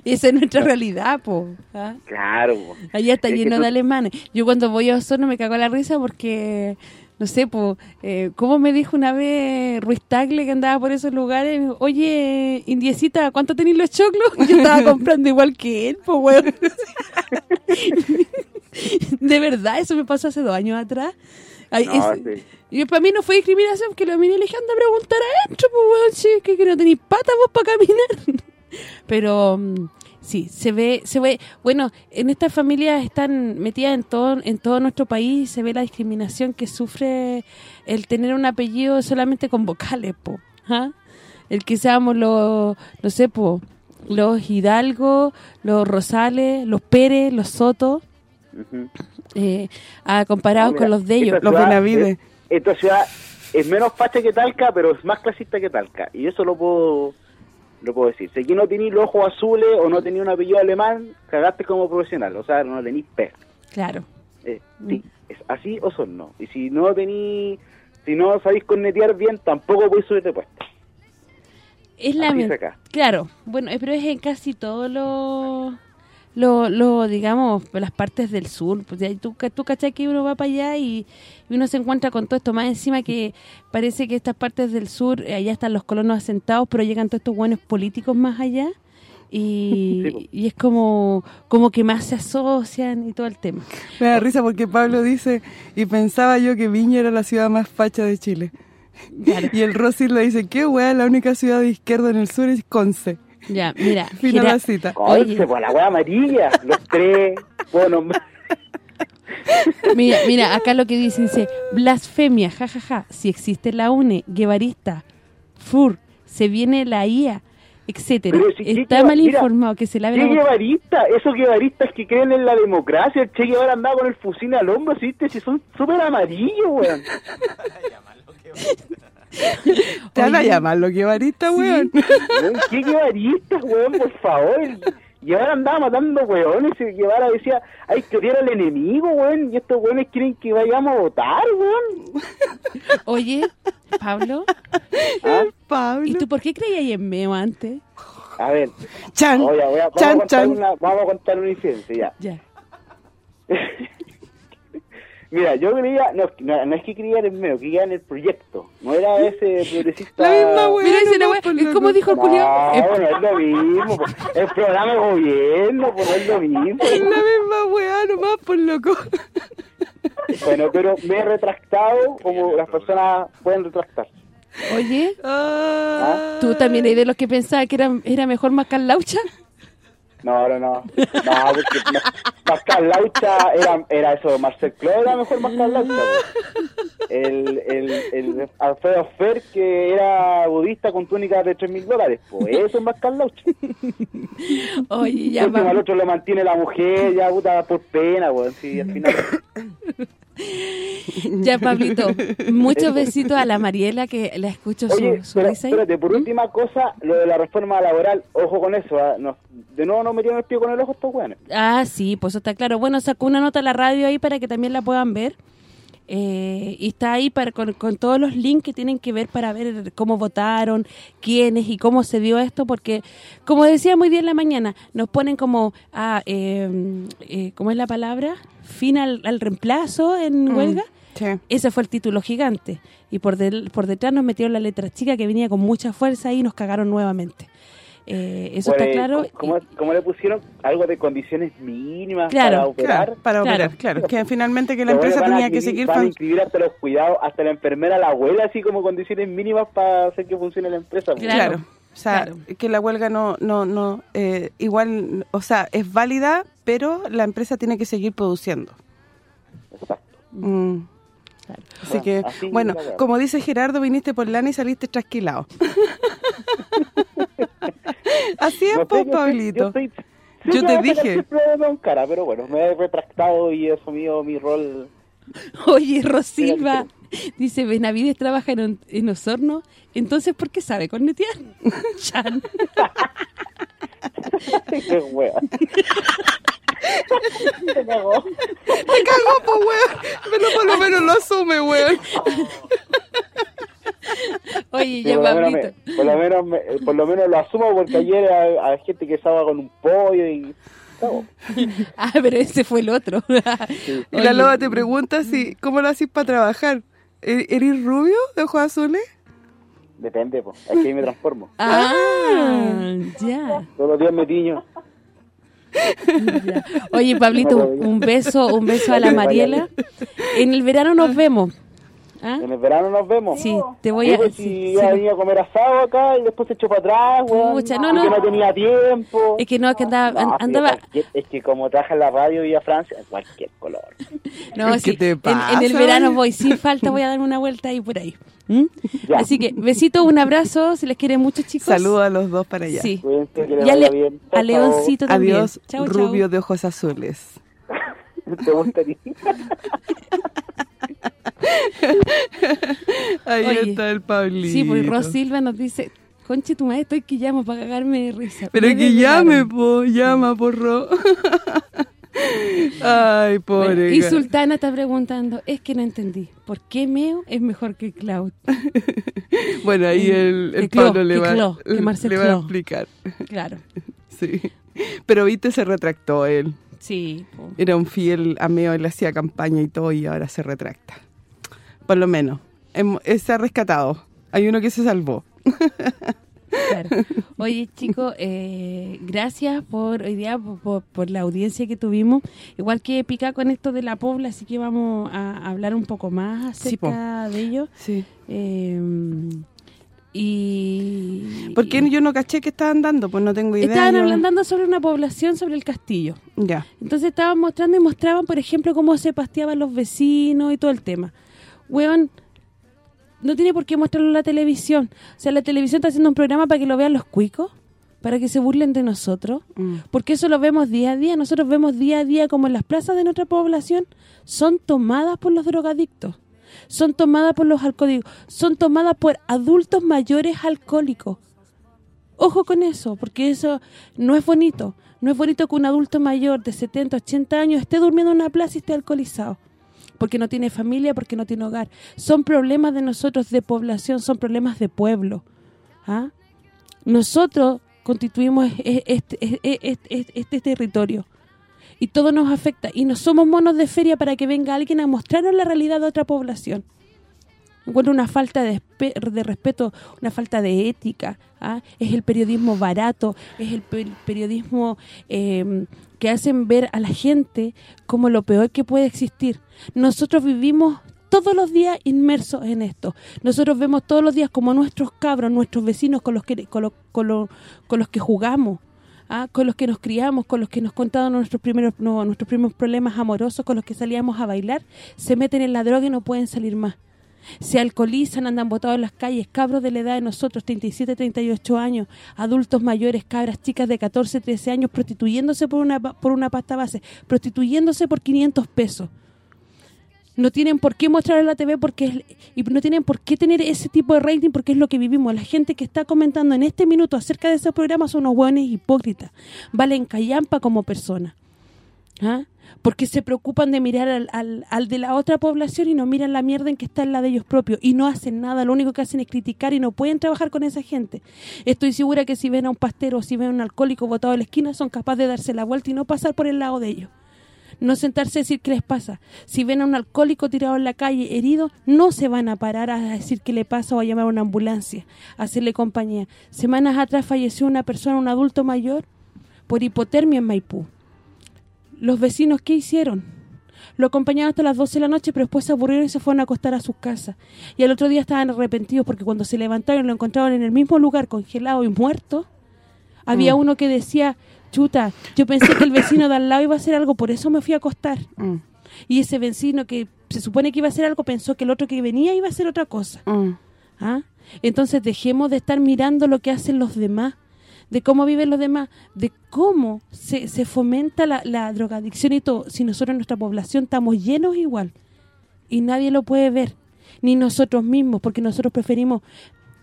Esa es nuestra realidad, po. ¿Ah? Claro. po. Allá está Es lleno tú- de alemanes. Yo cuando voy a Osorno me cago en la risa porque, no sé, pues, eh, ¿cómo me dijo una vez Ruiz Tagle que andaba por esos lugares? Me dijo, Oye, indiecita, ¿cuánto tenéis los choclos? Yo estaba comprando igual que él, pues, weón. de verdad, eso me pasó hace dos años atrás. Ay, No, es- sí. Y para mí no fue discriminación, porque lo miré y le dije, anda a preguntar adentro, pues, weón, sí, que, que no tenéis patas vos para caminar. Pero mm, sí, se ve, se ve, bueno, en estas familias están metidas en todo en todo nuestro país, se ve la discriminación que sufre el tener un apellido solamente con vocales, po, ¿ah? El que seamos los, no sé, po, los Hidalgo, los Rosales, los Pérez, los Soto, eh, comparados No, con los de ellos. Los Benavides. es- Esta ciudad es menos facha que Talca, pero es más clasista que Talca. Y eso lo puedo lo puedo decir. Si aquí no tenéis los ojos azules o no tenéis un apellido alemán, cagaste como profesional. O sea, no tenéis pez. Claro. Eh, sí, es así o son no. Y si no tenéis, si no sabéis cornetear bien, tampoco podéis subir de puesto. Es la acá. Claro, bueno, eh, pero es en casi todos los lo, lo, digamos, las partes del sur. Pues, ya tú, ca- tú cachai que uno va para allá y, y uno se encuentra con todo esto. Más encima que parece que estas partes del sur, eh, allá están los colonos asentados, pero llegan todos estos buenos políticos más allá. Y, Sí, y es como como que más se asocian y todo el tema. Me da risa porque Pablo dice, y pensaba yo que Viña era la ciudad más facha de Chile. Y el Rosy le dice, qué weá, la única ciudad de izquierda en el sur es Conce. Ya, mira. Fina Gera- la cita. Pues la weá amarilla, los tres. Bueno, Mira, mira, acá lo que dice, dice, blasfemia, jajaja, si existe la UNE, guevarista, FUR, se viene la IA, etcétera. Pero si- ¿qué Está mal mira, informado, que se lave ¿Qué la boca. guevarista? Esos guevaristas que creen en la democracia. El Che Guevara andaba con el fusil al hombro, ¿sí? ¿viste? Si son súper amarillos, weón. Te van a llamar lo que varita, weón. Weón, ¿Qué guevaristas, weón? Por favor. El Guevara andaba matando weones. El Guevara decía, hay que odiar al enemigo, weón. Y estos weones quieren que vayamos a votar, weón. Oye, Pablo, ¿Ah? Pablo. ¿y tú por qué creías en Meo antes? A ver, Chan, oye, voy a- vamos, a chan, contar chan. una, vamos a contar una incidencia, ya. Ya. Mira, yo creía, no, no, no es que creía en el medio, creía en el proyecto. No era ese progresista. La misma weá. Mira, ese no, la wea- pues, es como dijo el No, culiao, eh, bueno, es lo mismo. pues. El programa de gobierno, pues no es lo mismo. Es la misma weá nomás, por loco. Bueno, pero me he retractado como las personas pueden retractarse. oye, Ah. ¿tú también eres de los que pensaba que era, era mejor mascar laucha? No, no, no. No, porque Ma- Pascal Laucha era, era eso, Marcel era mejor Pascal Laucha. pues. El, el, el Alfredo Fer, que era budista con túnica de 3 mil dólares, pues eso es Pascal Laucha. Oye, ya Ya, al otro lo mantiene la mujer, ya puta por pena, weón. Sí, al final. Ya, Pablito, muchos besitos a la Mariela que la escucho Oye, su risa espérate, por última cosa, lo de la reforma laboral, ojo con eso. No, de nuevo no metieron el pie con el ojo estos weones. Ah, sí, pues eso está claro. Bueno, sacó una nota a la radio ahí para que también la puedan ver. Eh, y está ahí para, con, con todos los links que tienen que ver para ver cómo votaron, quiénes y cómo se dio esto, porque, como decía muy bien en la mañana, nos ponen como, ah, eh, eh, ¿cómo es la palabra? Fin al, al reemplazo en Mm. huelga. Sí. Ese fue el título gigante. Y por, del- por detrás nos metieron la letra chica que venía con mucha fuerza y nos cagaron nuevamente. Eh, eso está claro. ¿cómo, cómo le pusieron algo de condiciones mínimas Claro, para operar? Claro, para Claro. operar, claro. Que finalmente que la empresa a tenía que seguir... Van a inscribir hasta los cuidados, hasta la enfermera, la abuela, así como condiciones mínimas para hacer que funcione la empresa. pues. Claro. Claro. O sea, claro. que la huelga no, no, no, eh, igual, o sea, es válida, pero la empresa tiene que seguir produciendo. Exacto. Mm. Claro. Así Bueno, que, así bueno, como dice Gerardo, viniste por lana y saliste trasquilado. Así es, No pues, yo Pablito. Yo, estoy- Yo sí, te dije. con cara, pero bueno, me he retractado y he asumido mi rol. Oye, Rosilva dice, Benavides trabaja en, en Osorno, entonces ¿por qué sabe cornetear? Chan. Qué wea. Me cagó. Me cagó, pues, weón. Pero por lo menos lo asume, weón. Oye, Sí, ya, por, lo menos Pablito. me- por, lo menos me- por lo menos lo asumo porque ayer a, gente que estaba con un pollo y... cago. Ah, pero ese fue el otro. Y la loba te pregunta si, ¿cómo lo haces para trabajar? ¿E- ¿Eres rubio de ojos azules? Depende, pues. Es que ahí me transformo. Ah, ya, Todos los días me tiño. ya. Oye, Pablito, un beso, un beso a la Mariela. En el verano nos vemos. ¿Ah? En el verano nos vemos. Sí, te voy a... pues, sí, si sí. iba a venir a comer asado acá y después se echó para atrás, weón. Pucha, no, no. que no tenía tiempo. Es que no, que andaba... No, andaba es que como trabaja en la radio y a Francia, cualquier color. No, ¿Qué sí, te en- pasa, En, el verano voy, sin falta voy a dar una vuelta ahí por ahí. ¿Mm? Ya. Así que, besito, un abrazo, si les quieren mucho, chicos. Saludos a los dos para allá. Sí. Cuídense, que les Y a, vaya Le- bien. a Leoncito también. Adiós, Chau, chau. rubio de ojos azules. ¿Te gustaría? Ahí Oye, está el Pablito. Sí, pues Ros Silva nos dice, conche tu madre, estoy que llamo para cagarme de risa. Pero que llame, po, llama, porro. Ay, pobre. Bueno, y Sultana está preguntando, es que no entendí, ¿por qué Meo es mejor que Cloud? Bueno, ahí el, el Cló, Pablo le va, Cló, le va a explicar. Claro, Sí. Pero viste, se retractó él. Sí. po. Era un fiel ameo, él hacía campaña y todo y ahora se retracta. Por lo menos. Hem- eh, se ha rescatado. Hay uno que se salvó. Claro. Oye, chicos, eh, gracias por hoy día, por, por la audiencia que tuvimos. Igual que pica con esto de la pobla, así que vamos a hablar un poco más Sí, acerca de ello. Sí. Eh, y... ¿Por qué yo no caché que estaban dando? Pues no tengo idea. Estaban yo- hablando sobre una población, sobre el castillo. Ya. Entonces estaban mostrando y mostraban, por ejemplo, cómo se pasteaban los vecinos y todo el tema. Weón, no tiene por qué mostrarlo en la televisión. O sea, la televisión está haciendo un programa para que lo vean los cuicos, para que se burlen de nosotros. Mm. Porque eso lo vemos día a día. Nosotros vemos día a día como en las plazas de nuestra población son tomadas por los drogadictos. Son tomadas por los alcohólicos. Son tomadas por adultos mayores alcohólicos. Ojo con eso, porque eso no es bonito. No es bonito que un adulto mayor de 70, 80 años esté durmiendo en una plaza y esté alcoholizado. Porque no tiene familia, porque no tiene hogar. Son problemas de nosotros de población, son problemas de pueblo. ¿ah? Nosotros constituimos e- e- e- este, este territorio. Y todo nos afecta. Y no somos monos de feria para que venga alguien a mostrarnos la realidad de otra población. Encuentro una falta de, espe- de respeto, una falta de ética. ¿ah? Es el periodismo barato, es el pe- periodismo eh, que hacen ver a la gente como lo peor que puede existir. Nosotros vivimos todos los días inmersos en esto. Nosotros vemos todos los días como nuestros cabros, nuestros vecinos con los que con lo- con los que jugamos, ¿ah? con los que nos criamos, con los que nos contaron nuestros primeros no, nuestros primeros problemas amorosos, con los que salíamos a bailar, se meten en la droga y no pueden salir más se alcoholizan, andan botados en las calles, cabros de la edad de nosotros, 37, 38 años, adultos mayores, cabras chicas de 14, 13 años, prostituyéndose por una por una pasta base, prostituyéndose por 500 pesos. No tienen por qué mostrar en la TV porque es- y no tienen por qué tener ese tipo de rating porque es lo que vivimos. La gente que está comentando en este minuto acerca de esos programas son unos hueones hipócritas. Valen callampa como persona. ¿Ah? Porque se preocupan de mirar al, al, al de la otra población y no miran la mierda en que está en la de ellos propios y no hacen nada, lo único que hacen es criticar y no pueden trabajar con esa gente. Estoy segura que si ven a un pastero o si ven a un alcohólico botado en la esquina son capaces de darse la vuelta y no pasar por el lado de ellos. No sentarse a decir qué les pasa. Si ven a un alcohólico tirado en la calle herido, no se van a parar a decir qué le pasa o a llamar a una ambulancia, a hacerle compañía. Semanas atrás falleció una persona, un adulto mayor, por hipotermia en Maipú. Los vecinos, ¿qué hicieron? Lo acompañaban hasta las 12 de la noche, pero después se aburrieron y se fueron a acostar a sus casas. Y al otro día estaban arrepentidos porque cuando se levantaron lo encontraron en el mismo lugar, congelado y muerto. Había Mm. uno que decía, chuta, yo pensé que el vecino de al lado iba a hacer algo, por eso me fui a acostar. Mm. Y ese vecino que se supone que iba a hacer algo, pensó que el otro que venía iba a hacer otra cosa. Mm. ¿Ah? Entonces dejemos de estar mirando lo que hacen los demás, de cómo viven los demás, de cómo se, se fomenta la, la drogadicción y todo, si nosotros en nuestra población estamos llenos igual y nadie lo puede ver, ni nosotros mismos, porque nosotros preferimos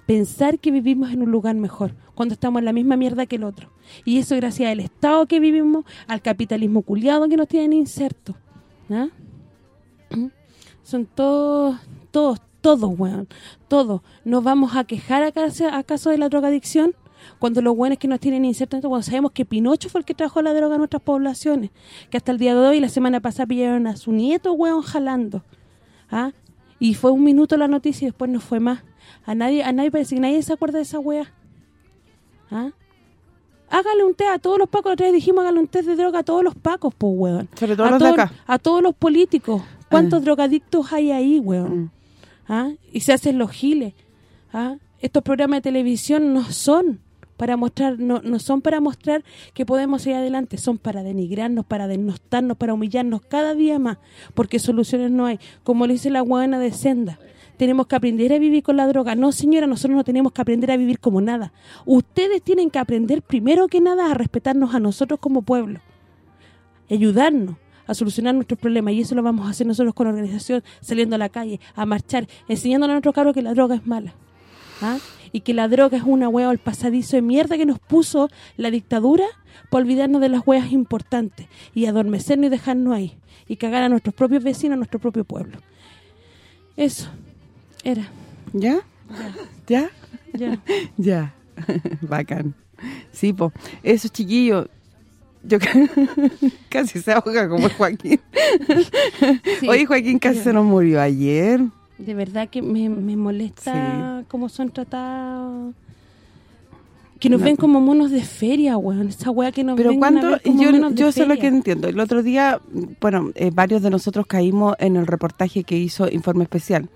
pensar que vivimos en un lugar mejor, cuando estamos en la misma mierda que el otro. Y eso gracias al Estado que vivimos, al capitalismo culiado que nos tienen insertos. ¿ah? Son todos, todos, todos, weón, todos. ¿Nos vamos a quejar acaso, acaso de la drogadicción? Cuando los buenos que nos tienen insertos, cuando sabemos que Pinocho fue el que trajo la droga a nuestras poblaciones, que hasta el día de hoy, la semana pasada, pillaron a su nieto, weón, jalando. ¿Ah? Y fue un minuto la noticia y después no fue más. A nadie a nadie parece que nadie se acuerda de esa wea. ¿Ah? Hágale un test a todos los pacos. La otra vez dijimos hágale un test de droga a todos los pacos, pues, weón. Sobre todo a los de acá. A todos los políticos. ¿Cuántos Ah. drogadictos hay ahí, weón? Mm. ¿Ah? Y se hacen los giles. ¿Ah? Estos programas de televisión no son para mostrar no, no son para mostrar que podemos ir adelante, son para denigrarnos, para denostarnos, para humillarnos cada día más, porque soluciones no hay. Como le dice la guana de Senda, tenemos que aprender a vivir con la droga. No, señora, nosotros no tenemos que aprender a vivir como nada. Ustedes tienen que aprender primero que nada a respetarnos a nosotros como pueblo. Ayudarnos a solucionar nuestros problemas y eso lo vamos a hacer nosotros con organización, saliendo a la calle, a marchar, enseñándole a nuestros cabros que la droga es mala. ¿ah? Y que la droga es una hueá al pasadizo de mierda que nos puso la dictadura por olvidarnos de las hueas importantes y adormecernos y dejarnos ahí y cagar a nuestros propios vecinos, a nuestro propio pueblo. Eso era. ¿Ya? ¿Ya? Ya. Ya. Bacán. Sí, po. Esos chiquillos, yo ca- casi se ahoga como Joaquín. Sí. Oye, Joaquín casi se nos murió ayer. De verdad que me, me molesta cómo son tratados. Que nos No. ven como monos de feria, weón. Esa weá que nos Pero a cuando ver como yo monos de yo sé lo que entiendo. El otro día, bueno, eh, varios de nosotros caímos en el reportaje que hizo Informe Especial.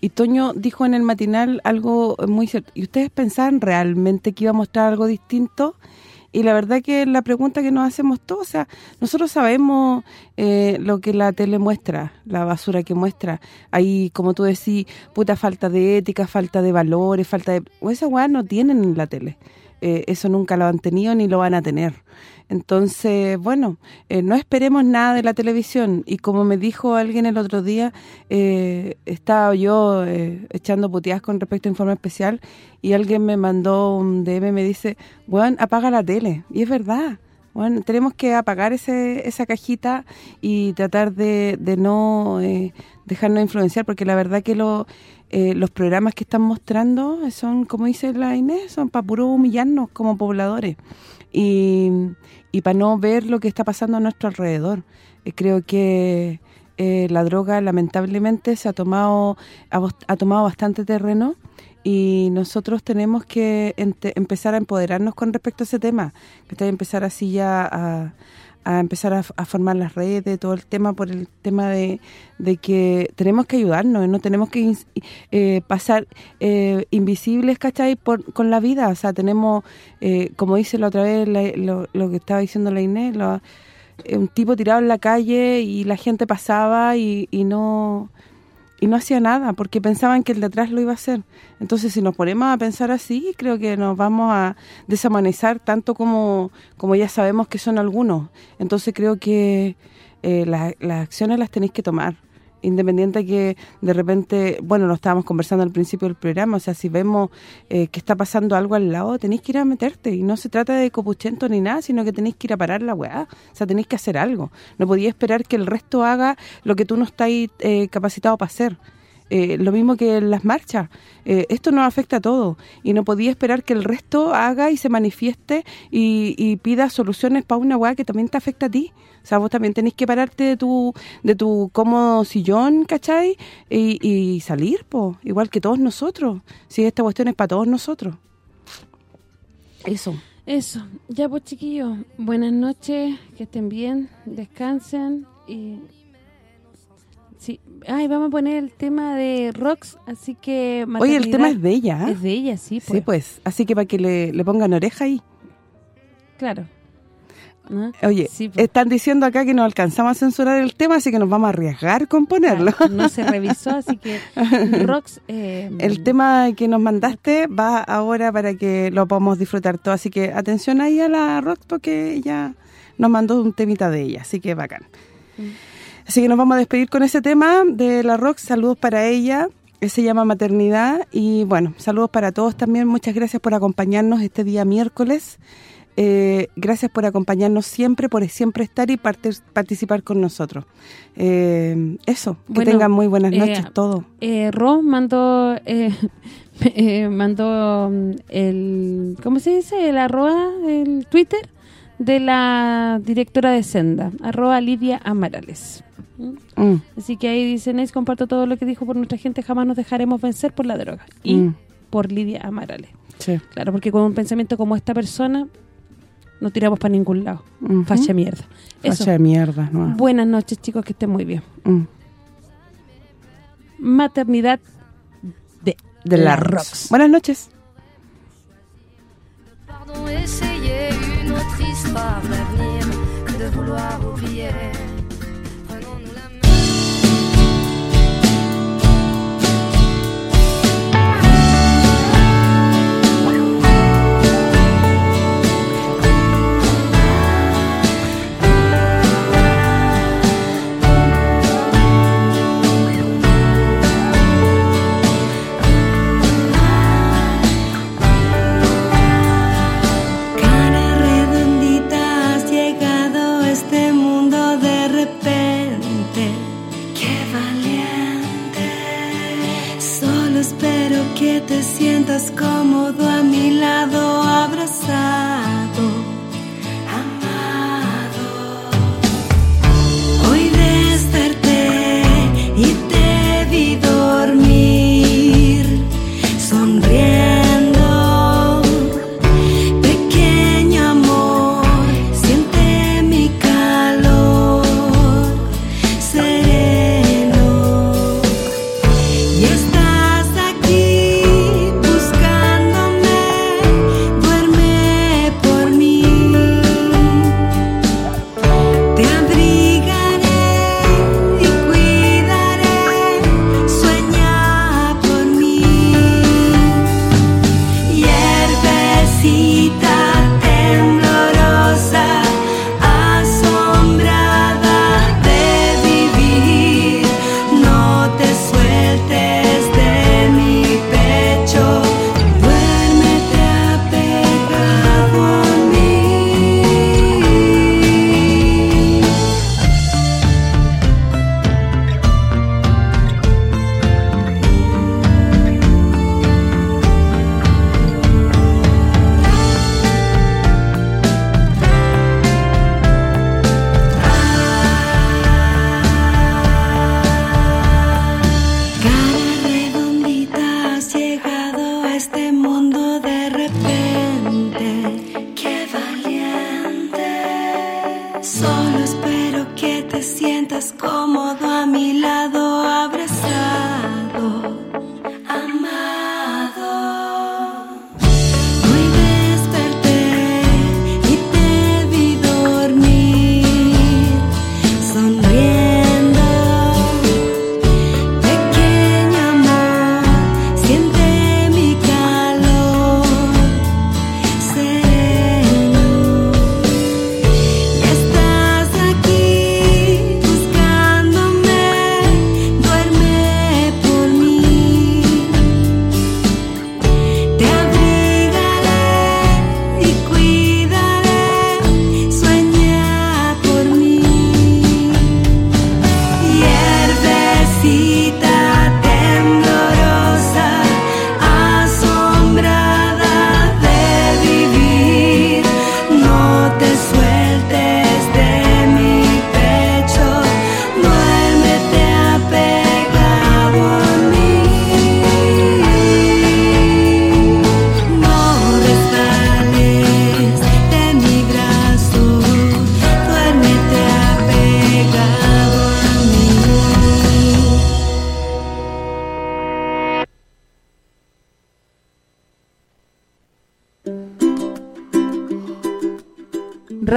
Y Toño dijo en el matinal algo muy cierto. ¿Y ustedes pensaban realmente que iba a mostrar algo distinto? Y la verdad que la pregunta que nos hacemos todos, o sea, nosotros sabemos eh, lo que la tele muestra, la basura que muestra. Ahí, como tú decís, puta falta de ética, falta de valores, falta de... O esa weá no tienen en la tele. Eh, eso nunca lo han tenido ni lo van a tener. Entonces, bueno, eh, no esperemos nada de la televisión. Y como me dijo alguien el otro día, eh, estaba yo eh, echando puteadas con respecto a Informe Especial y alguien me mandó un DM me dice, bueno, apaga la tele. Y es verdad. Bueno, tenemos que apagar ese, esa cajita y tratar de, de no eh, dejarnos influenciar, porque la verdad que lo, eh, los programas que están mostrando son, como dice la Inés, son para puro humillarnos como pobladores y, y para no ver lo que está pasando a nuestro alrededor. Eh, creo que eh, la droga lamentablemente se ha tomado ha, tomado bastante terreno y nosotros tenemos que empezar a empoderarnos con respecto a ese tema, que empezar así ya a, a empezar a, a formar las redes, todo el tema por el tema de, de que tenemos que ayudarnos, no tenemos que eh, pasar eh, invisibles, ¿cachai? Por, con la vida, o sea, tenemos, eh, como dice la otra vez, lo que estaba diciendo la Inés, lo- eh, un tipo tirado en la calle y la gente pasaba y, y no y no hacía nada porque pensaban que el de atrás lo iba a hacer. Entonces, si nos ponemos a pensar así, creo que nos vamos a deshumanizar tanto como como ya sabemos que son algunos. Entonces, creo que eh, la- las acciones las tenéis que tomar. Independiente que de repente, bueno, lo estábamos conversando al principio del programa, o sea, si vemos eh, que está pasando algo al lado, tenéis que ir a meterte. Y no se trata de copuchento ni nada, sino que tenéis que ir a parar la weá. O sea, tenéis que hacer algo. No podía esperar que el resto haga lo que tú no estás eh, capacitado para hacer. Eh, lo mismo que las marchas. Eh, esto nos afecta a todos y no podía esperar que el resto haga y se manifieste y, pida soluciones para una weá que también te afecta a ti. O sea, vos también tenés que pararte de tu de tu cómodo sillón, ¿cachai? Y, y salir, po, igual que todos nosotros. Si esta cuestión es para todos nosotros. Eso. Eso. Ya pues, chiquillos, buenas noches, que estén bien, descansen y... Ay, vamos a poner el tema de Rox, así que... Oye, el tema es de ella. Es de ella, sí, pues. Sí, pues. Así que para que le, le pongan oreja ahí. Claro. ¿No? Oye, Sí, pues. están diciendo acá que no alcanzamos a censurar el tema, así que nos vamos a arriesgar con ponerlo. Claro, no se revisó, así que Rox... eh, El tema que nos mandaste va ahora para que lo podamos disfrutar todo, así que atención ahí a la Rox porque ella nos mandó un temita de ella, así que bacán. Así que nos vamos a despedir con ese tema de la Rox, saludos para ella, se llama Maternidad y bueno, saludos para todos también, muchas gracias por acompañarnos este día miércoles. Eh, gracias por acompañarnos siempre, por siempre estar y parte- participar con nosotros. Eh, eso, que Bueno, tengan muy buenas eh, noches todos. eh, Ro mandó eh, eh, mandó mm, el ¿cómo se dice? el arroba el Twitter de la directora de Senda, arroba Lidia Amarales. ¿Mm? Mm. Así que ahí dicen, es comparto todo lo que dijo por nuestra gente, jamás nos dejaremos vencer por la droga. Y Mm. por Lidia Amarales. Sí. Claro, porque con un pensamiento como esta persona no tiramos para ningún lado. Ujú. Facha mierda. Eso. Facha de mierda, ¿no? Buenas noches, chicos, que estén muy bien. Mm. Maternidad de, De la Rox. Rox. Buenas noches. Pardon, essayer une autre histoire d'avenir que de vouloir oublier.